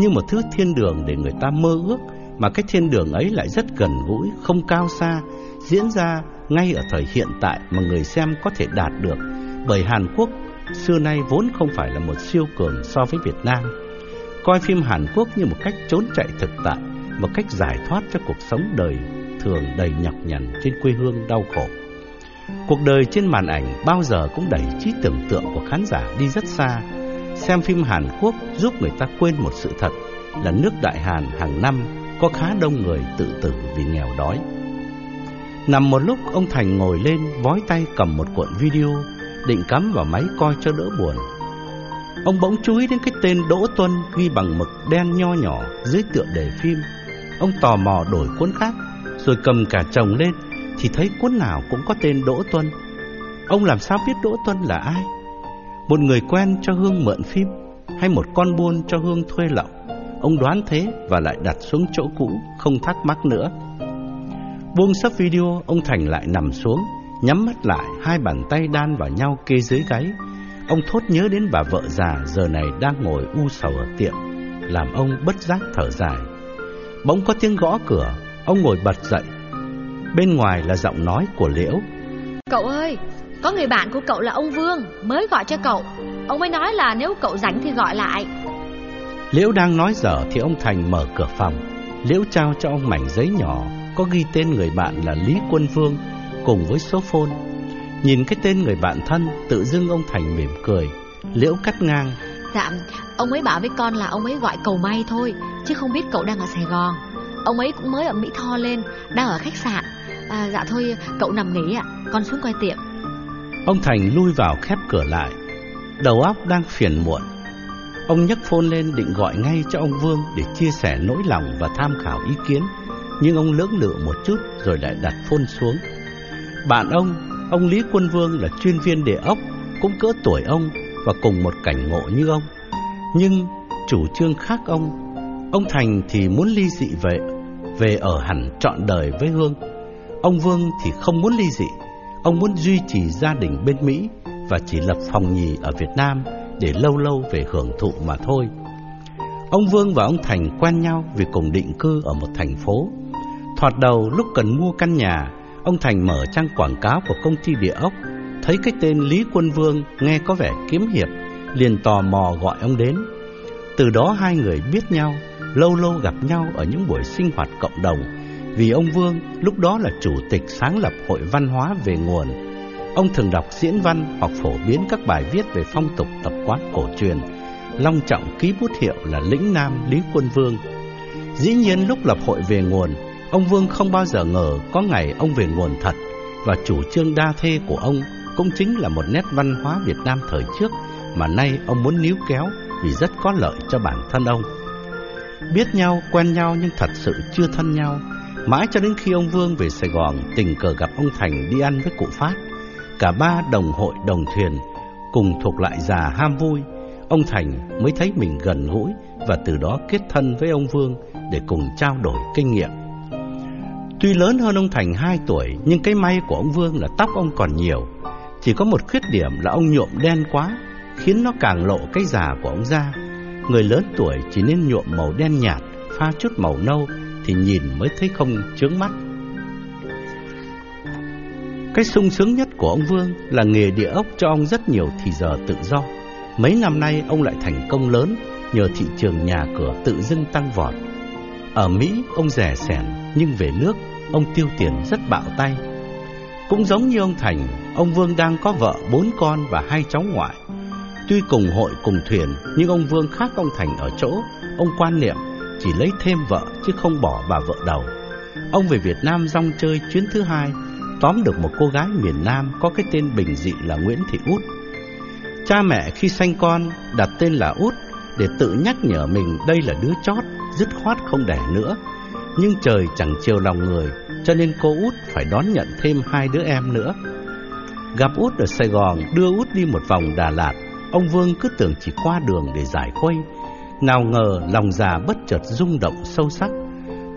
như một thứ thiên đường để người ta mơ ước, mà cái thiên đường ấy lại rất gần gũi, không cao xa, diễn ra ngay ở thời hiện tại mà người xem có thể đạt được, bởi Hàn Quốc xưa nay vốn không phải là một siêu cường so với Việt Nam. Coi phim Hàn Quốc như một cách trốn chạy thực tại, một cách giải thoát cho cuộc sống đời thường đầy nhọc nhằn trên quê hương đau khổ. Cuộc đời trên màn ảnh bao giờ cũng đẩy trí tưởng tượng của khán giả đi rất xa. Xem phim Hàn Quốc giúp người ta quên một sự thật là nước Đại Hàn hàng năm có khá đông người tự tử vì nghèo đói. Nằm một lúc ông Thành ngồi lên vói tay cầm một cuộn video định cắm vào máy coi cho đỡ buồn. Ông bỗng chú ý đến cái tên Đỗ Tuân ghi bằng mực đen nho nhỏ dưới tựa đề phim. Ông tò mò đổi cuốn khác rồi cầm cả chồng lên thì thấy cuốn nào cũng có tên Đỗ Tuân. Ông làm sao biết Đỗ Tuân là ai? Một người quen cho Hương mượn phim hay một con buôn cho Hương thuê lậu? Ông đoán thế và lại đặt xuống chỗ cũ, không thắc mắc nữa. Buông sắp video, ông Thành lại nằm xuống, nhắm mắt lại, hai bàn tay đan vào nhau kê dưới gáy. Ông thốt nhớ đến bà vợ già giờ này đang ngồi u sầu ở tiệm, làm ông bất giác thở dài. Bỗng có tiếng gõ cửa, ông ngồi bật dậy, Bên ngoài là giọng nói của Liễu. Cậu ơi Có người bạn của cậu là ông Vương Mới gọi cho cậu. Ông ấy nói là nếu cậu rảnh thì gọi lại. Liễu đang nói dở thì ông Thành mở cửa phòng. Liễu trao cho ông mảnh giấy nhỏ Có ghi tên người bạn là Lý Quân Vương Cùng với số phone. Nhìn cái tên người bạn thân Tự dưng ông Thành mỉm cười. Liễu cắt ngang. Dạ Ông ấy bảo với con là ông ấy gọi cầu may thôi Chứ không biết cậu đang ở Sài Gòn. Ông ấy cũng mới ở Mỹ Tho lên Đang ở khách sạn. À, Dạ thôi cậu nằm nghỉ ạ Con xuống quay tiệm. Ông Thành lui vào khép cửa lại. Đầu óc đang phiền muộn. Ông nhấc phone lên định gọi ngay cho ông Vương Để chia sẻ nỗi lòng và tham khảo ý kiến. Nhưng ông lưỡng lự một chút Rồi lại đặt phone xuống bạn ông, ông Lý Quân Vương là chuyên viên địa ốc Cũng cỡ tuổi ông Và cùng một cảnh ngộ như ông. Nhưng chủ trương khác ông. Ông Thành thì muốn ly dị về Về ở hẳn trọn đời với Hương Ông Vương thì không muốn ly dị. Ông muốn duy trì gia đình bên Mỹ Và chỉ lập phòng nhì ở Việt Nam Để lâu lâu về hưởng thụ mà thôi. Ông Vương và ông Thành quen nhau Vì cùng định cư ở một thành phố. Thoạt đầu lúc cần mua căn nhà Ông Thành mở trang quảng cáo của công ty địa ốc Thấy cái tên Lý Quân Vương nghe có vẻ kiếm hiệp Liền tò mò gọi ông đến Từ đó hai người biết nhau Lâu lâu gặp nhau ở những buổi sinh hoạt cộng đồng vì ông Vương lúc đó là chủ tịch sáng lập Hội Văn hóa về nguồn. Ông thường đọc diễn văn hoặc phổ biến các bài viết về phong tục tập quán cổ truyền, long trọng ký bút hiệu là lĩnh Nam Lý Quân Vương. Dĩ nhiên lúc lập hội về nguồn, ông Vương không bao giờ ngờ có ngày ông về nguồn thật và chủ trương đa thê của ông cũng chính là một nét văn hóa Việt Nam thời trước mà nay ông muốn níu kéo vì rất có lợi cho bản thân ông. Biết nhau, quen nhau nhưng thật sự chưa thân nhau Mãi cho đến khi ông Vương về Sài Gòn tình cờ gặp ông Thành đi ăn với cụ Phát Cả ba đồng hội đồng thuyền Cùng thuộc lại già ham vui Ông Thành mới thấy mình gần gũi Và từ đó kết thân với ông Vương để cùng trao đổi kinh nghiệm. Tuy lớn hơn ông Thành 2 tuổi, nhưng cái may của ông Vương là tóc ông còn nhiều. Chỉ có một khuyết điểm là ông nhuộm đen quá, khiến nó càng lộ cái già của ông ra. Người lớn tuổi chỉ nên nhuộm màu đen nhạt, pha chút màu nâu thì nhìn mới thấy không chướng mắt. Cái sung sướng nhất của ông Vương là nghề địa ốc cho ông rất nhiều thì giờ tự do. Mấy năm nay ông lại thành công lớn nhờ thị trường nhà cửa tự dưng tăng vọt. Ở Mỹ ông rẻ sẻn nhưng về nước ông tiêu tiền rất bạo tay. Cũng giống như ông Thành, ông Vương đang có vợ, bốn con và hai cháu ngoại. Tuy cùng hội cùng thuyền nhưng ông Vương khác ông Thành ở chỗ ông quan niệm chỉ lấy thêm vợ chứ không bỏ bà vợ đầu. Ông về Việt Nam rong chơi chuyến thứ hai tóm được một cô gái miền Nam có cái tên bình dị là Nguyễn Thị Út. Cha mẹ khi sanh con đặt tên là Út để tự nhắc nhở mình đây là đứa chót, dứt khoát không đẻ nữa. Nhưng trời chẳng chiều lòng người, cho nên cô Út phải đón nhận thêm hai đứa em nữa. Gặp Út ở Sài Gòn, đưa Út đi một vòng Đà Lạt, ông Vương cứ tưởng chỉ qua đường để giải khuây. Nào ngờ lòng già bất chợt rung động sâu sắc.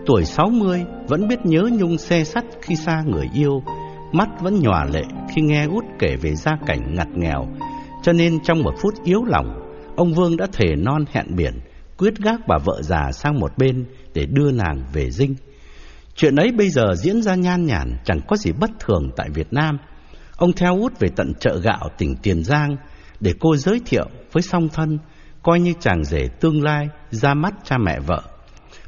Tuổi 60 vẫn biết nhớ nhung xe sắt khi xa người yêu, mắt vẫn nhòa lệ khi nghe út kể về gia cảnh ngặt nghèo, cho nên trong một phút yếu lòng, ông Vương đã thề non hẹn biển, quyết gác bà vợ già sang một bên để đưa nàng về dinh. Chuyện ấy bây giờ diễn ra nhan nhản, chẳng có gì bất thường tại Việt Nam. Ông theo út về tận chợ gạo tỉnh Tiền Giang để cô giới thiệu với song thân, coi như chàng rể tương lai ra mắt cha mẹ vợ.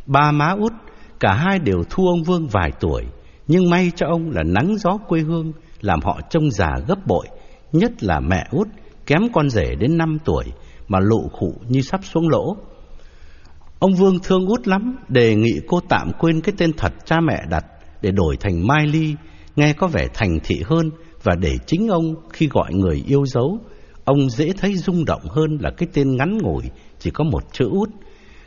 Ba má út Cả hai đều thua ông Vương vài tuổi, nhưng may cho ông là nắng gió quê hương làm họ trông già gấp bội, nhất là mẹ út kém con rể đến 5 tuổi mà lụ khụ như sắp xuống lỗ. Ông Vương thương út lắm, đề nghị cô tạm quên cái tên thật cha mẹ đặt để đổi thành Mai Ly, nghe có vẻ thành thị hơn và để chính ông khi gọi người yêu dấu, ông dễ thấy rung động hơn là cái tên ngắn ngủi chỉ có một chữ út.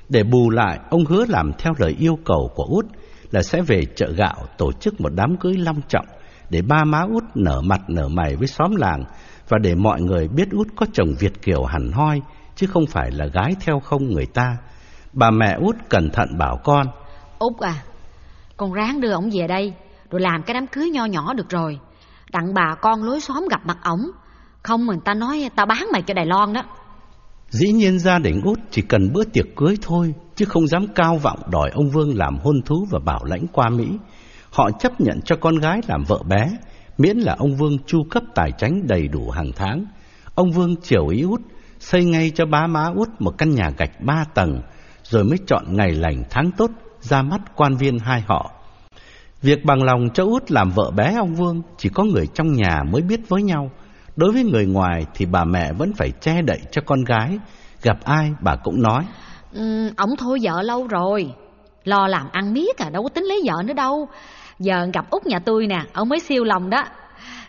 Để bù lại, ông hứa làm theo lời yêu cầu của Út là sẽ về chợ gạo tổ chức một đám cưới long trọng để ba má Út nở mặt nở mày với xóm làng và để mọi người biết Út có chồng Việt kiều hẳn hoi chứ không phải là gái theo không người ta. Bà mẹ Út cẩn thận bảo con. Út à, con ráng đưa ổng về đây rồi làm cái đám cưới nho nhỏ được rồi. Đặng bà con lối xóm gặp mặt ổng. Không người ta nói tao bán mày cho Đài Loan đó. Dĩ nhiên gia đình út chỉ cần bữa tiệc cưới thôi, chứ không dám cao vọng đòi ông Vương làm hôn thú và bảo lãnh qua Mỹ. Họ chấp nhận cho con gái làm vợ bé, miễn là ông Vương chu cấp tài chính đầy đủ hàng tháng. Ông Vương chiều ý út, xây ngay cho bá má út một căn nhà gạch ba tầng, rồi mới chọn ngày lành tháng tốt ra mắt quan viên hai họ. Việc bằng lòng cho út làm vợ bé ông Vương chỉ có người trong nhà mới biết với nhau, Đối với người ngoài thì bà mẹ vẫn phải che đậy cho con gái. Gặp ai bà cũng nói. Ừ, Ông thôi vợ lâu rồi. Lo làm ăn miết à đâu có tính lấy vợ nữa đâu. Giờ gặp út nhà tôi nè Ông mới siêu lòng đó.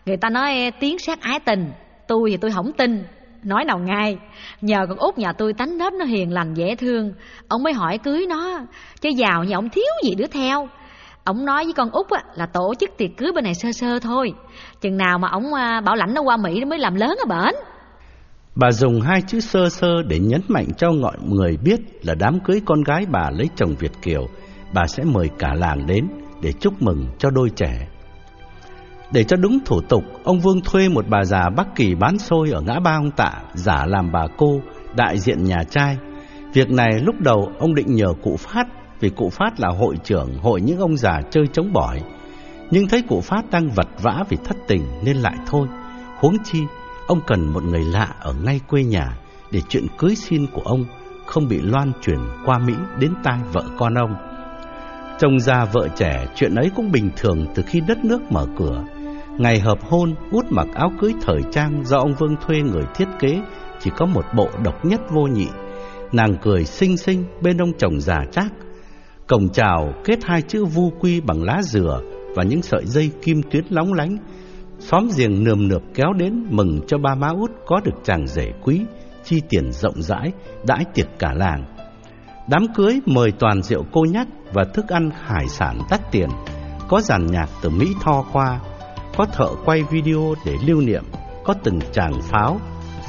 Người ta nói tiếng sát ái tình Tôi thì tôi không tin. Nói nào ngay. Nhờ con út nhà tôi tánh nết nó hiền lành dễ thương. Ông mới hỏi cưới nó Chứ giàu nhà ông thiếu gì đứa theo. Ông nói với con út á, là tổ chức tiệc cưới bên này sơ sơ thôi. Chừng nào mà ông à, bảo lãnh nó qua Mỹ nó mới làm lớn ở bển. Bà dùng hai chữ sơ sơ để nhấn mạnh cho mọi người biết là đám cưới con gái bà lấy chồng Việt Kiều. Bà sẽ mời cả làng đến để chúc mừng cho đôi trẻ. Để cho đúng thủ tục, ông Vương thuê một bà già Bắc Kỳ bán xôi ở ngã ba ông Tạ Giả làm bà cô, đại diện nhà trai Việc này lúc đầu ông định nhờ cụ Phát vì cụ Phát là hội trưởng hội những ông già chơi chống bỏi. Nhưng thấy cụ Phát đang vật vã vì thất tình nên lại thôi. Huống chi, ông cần một người lạ ở ngay quê nhà để chuyện cưới xin của ông không bị loan truyền qua Mỹ đến tai vợ con ông. Chồng già vợ trẻ, chuyện ấy cũng bình thường từ khi đất nước mở cửa. Ngày hợp hôn, út mặc áo cưới thời trang do ông Vương thuê người thiết kế chỉ có một bộ độc nhất vô nhị. Nàng cười xinh xinh bên ông chồng già trác Cổng chào kết hai chữ vu quy bằng lá dừa và những sợi dây kim tuyến lóng lánh. Xóm giềng nườm nượp kéo đến mừng cho ba má út có được chàng rể quý, chi tiền rộng rãi, đãi tiệc cả làng. Đám cưới mời toàn rượu cô nhắc và thức ăn hải sản đắt tiền, có giàn nhạc từ Mỹ tho qua, có thợ quay video để lưu niệm, có từng chàng pháo,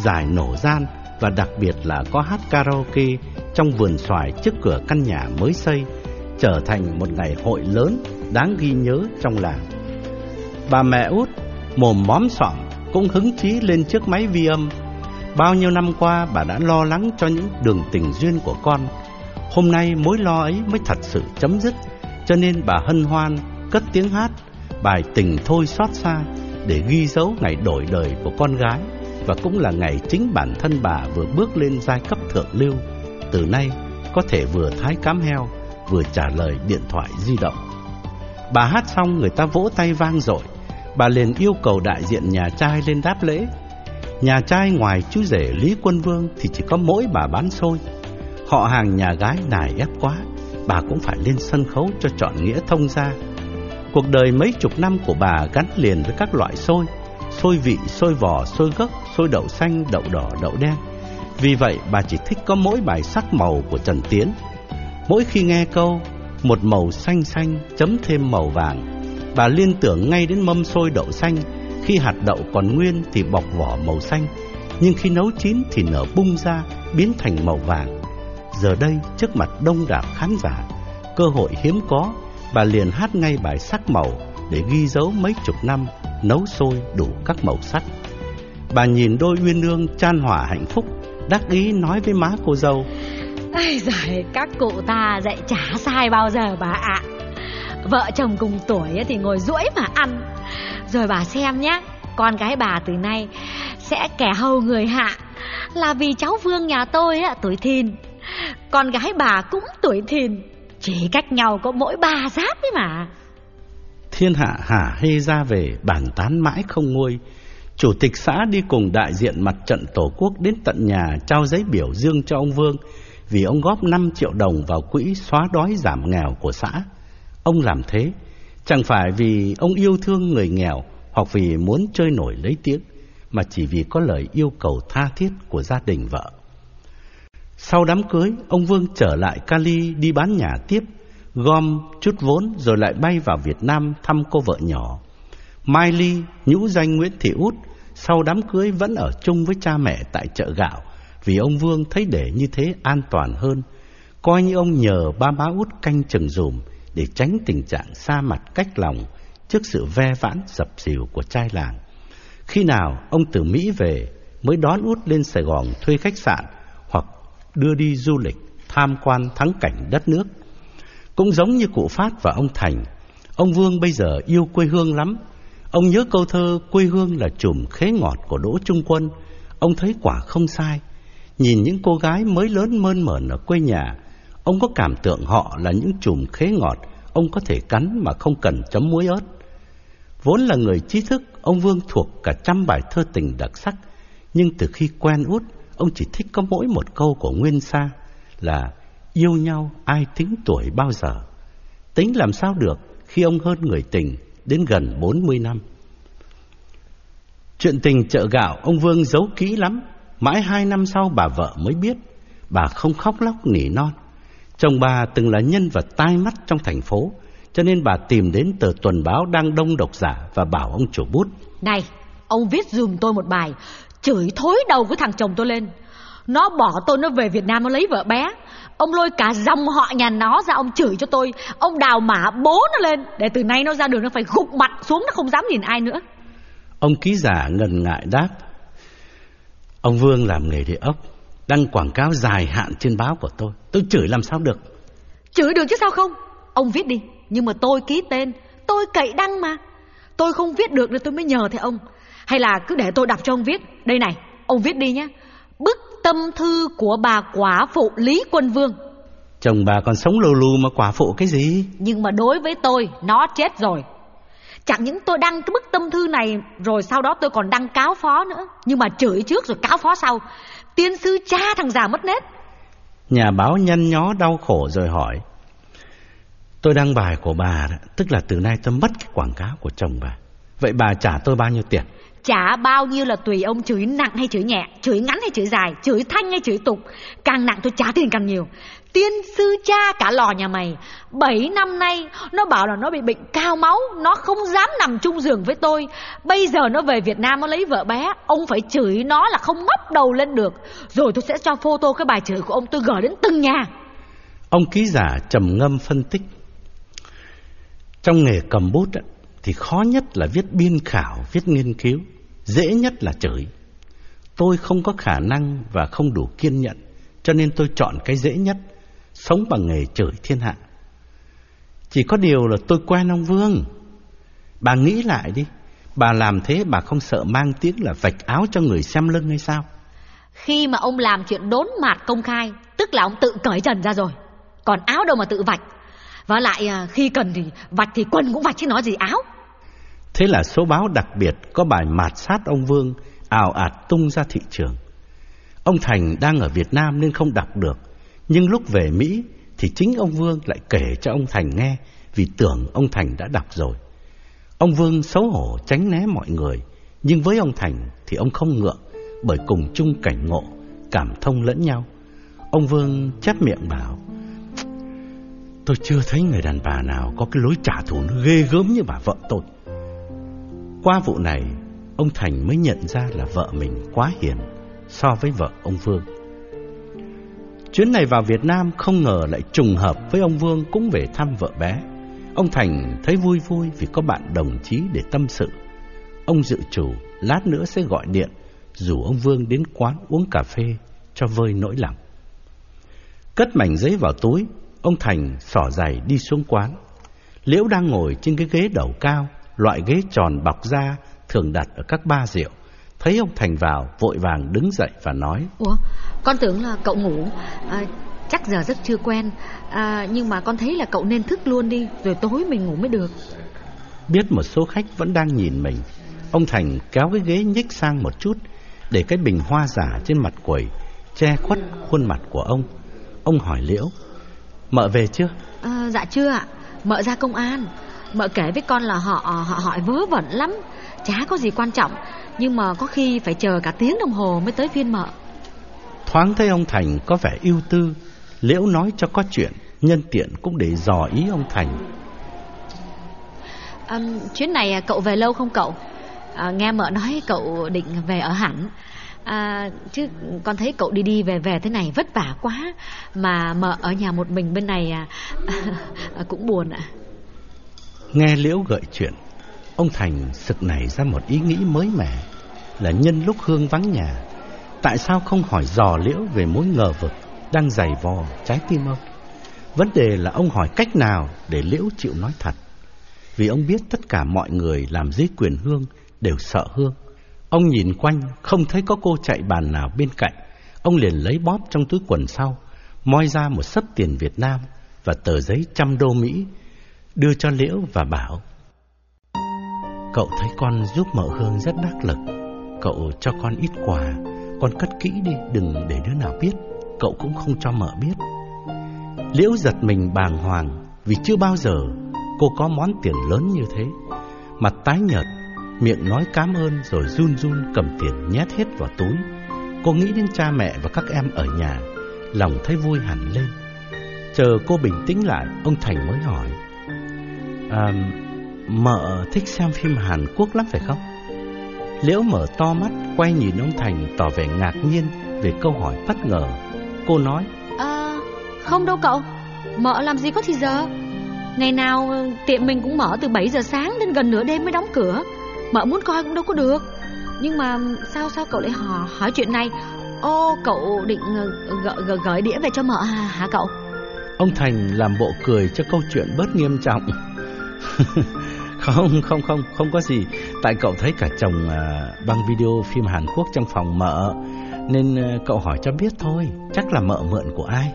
giải nổ gian và đặc biệt là có hát karaoke trong vườn xoài trước cửa căn nhà mới xây trở thành một ngày hội lớn đáng ghi nhớ trong làng. Bà mẹ út mồm móm sọm cũng hứng chí lên chiếc máy vi âm. Bao nhiêu năm qua bà đã lo lắng cho những đường tình duyên của con. Hôm nay mối lo ấy mới thật sự chấm dứt, cho nên bà hân hoan cất tiếng hát bài tình thôi xót xa để ghi dấu ngày đổi đời của con gái và cũng là ngày chính bản thân bà vừa bước lên giai cấp thượng lưu. Từ nay có thể vừa thái cám heo vừa trả lời điện thoại di động. Bà hát xong người ta vỗ tay vang dội. Bà liền yêu cầu đại diện nhà trai lên đáp lễ. Nhà trai ngoài chú rể Lý Quân Vương thì chỉ có mỗi bà bán xôi. Họ hàng nhà gái nài ép quá, bà cũng phải lên sân khấu cho chọn nghĩa thông ra. Cuộc đời mấy chục năm của bà gắn liền với các loại xôi, xôi vị, xôi vỏ, xôi gấc, xôi đậu xanh, đậu đỏ, đậu đen. Vì vậy bà chỉ thích có mỗi bài sắc màu của Trần Tiến. Mỗi khi nghe câu một màu xanh xanh chấm thêm màu vàng, bà liên tưởng ngay đến mâm xôi đậu xanh, khi hạt đậu còn nguyên thì bọc vỏ màu xanh, nhưng khi nấu chín thì nở bung ra biến thành màu vàng. Giờ đây trước mặt đông đảo khán giả, cơ hội hiếm có, bà liền hát ngay bài sắc màu để ghi dấu mấy chục năm nấu sôi đủ các màu sắc. Bà nhìn đôi uyên ương chan hòa hạnh phúc, đắc ý nói với má cô dâu. Ai giời, các cụ ta dạy chả sai bao giờ bà ạ. Vợ chồng cùng tuổi thì ngồi duỗi mà ăn. Rồi bà xem nhé, con gái bà từ nay sẽ kẻ hầu người hạ là vì cháu Vương nhà tôi á, tuổi thìn. Con gái bà cũng tuổi thìn, chỉ cách nhau có mỗi ba giáp ấy mà. Thiên hạ hả hê ra về bàn tán mãi không nguôi. Chủ tịch xã đi cùng đại diện mặt trận Tổ quốc đến tận nhà trao giấy biểu dương cho ông Vương vì ông góp 5 triệu đồng vào quỹ xóa đói giảm nghèo của xã. Ông làm thế chẳng phải vì ông yêu thương người nghèo hoặc vì muốn chơi nổi lấy tiếng, mà chỉ vì có lời yêu cầu tha thiết của gia đình vợ. Sau đám cưới, ông Vương trở lại Cali đi bán nhà tiếp, gom chút vốn rồi lại bay vào Việt Nam thăm cô vợ nhỏ. Mai Ly, nhũ danh Nguyễn Thị Út, sau đám cưới vẫn ở chung với cha mẹ tại chợ gạo, vì ông Vương thấy để như thế an toàn hơn. Coi như ông nhờ ba má út canh chừng dùm để tránh tình trạng xa mặt cách lòng trước sự ve vãn sập dìu của trai làng. Khi nào ông từ Mỹ về mới đón út lên Sài Gòn thuê khách sạn đưa đi du lịch tham quan thắng cảnh đất nước. Cũng giống như cụ Phát và ông Thành, ông Vương bây giờ yêu quê hương lắm. Ông nhớ câu thơ quê hương là chùm khế ngọt của Đỗ Trung Quân. Ông thấy quả không sai. Nhìn những cô gái mới lớn mơn mởn ở quê nhà, ông có cảm tưởng họ là những chùm khế ngọt, ông có thể cắn mà không cần chấm muối ớt. Vốn là người trí thức, ông Vương thuộc cả trăm bài thơ tình đặc sắc, nhưng từ khi quen út, ông chỉ thích có mỗi một câu của Nguyên Sa là yêu nhau ai tính tuổi bao giờ. Tính làm sao được khi ông hơn người tình đến gần 40 năm. Chuyện tình chợ gạo ông Vương giấu kỹ lắm, Mãi hai năm sau bà vợ mới biết Bà không khóc lóc nỉ non Chồng bà từng là nhân vật tai mắt trong thành phố Cho nên bà tìm đến tờ tuần báo đang đông độc giả Và bảo ông chủ bút Này, ông viết dùm tôi một bài Chửi thối đầu của thằng chồng tôi lên. Nó bỏ tôi nó về Việt Nam nó lấy vợ bé. Ông lôi cả dòng họ nhà nó ra ông chửi cho tôi. Ông đào mã bố nó lên Để từ nay nó ra đường nó phải gục mặt xuống Nó không dám nhìn ai nữa. Ông ký giả ngần ngại đáp Ông Vương làm nghề địa ốc Đăng quảng cáo dài hạn trên báo của tôi. Tôi chửi làm sao được? Chửi được chứ sao không? Ông viết đi Nhưng mà tôi ký tên Tôi cậy đăng mà. Tôi không viết được nên tôi mới nhờ thầy ông Hay là cứ để tôi đọc cho ông viết. Đây này Ông viết đi nhé. Bức tâm thư của bà quả phụ Lý Quân Vương. Chồng bà còn sống lù lù mà quả phụ cái gì? Nhưng mà đối với tôi Nó chết rồi. Chẳng những tôi đăng cái bức tâm thư này Rồi sau đó tôi còn đăng cáo phó nữa. Nhưng mà chửi trước rồi cáo phó sau. Tiên sư cha thằng già mất nết. Nhà báo nhăn nhó đau khổ rồi hỏi Tôi đăng bài của bà đó, Tức là từ nay tôi mất cái quảng cáo của chồng bà. Vậy bà trả tôi bao nhiêu tiền Chả bao nhiêu là tùy ông chửi nặng hay chửi nhẹ, Chửi ngắn hay chửi dài, Chửi thanh hay chửi tục. Càng nặng tôi trả tiền càng nhiều. Tiên sư cha cả lò nhà mày, Bảy năm nay Nó bảo là nó bị bệnh cao máu, Nó không dám nằm chung giường với tôi. Bây giờ nó về Việt Nam nó lấy vợ bé, Ông phải chửi nó là không ngóc đầu lên được. Rồi tôi sẽ cho photo cái bài chửi của ông, tôi gửi đến từng nhà. Ông ký giả trầm ngâm phân tích. Trong nghề cầm bút thì khó nhất là viết biên khảo, viết nghiên cứu, dễ nhất là chửi. Tôi không có khả năng và không đủ kiên nhẫn, cho nên tôi chọn cái dễ nhất, sống bằng nghề chửi thiên hạ. Chỉ có điều là tôi quen ông Vương. Bà nghĩ lại đi, bà làm thế bà không sợ mang tiếng là vạch áo cho người xem lưng hay sao? Khi mà ông làm chuyện đốn mạt công khai, tức là ông tự cởi trần ra rồi. Còn áo đâu mà tự vạch. Và lại à, khi cần thì vạch thì quần cũng vạch chứ nói gì áo. Thế là số báo đặc biệt có bài mạt sát ông Vương ào ạt tung ra thị trường. Ông Thành đang ở Việt Nam nên không đọc được, nhưng lúc về Mỹ thì chính ông Vương lại kể cho ông Thành nghe vì tưởng ông Thành đã đọc rồi. Ông Vương xấu hổ tránh né mọi người, nhưng với ông Thành thì ông không ngượng bởi cùng chung cảnh ngộ, cảm thông lẫn nhau. Ông Vương chép miệng bảo, tôi chưa thấy người đàn bà nào có cái lối trả thù nó ghê gớm như bà vợ tôi. Qua vụ này, ông Thành mới nhận ra là vợ mình quá hiền so với vợ ông Vương. Chuyến này vào Việt Nam không ngờ lại trùng hợp với ông Vương cũng về thăm vợ bé. Ông Thành thấy vui vui vì có bạn đồng chí để tâm sự. Ông dự chủ lát nữa sẽ gọi điện rủ ông Vương đến quán uống cà phê cho vơi nỗi lòng. Cất mảnh giấy vào túi, ông Thành xỏ giày đi xuống quán. Liễu đang ngồi trên cái ghế đầu cao, loại ghế tròn bọc da thường đặt ở các ba rượu. Thấy ông Thành vào, vội vàng đứng dậy và nói. Ủa, con tưởng là cậu ngủ. À, Chắc giờ rất chưa quen. À, Nhưng mà con thấy là cậu nên thức luôn đi Rồi tối mình ngủ mới được. Biết một số khách vẫn đang nhìn mình. Ông Thành kéo cái ghế nhích sang một chút Để cái bình hoa giả trên mặt quầy Che khuất khuôn mặt của ông. Ông hỏi Liễu Mợ về chưa? à, Dạ chưa ạ. Mợ ra công an Mợ kể với con là họ họ hỏi vớ vẩn lắm. Chả có gì quan trọng. Nhưng mà có khi phải chờ cả tiếng đồng hồ mới tới phiên mợ. Thoáng thấy ông Thành có vẻ ưu tư Liễu nói cho có chuyện Nhân tiện cũng để dò ý ông Thành. À, Chuyến này cậu về lâu không cậu? À, Nghe mợ nói cậu định về ở hẳn. À, Chứ con thấy cậu đi đi về về thế này vất vả quá Mà mợ ở nhà một mình bên này à, [LAUGHS] à, cũng buồn ạ Nghe Liễu gợi chuyện, Ông Thành sực nảy ra một ý nghĩ mới mẻ, Là nhân lúc Hương vắng nhà, Tại sao không hỏi dò Liễu về mối ngờ vực Đang dày vò trái tim ông? Vấn đề là ông hỏi cách nào Để Liễu chịu nói thật? Vì ông biết tất cả mọi người làm dưới quyền Hương Đều sợ Hương. Ông nhìn quanh, không thấy có cô chạy bàn nào bên cạnh. Ông liền lấy bóp trong túi quần sau, Moi ra một sấp tiền Việt Nam Và tờ giấy trăm đô Mỹ Đưa cho Liễu và bảo, Cậu thấy con giúp mợ Hương rất đắc lực. Cậu cho con ít quà, Con cất kỹ đi, Đừng để đứa nào biết. Cậu cũng không cho mợ biết. Liễu giật mình bàng hoàng, Vì chưa bao giờ cô có món tiền lớn như thế. Mặt tái nhợt, Miệng nói cảm ơn rồi run run cầm tiền nhét hết vào túi. Cô nghĩ đến cha mẹ và các em ở nhà, Lòng thấy vui hẳn lên. Chờ cô bình tĩnh lại, Ông Thành mới hỏi À Mợ thích xem phim Hàn Quốc lắm phải không? Liễu mở to mắt Quay nhìn ông Thành tỏ vẻ ngạc nhiên Về câu hỏi bất ngờ. Cô nói À không đâu cậu. Mợ làm gì có thì giờ? Ngày nào tiệm mình cũng mở từ 7 giờ sáng Đến gần nửa đêm mới đóng cửa. Mợ muốn coi cũng đâu có được. Nhưng mà sao sao cậu lại hỏi, hỏi chuyện này? Ô cậu định gợi, gợi đĩa về cho mợ hả, hả cậu? Ông Thành làm bộ cười cho câu chuyện bớt nghiêm trọng [LAUGHS] Không, không, không, không có gì. Tại cậu thấy cả chồng à, băng video phim Hàn Quốc trong phòng mợ Nên à, cậu hỏi cho biết thôi Chắc là mợ mượn của ai?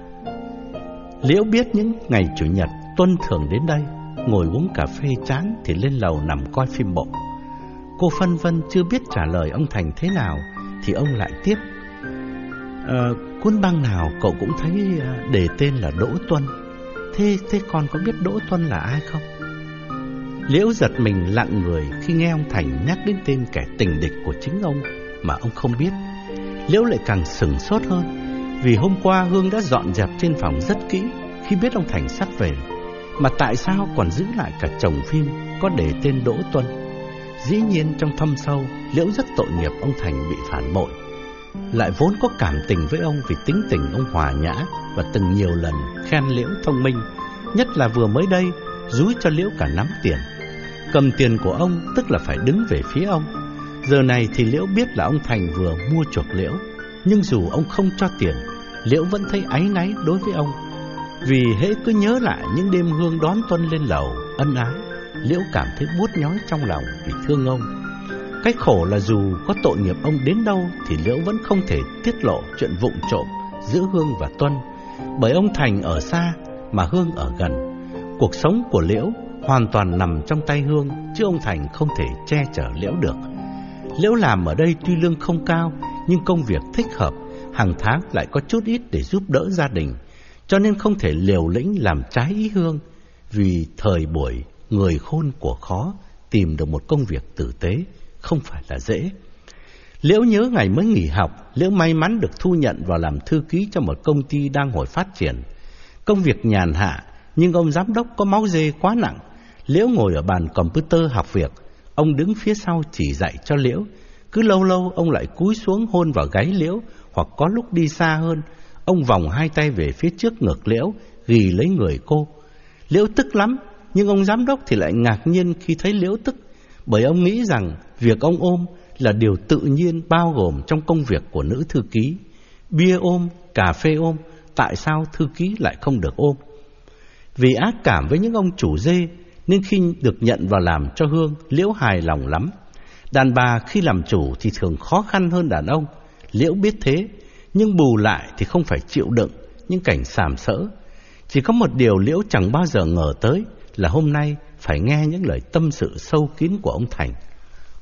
Liễu biết những ngày Chủ nhật Tuân thường đến đây Ngồi uống cà phê chán Thì lên lầu nằm coi phim bộ. Cô phân vân chưa biết trả lời ông Thành thế nào Thì ông lại tiếp. À, Cuốn băng nào cậu cũng thấy à, đề tên là Đỗ Tuân. Thế thế con có biết Đỗ Tuân là ai không? Liễu giật mình lặng người khi nghe ông Thành nhắc đến tên kẻ tình địch của chính ông mà ông không biết. Liễu lại càng sừng sốt hơn vì hôm qua Hương đã dọn dẹp trên phòng rất kỹ khi biết ông Thành sắp về. Mà tại sao còn giữ lại cả chồng phim có để tên Đỗ Tuân? Dĩ nhiên trong thâm sâu, Liễu rất tội nghiệp ông Thành bị phản bội. lại vốn có cảm tình với ông vì tính tình ông hòa nhã và từng nhiều lần khen Liễu thông minh, nhất là vừa mới đây rúi cho Liễu cả nắm tiền. Cầm tiền của ông tức là phải đứng về phía ông. Giờ này thì Liễu biết là ông Thành vừa mua chuộc Liễu, nhưng dù ông không cho tiền, Liễu vẫn thấy áy náy đối với ông. Vì hễ cứ nhớ lại những đêm Hương đón Tuân lên lầu, ân ái, Liễu cảm thấy buốt nhói trong lòng vì thương ông. Cái khổ là dù có tội nghiệp ông đến đâu thì Liễu vẫn không thể tiết lộ chuyện vụng trộm giữa Hương và Tuân. Bởi ông Thành ở xa mà Hương ở gần. Cuộc sống của Liễu hoàn toàn nằm trong tay Hương chứ ông Thành không thể che chở Liễu được. Liễu làm ở đây tuy lương không cao nhưng công việc thích hợp, hàng tháng lại có chút ít để giúp đỡ gia đình. Cho nên không thể liều lĩnh làm trái ý Hương vì thời buổi người khôn của khó tìm được một công việc tử tế không phải là dễ. Liễu nhớ ngày mới nghỉ học, Liễu may mắn được thu nhận vào làm thư ký cho một công ty đang hồi phát triển. Công việc nhàn hạ, nhưng ông giám đốc có máu dê quá nặng. Liễu ngồi ở bàn computer học việc, ông đứng phía sau chỉ dạy cho Liễu. Cứ lâu lâu ông lại cúi xuống hôn vào gáy Liễu, hoặc có lúc đi xa hơn, ông vòng hai tay về phía trước ngực Liễu, ghi lấy người cô. Liễu tức lắm, nhưng ông giám đốc thì lại ngạc nhiên khi thấy Liễu tức, bởi ông nghĩ rằng việc ông ôm là điều tự nhiên bao gồm trong công việc của nữ thư ký. Bia ôm, cà phê ôm, tại sao thư ký lại không được ôm? Vì ác cảm với những ông chủ dê, nên khi được nhận vào làm cho Hương, Liễu hài lòng lắm. Đàn bà khi làm chủ thì thường khó khăn hơn đàn ông, Liễu biết thế, nhưng bù lại thì không phải chịu đựng những cảnh sàm sỡ. Chỉ có một điều Liễu chẳng bao giờ ngờ tới là hôm nay phải nghe những lời tâm sự sâu kín của ông Thành.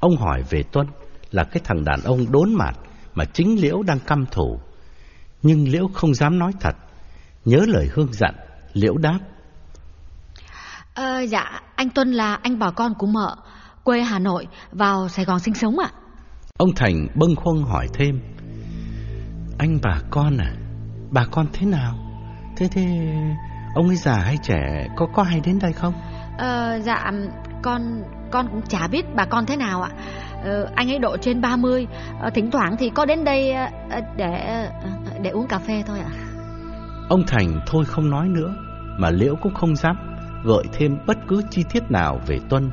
Ông hỏi về Tuân là cái thằng đàn ông đốn mạt mà chính Liễu đang căm thủ. Nhưng Liễu không dám nói thật. Nhớ lời Hương dặn, Liễu đáp. À, dạ, anh Tuân là anh bà con của mợ, quê Hà Nội, vào Sài Gòn sinh sống ạ. Ông Thành bâng khuâng hỏi thêm. Anh bà con à? Bà con thế nào? Thế thế ông ấy già hay trẻ có có hay đến đây không? À, dạ, con con cũng chả biết bà con thế nào ạ. Ờ, anh ấy độ trên 30, ờ, thỉnh thoảng thì có đến đây ờ, để để uống cà phê thôi ạ. Ông Thành thôi không nói nữa, mà Liễu cũng không dám gợi thêm bất cứ chi tiết nào về Tuân.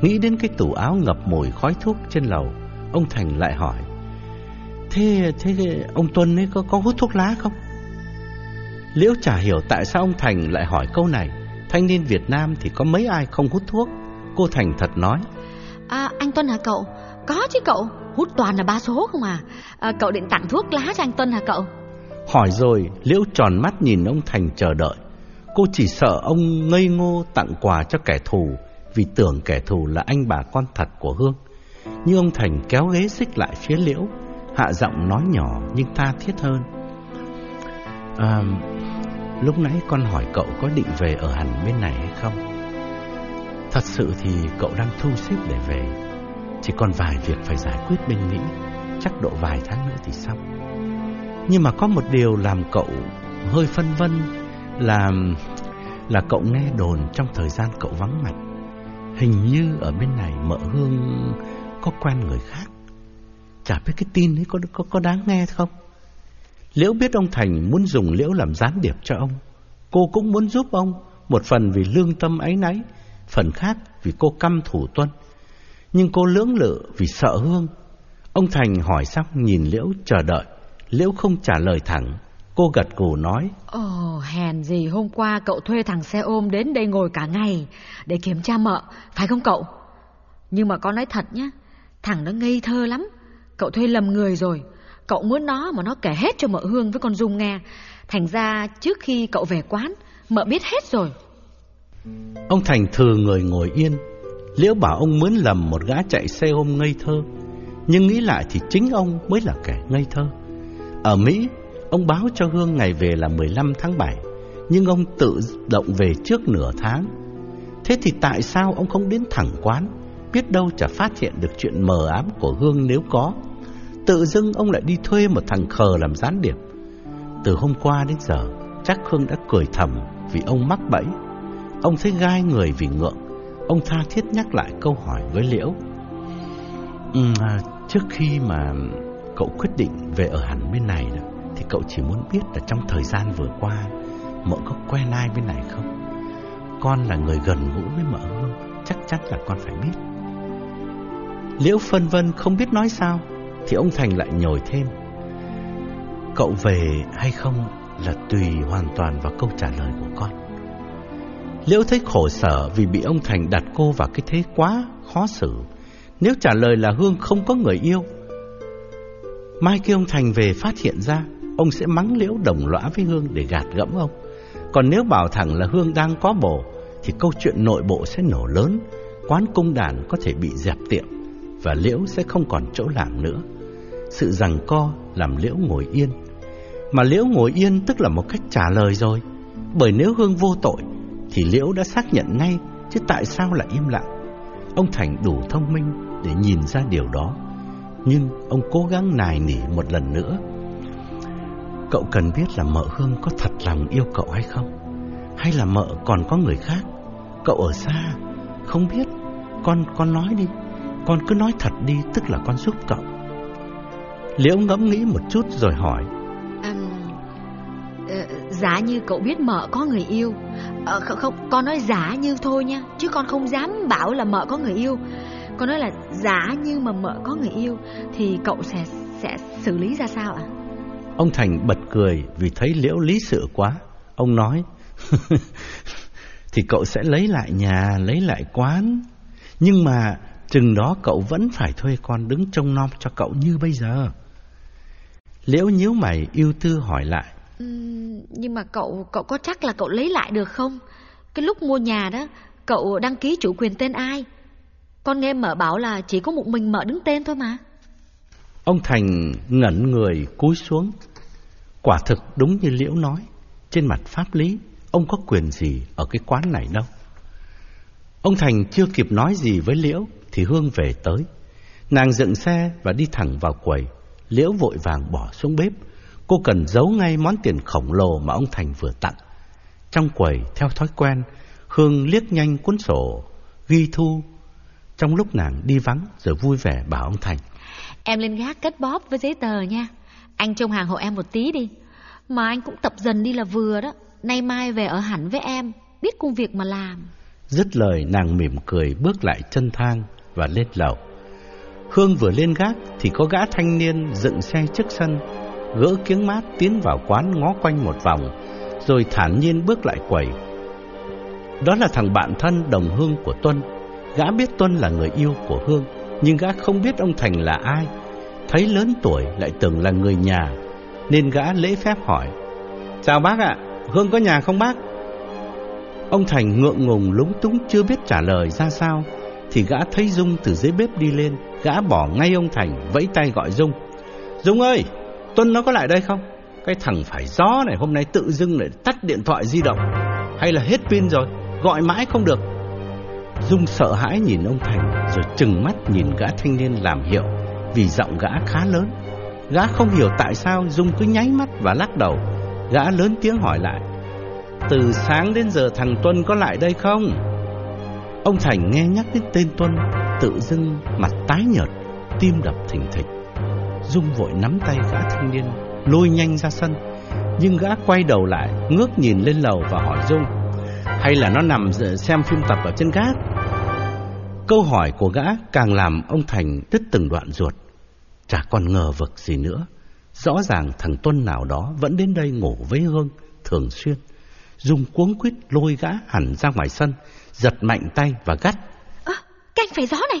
Nghĩ đến cái tủ áo ngập mùi khói thuốc trên lầu, ông Thành lại hỏi: "Thế thế ông Tuân ấy có có hút thuốc lá không?" Liễu chả hiểu tại sao ông Thành lại hỏi câu này. Thanh niên Việt Nam thì có mấy ai không hút thuốc. Cô Thành thật nói À anh Tuân hả cậu Có chứ cậu Hút toàn là ba số không à, à Cậu định tặng thuốc lá cho anh Tuân hả cậu Hỏi rồi Liễu tròn mắt nhìn ông Thành chờ đợi Cô chỉ sợ ông ngây ngô tặng quà cho kẻ thù Vì tưởng kẻ thù là anh bà con thật của Hương. Nhưng ông Thành kéo ghế xích lại phía Liễu Hạ giọng nói nhỏ nhưng tha thiết hơn. À, Lúc nãy con hỏi cậu có định về ở hẳn bên này hay không? Thật sự thì cậu đang thu xếp để về. Chỉ còn vài việc phải giải quyết bên Mỹ Chắc độ vài tháng nữa thì xong. Nhưng mà có một điều làm cậu hơi phân vân là là cậu nghe đồn trong thời gian cậu vắng mặt Hình như ở bên này mợ Hương có quen người khác Chả biết cái tin ấy có, có, có đáng nghe không Liễu biết ông Thành muốn dùng Liễu làm gián điệp cho ông Cô cũng muốn giúp ông Một phần vì lương tâm ấy nấy phần khác vì cô căm thủ Tuân. Nhưng cô lưỡng lự vì sợ Hương. Ông Thành hỏi xong nhìn Liễu chờ đợi. Liễu không trả lời thẳng. Cô gật gù nói. Ồ, hèn gì hôm qua cậu thuê thằng xe ôm đến đây ngồi cả ngày để kiểm tra mợ, phải không cậu? Nhưng mà con nói thật nhé, thằng nó ngây thơ lắm. Cậu thuê lầm người rồi. Cậu muốn nó mà nó kể hết cho mợ Hương với con Dung nghe. Thành ra trước khi cậu về quán, mợ biết hết rồi. Ông Thành thừa người ngồi yên Liễu bảo ông mướn lầm một gã chạy xe ôm ngây thơ Nhưng nghĩ lại thì chính ông mới là kẻ ngây thơ Ở Mỹ Ông báo cho Hương ngày về là 15 tháng 7 Nhưng ông tự động về trước nửa tháng. Thế thì tại sao ông không đến thẳng quán Biết đâu chả phát hiện được chuyện mờ ám của Hương nếu có. Tự dưng ông lại đi thuê một thằng khờ làm gián điệp. Từ hôm qua đến giờ Chắc Hương đã cười thầm Vì ông mắc bẫy. Ông thấy gai người vì ngượng Ông tha thiết nhắc lại câu hỏi với Liễu. Ừ, Trước khi mà cậu quyết định về ở hẳn bên này đó, thì cậu chỉ muốn biết là trong thời gian vừa qua mợ có quen ai bên này không? Con là người gần gũi với mợ Hương, chắc chắn là con phải biết. Liễu phân vân không biết nói sao, thì ông Thành lại nhồi thêm. Cậu về hay không là tùy hoàn toàn vào câu trả lời của con. Liễu thấy khổ sở vì bị ông Thành đặt cô vào cái thế quá khó xử. Nếu trả lời là Hương không có người yêu, mai kia ông Thành về phát hiện ra, ông sẽ mắng Liễu đồng lõa với Hương để gạt gẫm ông. Còn nếu bảo thẳng là Hương đang có bồ, thì câu chuyện nội bộ sẽ nổ lớn, quán cung đàn có thể bị dẹp tiệm và Liễu sẽ không còn chỗ làm nữa. Sự rằng co làm Liễu ngồi yên. Mà Liễu ngồi yên tức là một cách trả lời rồi. Bởi nếu Hương vô tội thì Liễu đã xác nhận ngay, chứ tại sao lại im lặng? Ông Thành đủ thông minh để nhìn ra điều đó, nhưng ông cố gắng nài nỉ một lần nữa. Cậu cần biết là mợ Hương có thật lòng yêu cậu hay không? Hay là mợ còn có người khác? Cậu ở xa, không biết. Con con nói đi, con cứ nói thật đi, tức là con giúp cậu. Liễu ngẫm nghĩ một chút rồi hỏi. Ờ, giả như cậu biết mợ có người yêu ờ, à, không, không, con nói giả như thôi nha Chứ con không dám bảo là mợ có người yêu Con nói là giả như mà mợ có người yêu Thì cậu sẽ sẽ xử lý ra sao ạ? À? Ông Thành bật cười vì thấy liễu lý sự quá Ông nói [LAUGHS] Thì cậu sẽ lấy lại nhà, lấy lại quán Nhưng mà chừng đó cậu vẫn phải thuê con đứng trông nom cho cậu như bây giờ Liễu nhíu mày yêu tư hỏi lại nhưng mà cậu cậu có chắc là cậu lấy lại được không? Cái lúc mua nhà đó, cậu đăng ký chủ quyền tên ai? Con nghe mở bảo là chỉ có một mình mở đứng tên thôi mà. Ông Thành ngẩn người cúi xuống. Quả thực đúng như Liễu nói, trên mặt pháp lý, ông có quyền gì ở cái quán này đâu. Ông Thành chưa kịp nói gì với Liễu thì Hương về tới. Nàng dựng xe và đi thẳng vào quầy. Liễu vội vàng bỏ xuống bếp, Cô cần giấu ngay món tiền khổng lồ mà ông Thành vừa tặng. Trong quầy, theo thói quen, Hương liếc nhanh cuốn sổ, ghi thu. Trong lúc nàng đi vắng, rồi vui vẻ bảo ông Thành. Em lên gác cất bóp với giấy tờ nha. Anh trông hàng hộ em một tí đi. Mà anh cũng tập dần đi là vừa đó. Nay mai về ở hẳn với em, biết công việc mà làm. Dứt lời nàng mỉm cười bước lại chân thang và lên lầu. Hương vừa lên gác thì có gã thanh niên dựng xe trước sân gỡ kiếng mát tiến vào quán ngó quanh một vòng, rồi thản nhiên bước lại quầy. Đó là thằng bạn thân đồng hương của Tuân. Gã biết Tuân là người yêu của Hương, nhưng gã không biết ông Thành là ai. Thấy lớn tuổi lại tưởng là người nhà, nên gã lễ phép hỏi. Chào bác ạ, Hương có nhà không bác? Ông Thành ngượng ngùng lúng túng chưa biết trả lời ra sao, thì gã thấy Dung từ dưới bếp đi lên, gã bỏ ngay ông Thành, vẫy tay gọi Dung. Dung ơi, Tuân nó có lại đây không? Cái thằng phải gió này hôm nay tự dưng lại tắt điện thoại di động Hay là hết pin rồi Gọi mãi không được Dung sợ hãi nhìn ông Thành, Rồi chừng mắt nhìn gã thanh niên làm hiệu, Vì giọng gã khá lớn. Gã không hiểu tại sao Dung cứ nháy mắt và lắc đầu. Gã lớn tiếng hỏi lại, Từ sáng đến giờ thằng Tuân có lại đây không? Ông Thành nghe nhắc đến tên Tuân, Tự dưng mặt tái nhợt, Tim đập thình thịch. Dung vội nắm tay gã thanh niên, Lôi nhanh ra sân. Nhưng gã quay đầu lại, Ngước nhìn lên lầu và hỏi Dung hay là nó nằm xem phim tập ở trên gác? Câu hỏi của gã càng làm ông Thành đứt từng đoạn ruột. Chả còn ngờ vực gì nữa. Rõ ràng thằng Tuân nào đó Vẫn đến đây ngủ với Hương Thường xuyên. Dung cuống quýt lôi gã hẳn ra ngoài sân Giật mạnh tay và gắt. À, Cái anh phải gió này.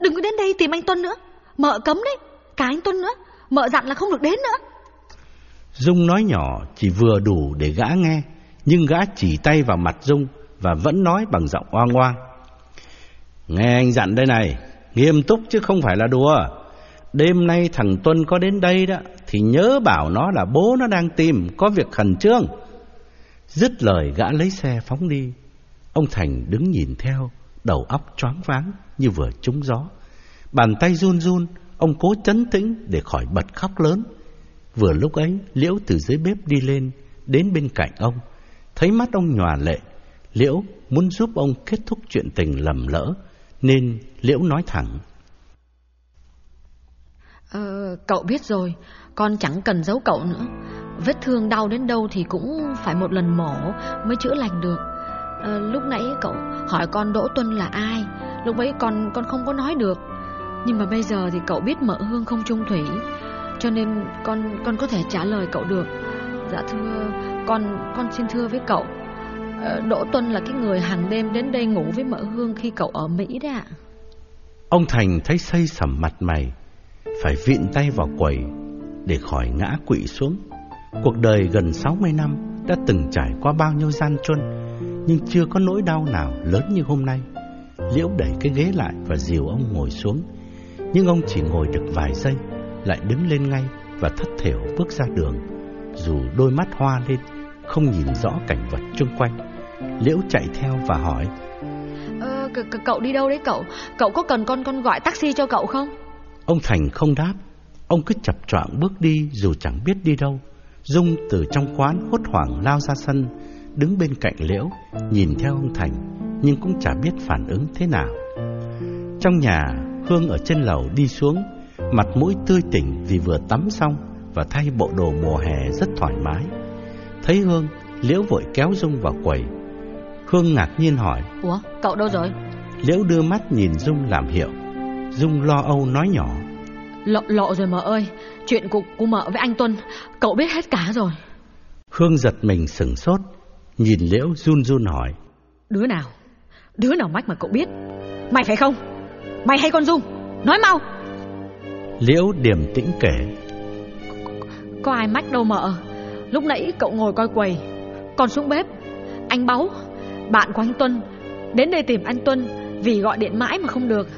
Đừng có đến đây tìm anh Tuân nữa. Mợ cấm đấy. Cả anh Tuân nữa. Mợ dặn là không được đến nữa. Dung nói nhỏ chỉ vừa đủ để gã nghe nhưng gã chỉ tay vào mặt Dung Và vẫn nói bằng giọng oang oang Nghe anh dặn đây này Nghiêm túc chứ không phải là đùa Đêm nay thằng Tuân có đến đây đó Thì nhớ bảo nó là bố nó đang tìm Có việc khẩn trương Dứt lời gã lấy xe phóng đi Ông Thành đứng nhìn theo Đầu óc choáng váng như vừa trúng gió Bàn tay run run Ông cố chấn tĩnh để khỏi bật khóc lớn. Vừa lúc ấy, Liễu từ dưới bếp đi lên, đến bên cạnh ông. Thấy mắt ông nhòa lệ, Liễu muốn giúp ông kết thúc chuyện tình lầm lỡ, nên Liễu nói thẳng. Ờ, cậu biết rồi, con chẳng cần giấu cậu nữa. Vết thương đau đến đâu thì cũng phải một lần mổ mới chữa lành được. Ờ, lúc nãy cậu hỏi con Đỗ Tuân là ai, lúc ấy con con không có nói được. Nhưng mà bây giờ thì cậu biết mợ hương không trung thủy, cho nên con con có thể trả lời cậu được. Dạ thưa, con con xin thưa với cậu. Ờ, Đỗ Tuân là cái người hàng đêm đến đây ngủ với mợ hương khi cậu ở Mỹ đấy ạ. Ông Thành thấy xây sầm mặt mày, phải vịn tay vào quầy để khỏi ngã quỵ xuống. Cuộc đời gần 60 năm đã từng trải qua bao nhiêu gian truân, nhưng chưa có nỗi đau nào lớn như hôm nay. Liễu đẩy cái ghế lại và dìu ông ngồi xuống, nhưng ông chỉ ngồi được vài giây, lại đứng lên ngay và thất thểu bước ra đường, dù đôi mắt hoa lên, không nhìn rõ cảnh vật chung quanh. Liễu chạy theo và hỏi, Ờ, cậu đi đâu đấy cậu? Cậu có cần con con gọi taxi cho cậu không? Ông Thành không đáp, ông cứ chập choạng bước đi dù chẳng biết đi đâu. Dung từ trong quán hốt hoảng lao ra sân, đứng bên cạnh Liễu, nhìn theo ông Thành, nhưng cũng chả biết phản ứng thế nào. Trong nhà, Hương ở trên lầu đi xuống, mặt mũi tươi tỉnh vì vừa tắm xong và thay bộ đồ mùa hè rất thoải mái. Thấy Hương, Liễu vội kéo Dung vào quầy. Hương ngạc nhiên hỏi, Ủa, cậu đâu rồi? Liễu đưa mắt nhìn Dung làm hiệu. Dung lo âu nói nhỏ, Lộ lộ rồi mợ ơi, chuyện của, của mợ với anh Tuân, cậu biết hết cả rồi. Hương giật mình sửng sốt, nhìn Liễu run run hỏi. Đứa nào? Đứa nào mách mà cậu biết? Mày phải không? Mày hay con Dung? Nói mau! Liễu điềm tĩnh kể. Có ai mách đâu mợ. Lúc nãy cậu ngồi coi quầy, còn xuống bếp. Anh Báu, bạn của anh Tuân, đến đây tìm anh Tuân vì gọi điện mãi mà không được.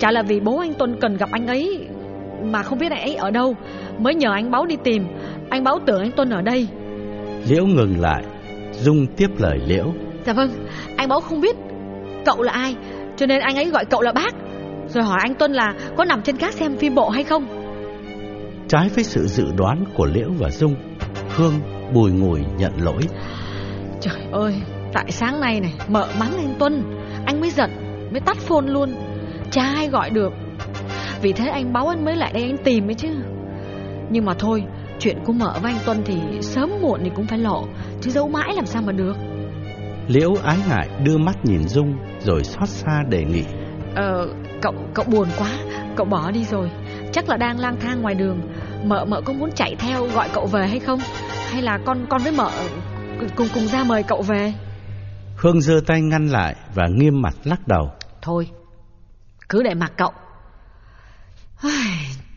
Chả là vì bố anh Tuân cần gặp anh ấy mà không biết anh ấy ở đâu, mới nhờ anh Báu đi tìm. Anh Báu tưởng anh Tuân ở đây. Liễu ngừng lại, Dung tiếp lời Liễu. Dạ vâng, anh Báu không biết cậu là ai, cho nên anh ấy gọi cậu là bác. Rồi hỏi anh Tuân là có nằm trên gác xem phim bộ hay không. Trái với sự dự đoán của Liễu và Dung, Hương bùi ngùi nhận lỗi. Trời ơi, tại sáng nay này mợ mắng anh Tuân, anh mới giận, mới tắt phone luôn. Chả ai gọi được. Vì thế anh báo anh mới lại đây anh tìm ấy chứ. Nhưng mà thôi, chuyện của mợ với anh Tuân thì sớm muộn thì cũng phải lộ, chứ giấu mãi làm sao mà được. Liễu ái ngại đưa mắt nhìn Dung rồi xót xa đề nghị. Ờ, cậu cậu buồn quá, cậu bỏ đi rồi. Chắc là đang lang thang ngoài đường. Mợ mợ có muốn chạy theo gọi cậu về hay không? Hay là con con với mợ cùng cùng ra mời cậu về? Hương giơ tay ngăn lại và nghiêm mặt lắc đầu. Thôi, cứ để mặc cậu.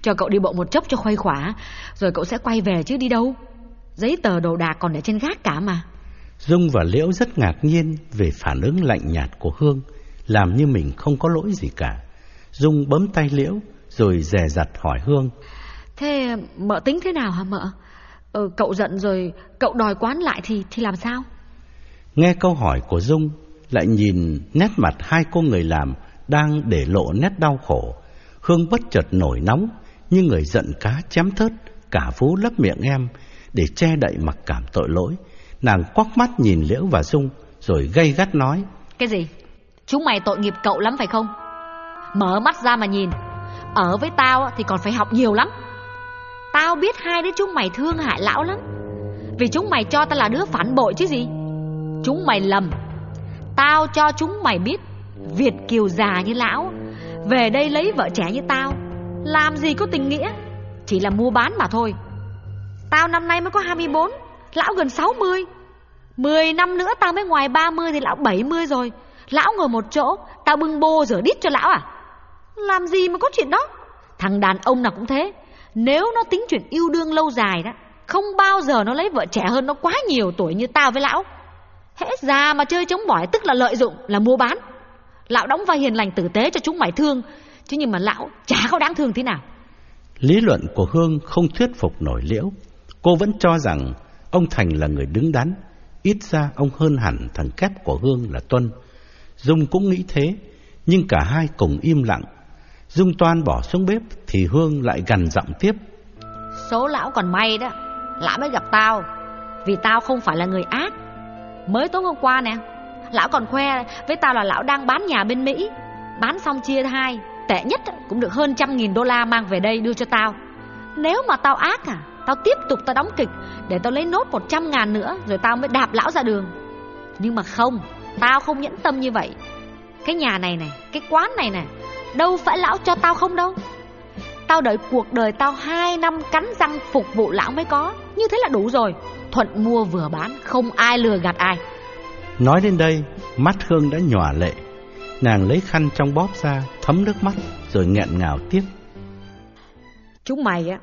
Cho cậu đi bộ một chốc cho khuây khỏa, rồi cậu sẽ quay về chứ đi đâu. Giấy tờ đồ đạc còn để trên gác cả mà. Dung và Liễu rất ngạc nhiên về phản ứng lạnh nhạt của Hương, làm như mình không có lỗi gì cả. Dung bấm tay Liễu rồi dè dặt hỏi Hương. Thế mợ tính thế nào hả mợ? Ừ, cậu giận rồi cậu đòi quán lại thì thì làm sao? Nghe câu hỏi của Dung, lại nhìn nét mặt hai cô người làm đang để lộ nét đau khổ. Hương bất chợt nổi nóng, như người giận cá chém thớt, cả vú lấp miệng em để che đậy mặc cảm tội lỗi. Nàng quắc mắt nhìn Liễu và Dung, rồi gay gắt nói. Cái gì? Chúng mày tội nghiệp cậu lắm phải không? Mở mắt ra mà nhìn. Ở với tao thì còn phải học nhiều lắm. Tao biết hai đứa chúng mày thương hại lão lắm. Vì chúng mày cho tao là đứa phản bội chứ gì. Chúng mày lầm. Tao cho chúng mày biết, Việt kiều già như lão, Về đây lấy vợ trẻ như tao, Làm gì có tình nghĩa, Chỉ là mua bán mà thôi Tao năm nay mới có 24 Lão gần 60 10 năm nữa tao mới ngoài 30 thì lão 70 rồi Lão ngồi một chỗ, Tao bưng bô rửa đít cho lão à làm gì mà có chuyện đó Thằng đàn ông nào cũng thế Nếu nó tính chuyện yêu đương lâu dài đó Không bao giờ nó lấy vợ trẻ hơn nó quá nhiều tuổi như tao với lão Hễ già mà chơi chống bỏi tức là lợi dụng, là mua bán. Lão đóng vai hiền lành tử tế cho chúng mày thương, chứ nhưng mà lão chả có đáng thương thế nào. Lý luận của Hương không thuyết phục nổi liễu. Cô vẫn cho rằng ông Thành là người đứng đắn, ít ra ông hơn hẳn thằng kép của Hương là Tuân. Dung cũng nghĩ thế, nhưng cả hai cùng im lặng. Dung toan bỏ xuống bếp thì Hương lại gần giọng tiếp. Số lão còn may đó, lão mới gặp tao, vì tao không phải là người ác. Mới tối hôm qua nè Lão còn khoe với tao là lão đang bán nhà bên Mỹ. Bán xong chia hai Tệ nhất cũng được hơn trăm nghìn đô la mang về đây đưa cho tao. Nếu mà tao ác à Tao tiếp tục tao đóng kịch Để tao lấy nốt một trăm ngàn nữa Rồi tao mới đạp lão ra đường. Nhưng mà không Tao không nhẫn tâm như vậy. Cái nhà này này Cái quán này này Đâu phải lão cho tao không đâu. Tao đợi cuộc đời tao hai năm cắn răng phục vụ lão mới có. Như thế là đủ rồi. Thuận mua vừa bán Không ai lừa gạt ai. Nói đến đây Mắt Hương đã nhòa lệ. Nàng lấy khăn trong bóp ra Thấm nước mắt Rồi nghẹn ngào tiếp. Chúng mày á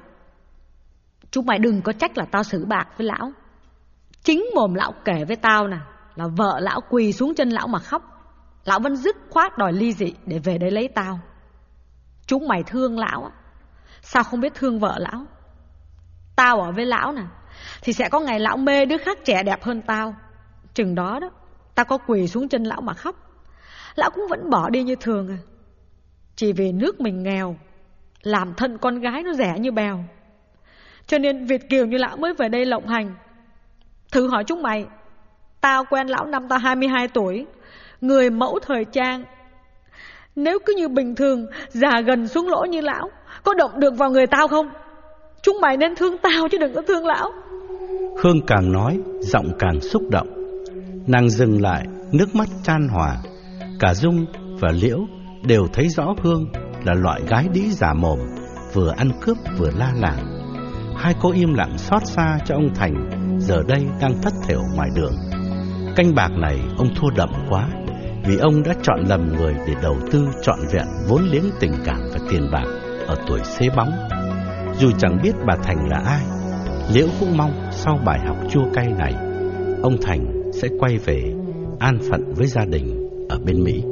Chúng mày đừng có trách là tao xử bạc với lão. Chính mồm lão kể với tao nè Là vợ lão quỳ xuống chân lão mà khóc Lão vẫn dứt khoát đòi ly dị Để về đây lấy tao. Chúng mày thương lão á. Sao không biết thương vợ lão? Tao ở với lão nè, Thì sẽ có ngày lão mê đứa khác trẻ đẹp hơn tao. Chừng đó đó, Tao có quỳ xuống chân lão mà khóc. Lão cũng vẫn bỏ đi như thường à. Chỉ vì nước mình nghèo, Làm thân con gái nó rẻ như bèo. Cho nên Việt Kiều như lão mới về đây lộng hành. Thử hỏi chúng mày, Tao quen lão năm tao 22 tuổi Người mẫu thời trang. Nếu cứ như bình thường Già gần xuống lỗ như lão Có động được vào người tao không? Chúng mày nên thương tao chứ đừng có thương lão. Hương càng nói Giọng càng xúc động. Nàng dừng lại Nước mắt chan hòa. Cả Dung và Liễu đều thấy rõ Hương là loại gái đĩ giả mồm, vừa ăn cướp vừa la làng. Hai cô im lặng xót xa cho ông Thành, giờ đây đang thất thểu ngoài đường. Canh bạc này ông thua đậm quá, vì ông đã chọn lầm người để đầu tư trọn vẹn vốn liếng tình cảm và tiền bạc ở tuổi xế bóng. Dù chẳng biết bà Thành là ai, Liễu cũng mong sau bài học chua cay này, ông Thành sẽ quay về an phận với gia đình ở bên Mỹ.